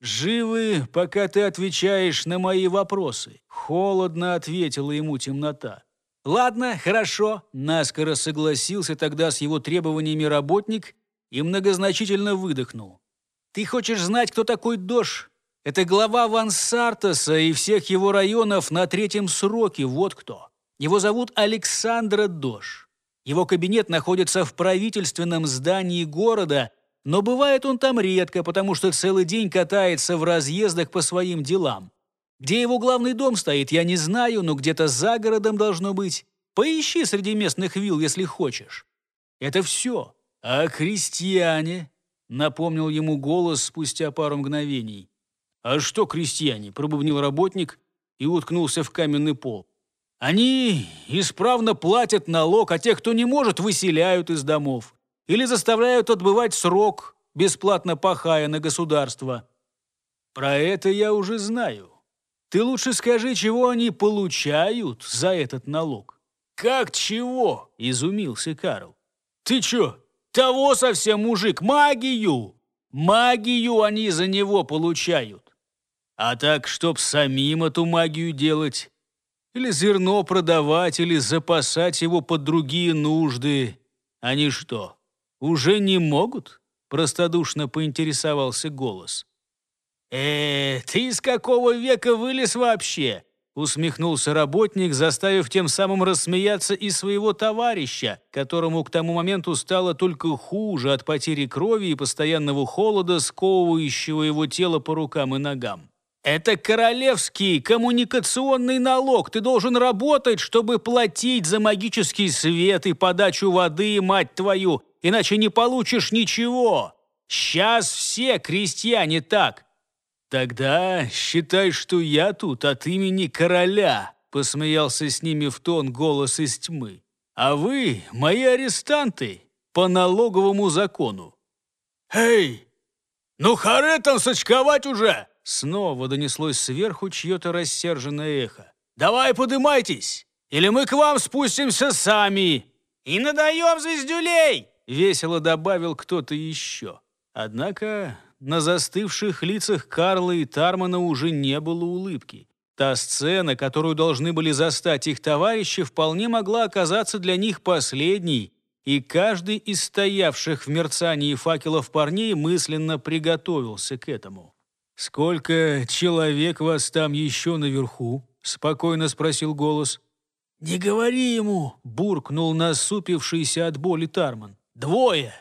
«Живы, пока ты отвечаешь на мои вопросы», — холодно ответила ему темнота. «Ладно, хорошо», — наскоро согласился тогда с его требованиями работник и многозначительно выдохнул. Ты хочешь знать, кто такой Дош? Это глава Ван Сартаса и всех его районов на третьем сроке, вот кто. Его зовут Александра Дош. Его кабинет находится в правительственном здании города, но бывает он там редко, потому что целый день катается в разъездах по своим делам. Где его главный дом стоит, я не знаю, но где-то за городом должно быть. Поищи среди местных вилл, если хочешь. Это все. А крестьяне? напомнил ему голос спустя пару мгновений. «А что, крестьяне?» – пробубнил работник и уткнулся в каменный пол. «Они исправно платят налог, а тех, кто не может, выселяют из домов или заставляют отбывать срок, бесплатно пахая на государство». «Про это я уже знаю. Ты лучше скажи, чего они получают за этот налог». «Как чего?» – изумился Карл. «Ты чё, того совсем мужик, магию! Магию они за него получают. А так, чтоб самим эту магию делать, или зерно продавать, или запасать его под другие нужды, они что, уже не могут?» Простодушно поинтересовался голос. «Э, ты из какого века вылез вообще?» усмехнулся работник, заставив тем самым рассмеяться и своего товарища, которому к тому моменту стало только хуже от потери крови и постоянного холода, сковывающего его тело по рукам и ногам. «Это королевский коммуникационный налог. Ты должен работать, чтобы платить за магический свет и подачу воды, мать твою, иначе не получишь ничего. Сейчас все крестьяне так. «Тогда считай, что я тут от имени короля», — посмеялся с ними в тон голос из тьмы. «А вы — мои арестанты по налоговому закону». «Эй, ну харе там сочковать уже!» Снова донеслось сверху чье-то рассерженное эхо. «Давай подымайтесь, или мы к вам спустимся сами!» «И надаем звездюлей!» — весело добавил кто-то еще. Однако на застывших лицах Карла и Тармана уже не было улыбки. Та сцена, которую должны были застать их товарищи, вполне могла оказаться для них последней, и каждый из стоявших в мерцании факелов парней мысленно приготовился к этому. «Сколько человек вас там еще наверху?» — спокойно спросил голос. «Не говори ему!» — буркнул насупившийся от боли Тарман. «Двое!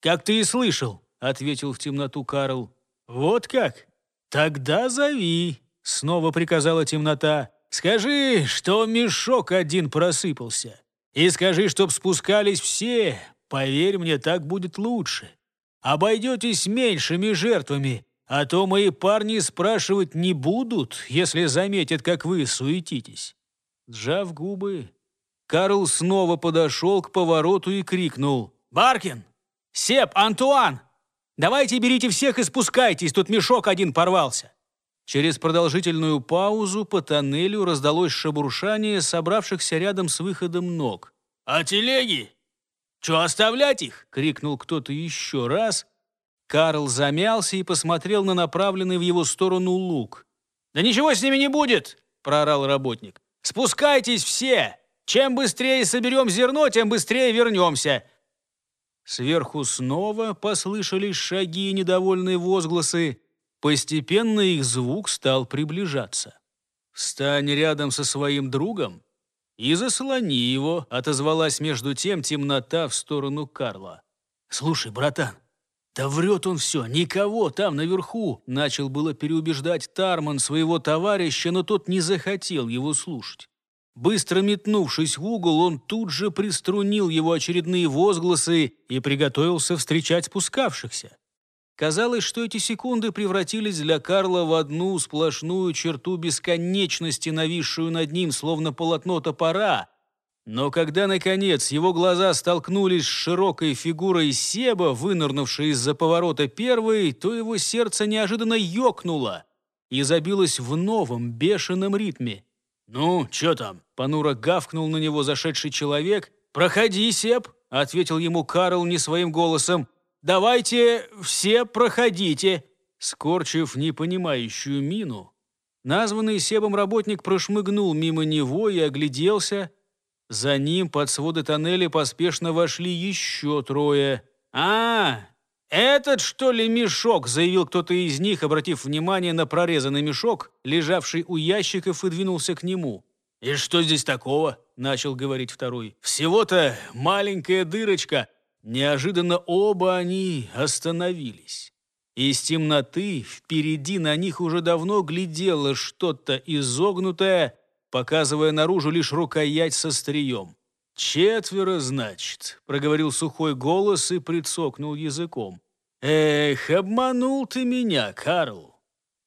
Как ты и слышал!» ответил в темноту Карл. «Вот как? Тогда зови!» — снова приказала темнота. «Скажи, что мешок один просыпался. И скажи, чтоб спускались все. Поверь мне, так будет лучше. Обойдетесь меньшими жертвами, а то мои парни спрашивать не будут, если заметят, как вы суетитесь». Сжав губы, Карл снова подошел к повороту и крикнул. «Баркин! Сеп! Антуан! Давайте берите всех и спускайтесь, тут мешок один порвался». Через продолжительную паузу по тоннелю раздалось шебуршание собравшихся рядом с выходом ног. «А телеги? Чё, оставлять их?» — крикнул кто-то еще раз. Карл замялся и посмотрел на направленный в его сторону лук. «Да ничего с ними не будет!» — проорал работник. «Спускайтесь все! Чем быстрее соберем зерно, тем быстрее вернемся!» Сверху снова послышались шаги и недовольные возгласы. Постепенно их звук стал приближаться. «Встань рядом со своим другом и заслони его», — отозвалась между тем темнота в сторону Карла. «Слушай, братан, да врет он все, никого там наверху», — начал было переубеждать Тарман своего товарища, но тот не захотел его слушать. Быстро метнувшись в угол, он тут же приструнил его очередные возгласы и приготовился встречать спускавшихся. Казалось, что эти секунды превратились для Карла в одну сплошную черту бесконечности, нависшую над ним, словно полотно топора. Но когда, наконец, его глаза столкнулись с широкой фигурой Себа, вынырнувшей из-за поворота первой, то его сердце неожиданно ёкнуло и забилось в новом бешеном ритме. «Ну, чё там?» – понуро гавкнул на него зашедший человек. «Проходи, Сеп!» – ответил ему Карл не своим голосом. «Давайте все проходите!» Скорчив непонимающую мину, названный Себом работник прошмыгнул мимо него и огляделся. За ним под своды тоннеля поспешно вошли еще трое. «А, «Этот, что ли, мешок?» – заявил кто-то из них, обратив внимание на прорезанный мешок, лежавший у ящиков, и двинулся к нему. «И что здесь такого?» – начал говорить второй. «Всего-то маленькая дырочка». Неожиданно оба они остановились. Из темноты впереди на них уже давно глядело что-то изогнутое, показывая наружу лишь рукоять со стрием. «Четверо, значит», — проговорил сухой голос и прицокнул языком. «Эх, обманул ты меня, Карл!»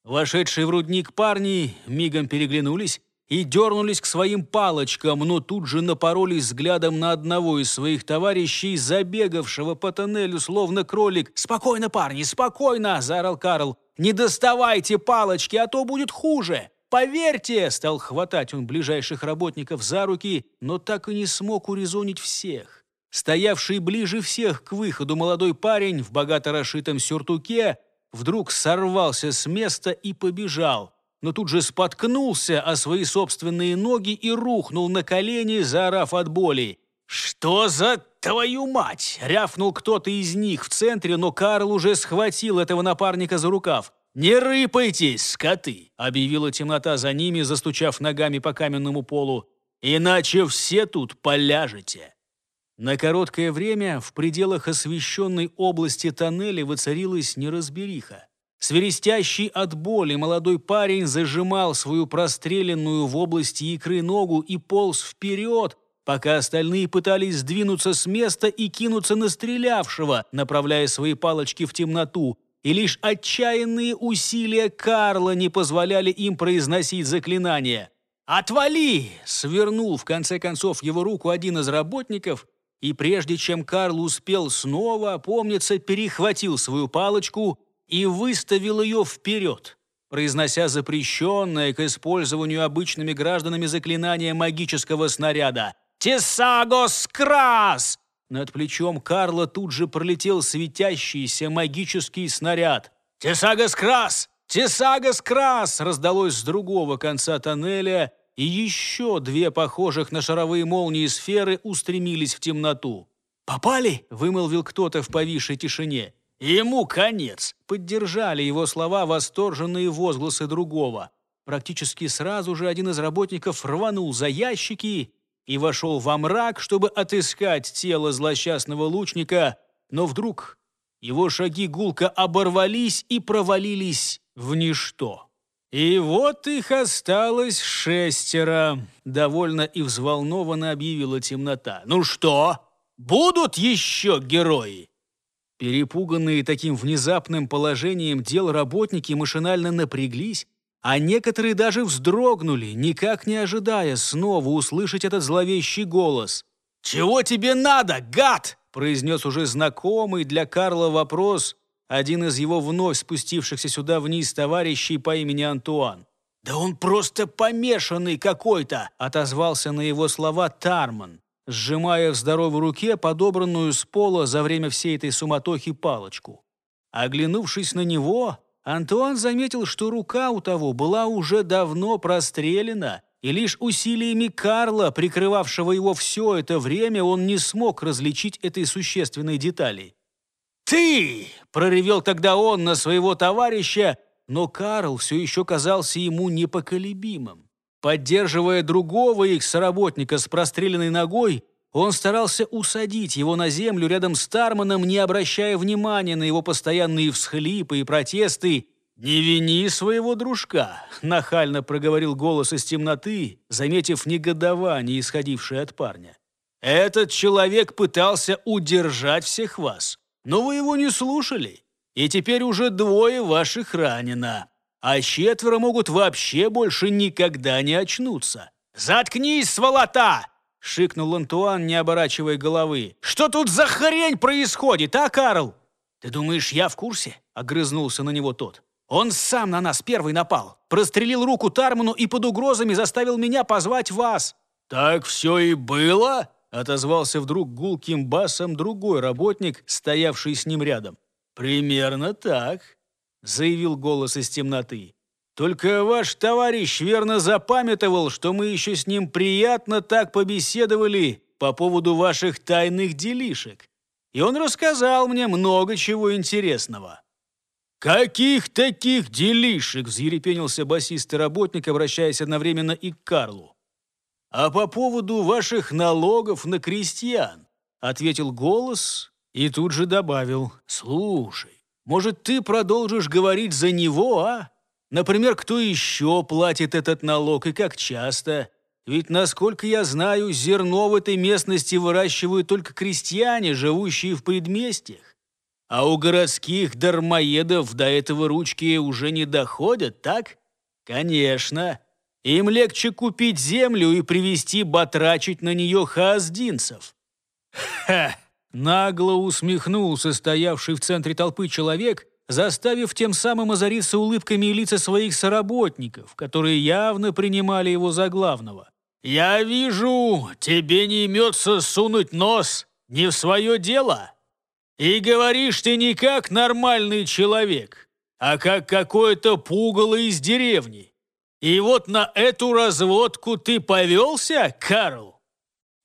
Вошедшие в рудник парни мигом переглянулись и дернулись к своим палочкам, но тут же напоролись взглядом на одного из своих товарищей, забегавшего по тоннелю, словно кролик. «Спокойно, парни, спокойно!» – заорал Карл. «Не доставайте палочки, а то будет хуже!» Поверьте!» – стал хватать он ближайших работников за руки, но так и не смог урезонить всех. Стоявший ближе всех к выходу молодой парень в богато расшитом сюртуке вдруг сорвался с места и побежал, но тут же споткнулся о свои собственные ноги и рухнул на колени, заорав от боли. «Что за твою мать?» – рявкнул кто-то из них в центре, но Карл уже схватил этого напарника за рукав. «Не рыпайтесь, скоты!» — объявила темнота за ними, застучав ногами по каменному полу. «Иначе все тут поляжете!» На короткое время в пределах освещенной области тоннеля воцарилась неразбериха. Сверестящий от боли молодой парень зажимал свою простреленную в области икры ногу и полз вперед, пока остальные пытались сдвинуться с места и кинуться на стрелявшего, направляя свои палочки в темноту и лишь отчаянные усилия Карла не позволяли им произносить заклинание. «Отвали!» — свернул в конце концов его руку один из работников, и прежде чем Карл успел снова опомниться, перехватил свою палочку и выставил ее вперед, произнося запрещенное к использованию обычными гражданами заклинание магического снаряда «Тесагос Крас!» Над плечом Карла тут же пролетел светящийся магический снаряд. «Тесагас Крас! Тесагас Крас!» раздалось с другого конца тоннеля, и еще две похожих на шаровые молнии сферы устремились в темноту. «Попали?» – вымолвил кто-то в повисшей тишине. «Ему конец!» – поддержали его слова восторженные возгласы другого. Практически сразу же один из работников рванул за ящики, и вошел во мрак, чтобы отыскать тело злосчастного лучника, но вдруг его шаги гулко оборвались и провалились в ничто. «И вот их осталось шестеро», — довольно и взволнованно объявила темнота. «Ну что, будут еще герои?» Перепуганные таким внезапным положением дел работники машинально напряглись, а некоторые даже вздрогнули, никак не ожидая снова услышать этот зловещий голос. «Чего тебе надо, гад?» – произнес уже знакомый для Карла вопрос один из его вновь спустившихся сюда вниз товарищей по имени Антуан. «Да он просто помешанный какой-то!» – отозвался на его слова Тарман, сжимая в здоровой руке подобранную с пола за время всей этой суматохи палочку. Оглянувшись на него, Антуан заметил, что рука у того была уже давно прострелена, и лишь усилиями Карла, прикрывавшего его все это время, он не смог различить этой существенной детали. «Ты!» – проревел тогда он на своего товарища, но Карл все еще казался ему непоколебимым. Поддерживая другого их соработника с простреленной ногой, он старался усадить его на землю рядом с Тарманом, не обращая внимания на его постоянные всхлипы и протесты. «Не вини своего дружка», — нахально проговорил голос из темноты, заметив негодование, исходившее от парня. «Этот человек пытался удержать всех вас, но вы его не слушали, и теперь уже двое ваших ранено, а четверо могут вообще больше никогда не очнуться». «Заткнись, сволота!» шикнул Антуан, не оборачивая головы. «Что тут за хрень происходит, а, Карл?» «Ты думаешь, я в курсе?» — огрызнулся на него тот. «Он сам на нас первый напал, прострелил руку Тарману и под угрозами заставил меня позвать вас». «Так все и было?» — отозвался вдруг гулким басом другой работник, стоявший с ним рядом. «Примерно так», — заявил голос из темноты. Только ваш товарищ верно запамятовал, что мы еще с ним приятно так побеседовали по поводу ваших тайных делишек. И он рассказал мне много чего интересного». «Каких таких делишек?» – взъерепенился басистый работник, обращаясь одновременно и к Карлу. «А по поводу ваших налогов на крестьян», – ответил голос и тут же добавил. «Слушай, может, ты продолжишь говорить за него, а? Например, кто еще платит этот налог и как часто. Ведь, насколько я знаю, зерно в этой местности выращивают только крестьяне, живущие в предместьях. А у городских дармоедов до этого ручки уже не доходят, так? Конечно. Им легче купить землю и привести батрачить на нее хааздинцев. Ха! Нагло усмехнулся стоявший в центре толпы человек – заставив тем самым озариться улыбками лица своих соработников, которые явно принимали его за главного. «Я вижу, тебе не имется сунуть нос не в свое дело. И говоришь ты не как нормальный человек, а как какое-то пугало из деревни. И вот на эту разводку ты повелся, Карл?»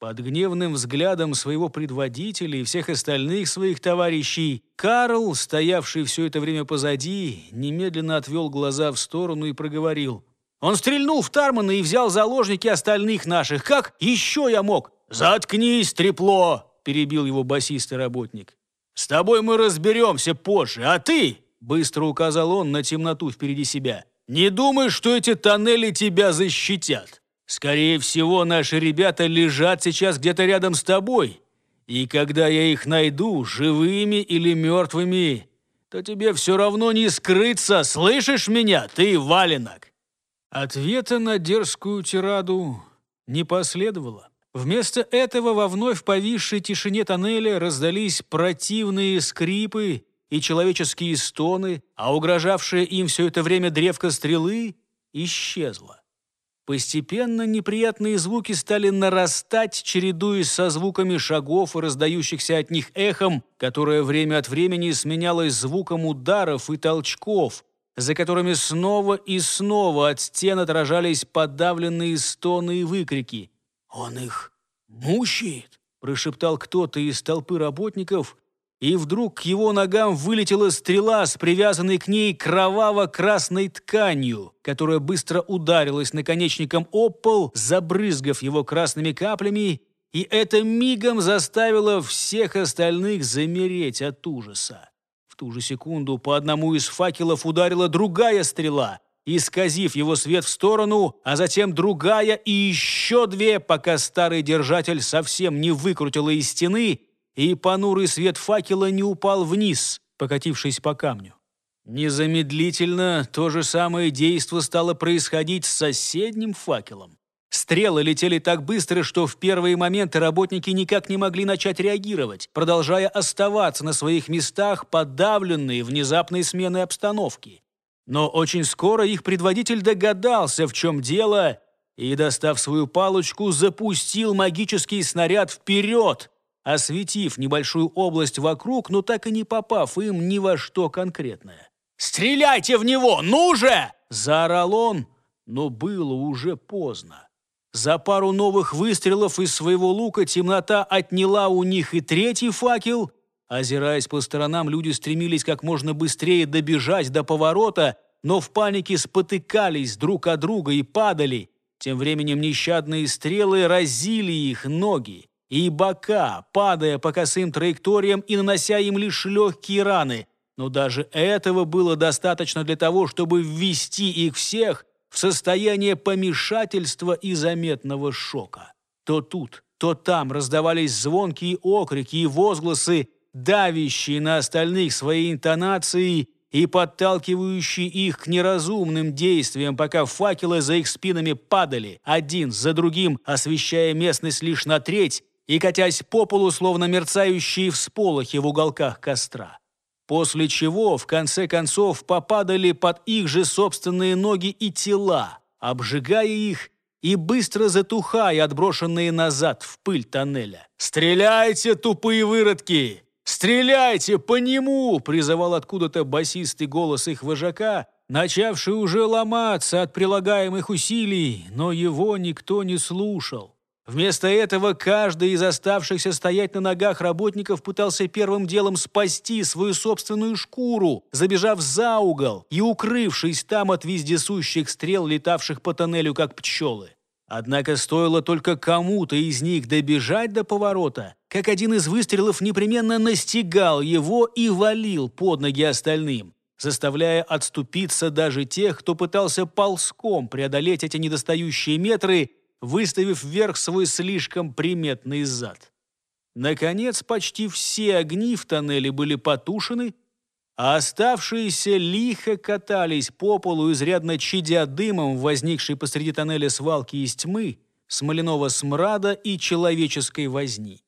Под гневным взглядом своего предводителя и всех остальных своих товарищей, Карл, стоявший все это время позади, немедленно отвел глаза в сторону и проговорил. «Он стрельнул в Тармана и взял заложники остальных наших. Как еще я мог?» «Заткнись, трепло!» – перебил его басистый работник. «С тобой мы разберемся позже, а ты...» – быстро указал он на темноту впереди себя. «Не думай, что эти тоннели тебя защитят!» Скорее всего, наши ребята лежат сейчас где-то рядом с тобой. И когда я их найду, живыми или мертвыми, то тебе все равно не скрыться, слышишь меня, ты валенок!» Ответа на дерзкую тираду не последовало. Вместо этого во вновь повисшей тишине тоннеля раздались противные скрипы и человеческие стоны, а угрожавшая им все это время древко стрелы исчезла. Постепенно неприятные звуки стали нарастать, чередуясь со звуками шагов и раздающихся от них эхом, которое время от времени сменялось звуком ударов и толчков, за которыми снова и снова от стен отражались подавленные стоны и выкрики. «Он их мучает!» – прошептал кто-то из толпы работников, и вдруг к его ногам вылетела стрела с привязанной к ней кроваво-красной тканью, которая быстро ударилась наконечником о пол, забрызгав его красными каплями, и это мигом заставило всех остальных замереть от ужаса. В ту же секунду по одному из факелов ударила другая стрела, исказив его свет в сторону, а затем другая и еще две, пока старый держатель совсем не выкрутила из стены – и понурый свет факела не упал вниз, покатившись по камню. Незамедлительно то же самое действо стало происходить с соседним факелом. Стрелы летели так быстро, что в первые моменты работники никак не могли начать реагировать, продолжая оставаться на своих местах, подавленные внезапной сменой обстановки. Но очень скоро их предводитель догадался, в чем дело, и, достав свою палочку, запустил магический снаряд вперед, осветив небольшую область вокруг, но так и не попав им ни во что конкретное. «Стреляйте в него! Ну же!» – заорал он, но было уже поздно. За пару новых выстрелов из своего лука темнота отняла у них и третий факел. Озираясь по сторонам, люди стремились как можно быстрее добежать до поворота, но в панике спотыкались друг от друга и падали. Тем временем нещадные стрелы разили их ноги и бока, падая по косым траекториям и нанося им лишь легкие раны. Но даже этого было достаточно для того, чтобы ввести их всех в состояние помешательства и заметного шока. То тут, то там раздавались звонкие окрики и возгласы, давящие на остальных свои интонации и подталкивающие их к неразумным действиям, пока факелы за их спинами падали, один за другим, освещая местность лишь на треть, и катясь по полу, словно мерцающие всполохи в уголках костра. После чего, в конце концов, попадали под их же собственные ноги и тела, обжигая их и быстро затухая, отброшенные назад в пыль тоннеля. «Стреляйте, тупые выродки! Стреляйте по нему!» призывал откуда-то басистый голос их вожака, начавший уже ломаться от прилагаемых усилий, но его никто не слушал. Вместо этого каждый из оставшихся стоять на ногах работников пытался первым делом спасти свою собственную шкуру, забежав за угол и укрывшись там от вездесущих стрел, летавших по тоннелю как пчелы. Однако стоило только кому-то из них добежать до поворота, как один из выстрелов непременно настигал его и валил под ноги остальным, заставляя отступиться даже тех, кто пытался ползком преодолеть эти недостающие метры выставив вверх свой слишком приметный зад. Наконец, почти все огни в тоннеле были потушены, а оставшиеся лихо катались по полу, изрядно чадя дымом, возникшей посреди тоннеля свалки из тьмы, смоляного смрада и человеческой возни.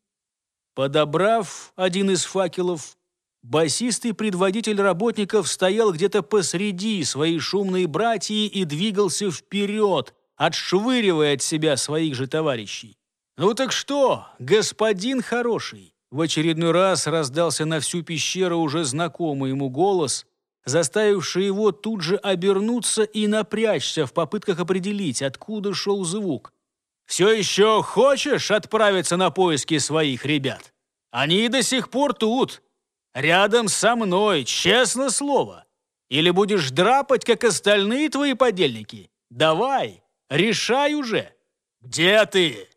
Подобрав один из факелов, басистый предводитель работников стоял где-то посреди своей шумной братьи и двигался вперед, отшвыривая от себя своих же товарищей. «Ну так что, господин хороший?» В очередной раз раздался на всю пещеру уже знакомый ему голос, заставивший его тут же обернуться и напрячься в попытках определить, откуда шел звук. «Все еще хочешь отправиться на поиски своих ребят? Они до сих пор тут, рядом со мной, честно слово. Или будешь драпать, как остальные твои подельники? Давай!» Решай уже! Где ты?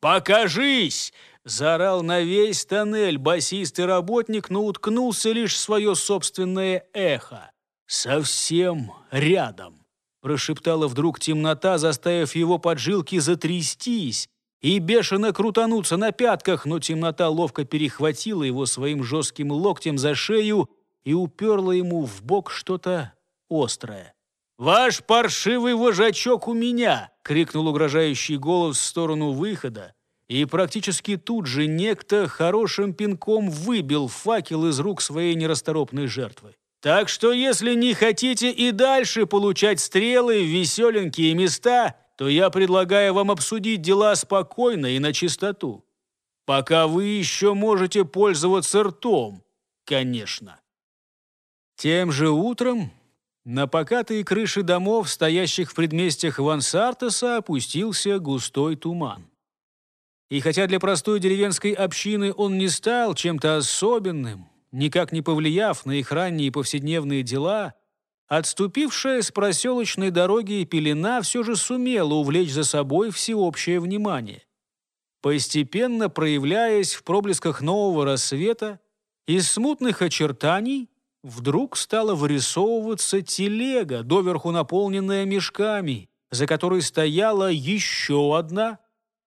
Покажись!» Заорал на весь тоннель басистый работник, но уткнулся лишь в свое собственное эхо. «Совсем рядом!» Прошептала вдруг темнота, заставив его поджилки затрястись и бешено крутануться на пятках, но темнота ловко перехватила его своим жестким локтем за шею и уперла ему в бок что-то острое. «Ваш паршивый вожачок у меня!» — крикнул угрожающий голос в сторону выхода, и практически тут же некто хорошим пинком выбил факел из рук своей нерасторопной жертвы. Так что если не хотите и дальше получать стрелы в веселенькие места, то я предлагаю вам обсудить дела спокойно и на чистоту. Пока вы еще можете пользоваться ртом, конечно. Тем же утром на покатые крыши домов, стоящих в предместьях Вансартеса, опустился густой туман. И хотя для простой деревенской общины он не стал чем-то особенным, никак не повлияв на их ранние повседневные дела, отступившая с проселочной дороги пелена все же сумела увлечь за собой всеобщее внимание. Постепенно проявляясь в проблесках нового рассвета, из смутных очертаний – Вдруг стала вырисовываться телега, доверху наполненная мешками, за которой стояла еще одна,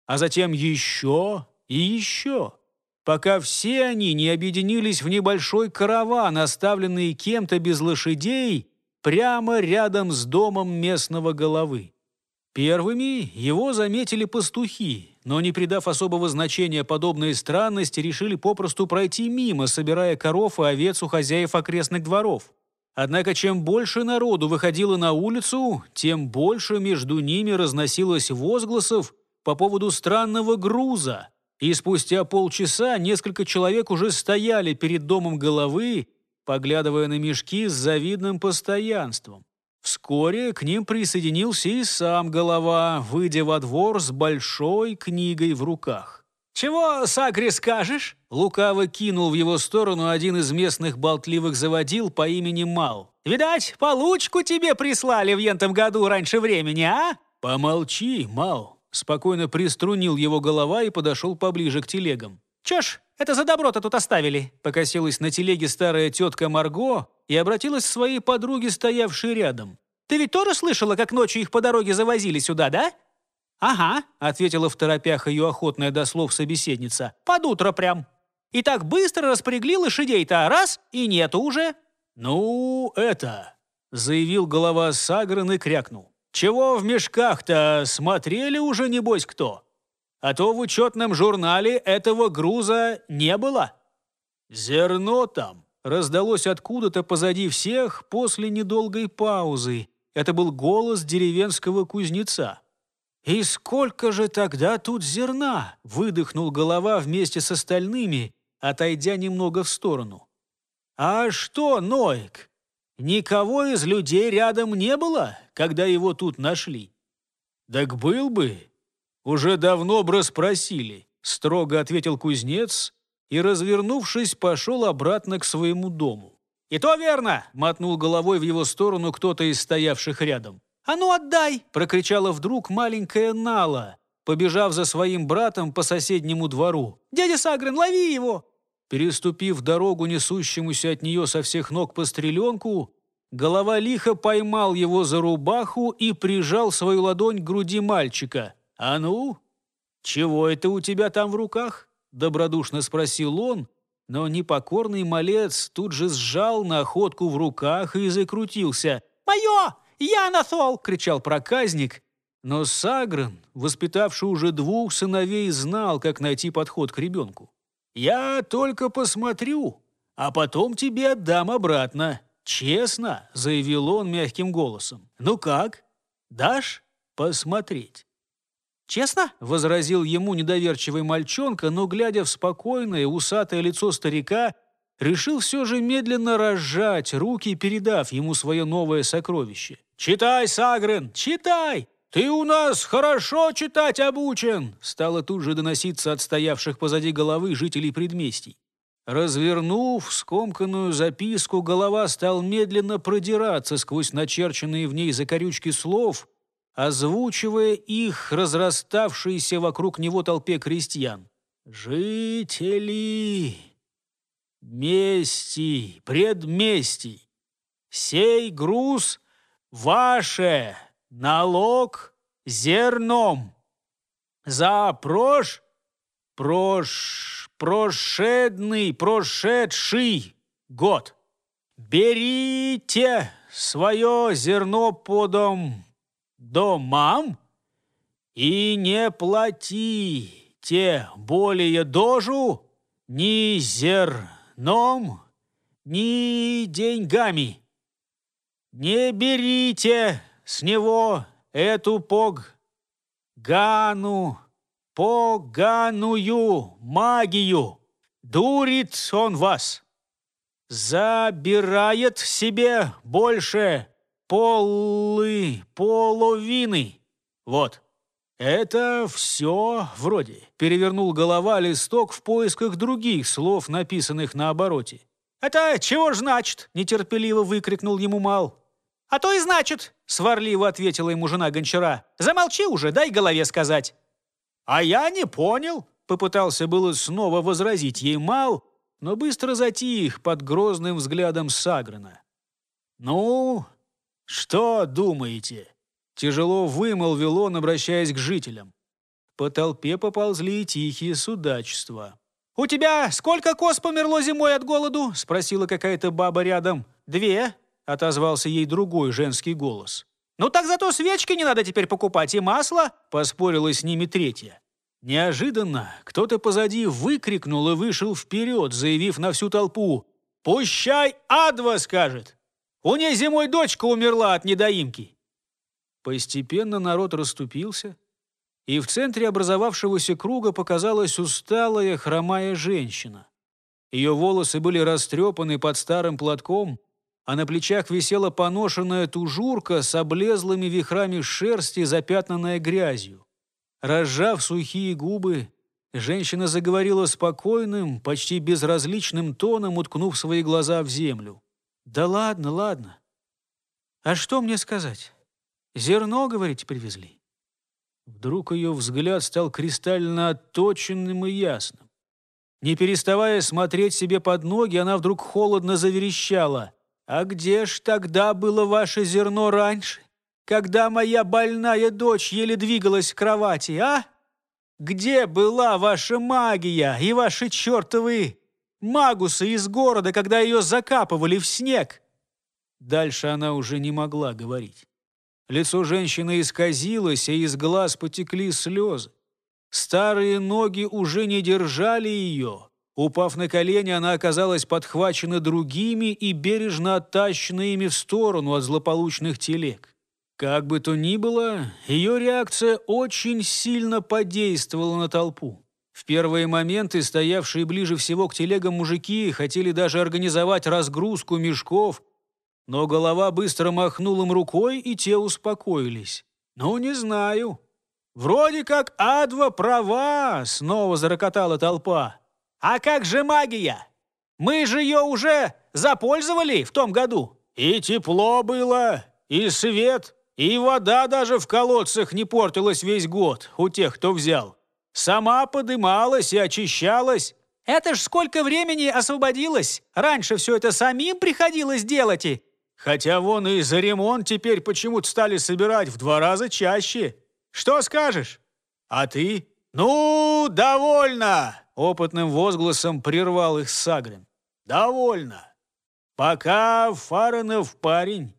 а затем еще и еще, пока все они не объединились в небольшой караван, оставленный кем-то без лошадей, прямо рядом с домом местного головы. Первыми его заметили пастухи, но, не придав особого значения подобной странности, решили попросту пройти мимо, собирая коров и овец у хозяев окрестных дворов. Однако чем больше народу выходило на улицу, тем больше между ними разносилось возгласов по поводу странного груза. И спустя полчаса несколько человек уже стояли перед домом головы, поглядывая на мешки с завидным постоянством. Вскоре к ним присоединился и сам голова, выйдя во двор с большой книгой в руках. «Чего, Сакри, скажешь?» Лукаво кинул в его сторону один из местных болтливых заводил по имени Мал. «Видать, получку тебе прислали в ентом году раньше времени, а?» «Помолчи, Мал!» Спокойно приструнил его голова и подошел поближе к телегам. «Чё ж, это за добро-то тут оставили!» Покосилась на телеге старая тетка Марго и обратилась к своей подруге, стоявшей рядом. «Ты ведь тоже слышала, как ночью их по дороге завозили сюда, да?» «Ага», — ответила в торопях ее охотная до слов собеседница. «Под утро прям. И так быстро распрягли лошадей-то а раз, и нету уже». «Ну, это...» — заявил голова Сагран и крякнул. «Чего в мешках-то? Смотрели уже, небось, кто?» а то в учетном журнале этого груза не было. «Зерно там!» — раздалось откуда-то позади всех после недолгой паузы. Это был голос деревенского кузнеца. «И сколько же тогда тут зерна?» — выдохнул голова вместе с остальными, отойдя немного в сторону. «А что, Нойк? никого из людей рядом не было, когда его тут нашли?» «Так был бы, уже давно бы расспросили», — строго ответил кузнец и, развернувшись, пошел обратно к своему дому. «И то верно!» — мотнул головой в его сторону кто-то из стоявших рядом. «А ну отдай!» — прокричала вдруг маленькая Нала, побежав за своим братом по соседнему двору. «Дядя Сагрин, лови его!» Переступив дорогу, несущемуся от нее со всех ног по стреленку, голова лихо поймал его за рубаху и прижал свою ладонь к груди мальчика. «А ну, чего это у тебя там в руках?» — добродушно спросил он, но непокорный малец тут же сжал находку в руках и закрутился. «Мое! Я насол!» — кричал проказник. Но Сагран, воспитавший уже двух сыновей, знал, как найти подход к ребенку. «Я только посмотрю, а потом тебе отдам обратно. Честно!» — заявил он мягким голосом. «Ну как? Дашь посмотреть?» «Честно?» — возразил ему недоверчивый мальчонка, но, глядя в спокойное усатое лицо старика, решил все же медленно разжать руки, передав ему свое новое сокровище. «Читай, Сагрен, читай! Ты у нас хорошо читать обучен!» стало тут же доноситься от стоявших позади головы жителей предместий. Развернув скомканную записку, голова стал медленно продираться сквозь начерченные в ней закорючки слов — озвучивая их разраставшиеся вокруг него толпе крестьян. «Жители мести, предместий, сей груз ваше, налог зерном, за прош, прош, прошедный, прошедший год». Берите свое зерно подом домам и не платите более дожу ни зерном, ни деньгами. Не берите с него эту пог гану, поганую магию. Дурит он вас. Забирает себе больше полы, половины. Вот. Это все вроде. Перевернул голова листок в поисках других слов, написанных на обороте. «Это чего ж значит?» – нетерпеливо выкрикнул ему Мал. «А то и значит!» – сварливо ответила ему жена гончара. «Замолчи уже, дай голове сказать!» «А я не понял!» – попытался было снова возразить ей Мал, но быстро затих под грозным взглядом Саграна. «Ну, «Что думаете?» – тяжело вымолвил он, обращаясь к жителям. По толпе поползли тихие судачества. «У тебя сколько коз померло зимой от голоду?» – спросила какая-то баба рядом. «Две», – отозвался ей другой женский голос. «Ну так зато свечки не надо теперь покупать и масло», – поспорила с ними третья. Неожиданно кто-то позади выкрикнул и вышел вперед, заявив на всю толпу «Пущай адва скажет!» У ней зимой дочка умерла от недоимки. Постепенно народ расступился, и в центре образовавшегося круга показалась усталая, хромая женщина. Ее волосы были растрепаны под старым платком, а на плечах висела поношенная тужурка с облезлыми вихрами шерсти, запятнанная грязью. Разжав сухие губы, женщина заговорила спокойным, почти безразличным тоном, уткнув свои глаза в землю. Да ладно, ладно. А что мне сказать? Зерно, говорите, привезли? Вдруг ее взгляд стал кристально отточенным и ясным. Не переставая смотреть себе под ноги, она вдруг холодно заверещала. «А где ж тогда было ваше зерно раньше, когда моя больная дочь еле двигалась в кровати, а? Где была ваша магия и ваши чертовы Магусы из города, когда ее закапывали в снег!» Дальше она уже не могла говорить. Лицо женщины исказилось, и из глаз потекли слезы. Старые ноги уже не держали ее. Упав на колени, она оказалась подхвачена другими и бережно оттащена ими в сторону от злополучных телег. Как бы то ни было, ее реакция очень сильно подействовала на толпу. В первые моменты стоявшие ближе всего к телегам мужики хотели даже организовать разгрузку мешков, но голова быстро махнул им рукой, и те успокоились. «Ну, не знаю». «Вроде как Адва права!» — снова зарокотала толпа. «А как же магия? Мы же ее уже запользовали в том году!» «И тепло было, и свет, и вода даже в колодцах не портилась весь год у тех, кто взял. Сама подымалась и очищалась. Это ж сколько времени освободилось. Раньше все это самим приходилось делать и... Хотя вон и за ремонт теперь почему-то стали собирать в два раза чаще. Что скажешь? А ты? Ну, довольно! Опытным возгласом прервал их Сагрин. Довольно. Пока Фаренов парень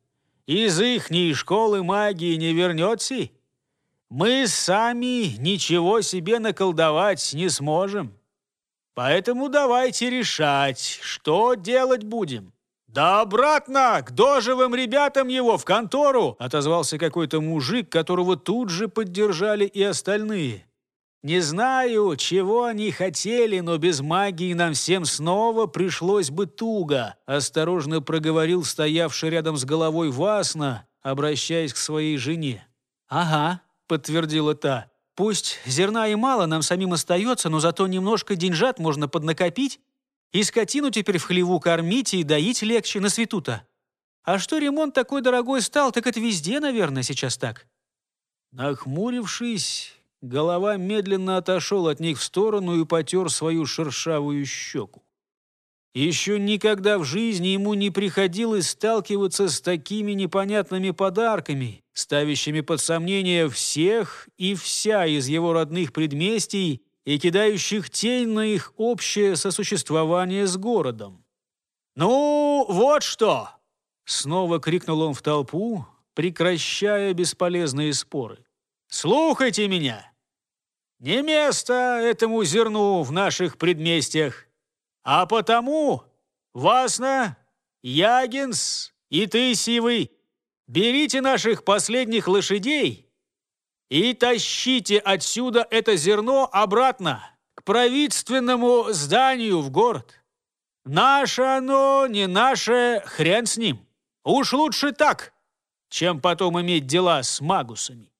из ихней школы магии не вернется, мы сами ничего себе наколдовать не сможем. Поэтому давайте решать, что делать будем». «Да обратно! К доживым ребятам его, в контору!» отозвался какой-то мужик, которого тут же поддержали и остальные. «Не знаю, чего они хотели, но без магии нам всем снова пришлось бы туго», осторожно проговорил стоявший рядом с головой Васна, обращаясь к своей жене. «Ага», подтвердила та. «Пусть зерна и мало нам самим остается, но зато немножко деньжат можно поднакопить, и скотину теперь в хлеву кормить и доить легче на свету-то. А что ремонт такой дорогой стал, так это везде, наверное, сейчас так». Нахмурившись, голова медленно отошел от них в сторону и потер свою шершавую щеку. Еще никогда в жизни ему не приходилось сталкиваться с такими непонятными подарками, ставящими под сомнение всех и вся из его родных предместий и кидающих тень на их общее сосуществование с городом. «Ну, вот что!» — снова крикнул он в толпу, прекращая бесполезные споры. «Слухайте меня! Не место этому зерну в наших предместьях, а потому, Васна, Ягинс и ты, Сивый, Берите наших последних лошадей и тащите отсюда это зерно обратно к правительственному зданию в город. Наше оно, не наше, хрен с ним. Уж лучше так, чем потом иметь дела с магусами».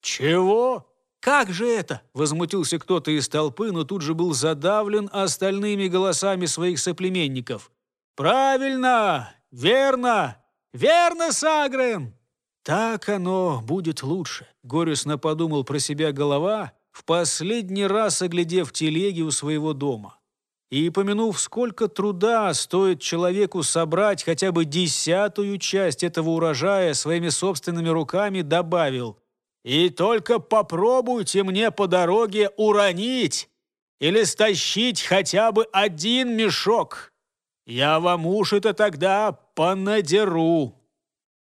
«Чего?» «Как же это?» – возмутился кто-то из толпы, но тут же был задавлен остальными голосами своих соплеменников. «Правильно! Верно! «Верно, Сагрен!» «Так оно будет лучше», — горестно подумал про себя голова, в последний раз оглядев телеги у своего дома. И помянув, сколько труда стоит человеку собрать хотя бы десятую часть этого урожая своими собственными руками, добавил «И только попробуйте мне по дороге уронить или стащить хотя бы один мешок». Я вам уши-то тогда понадеру».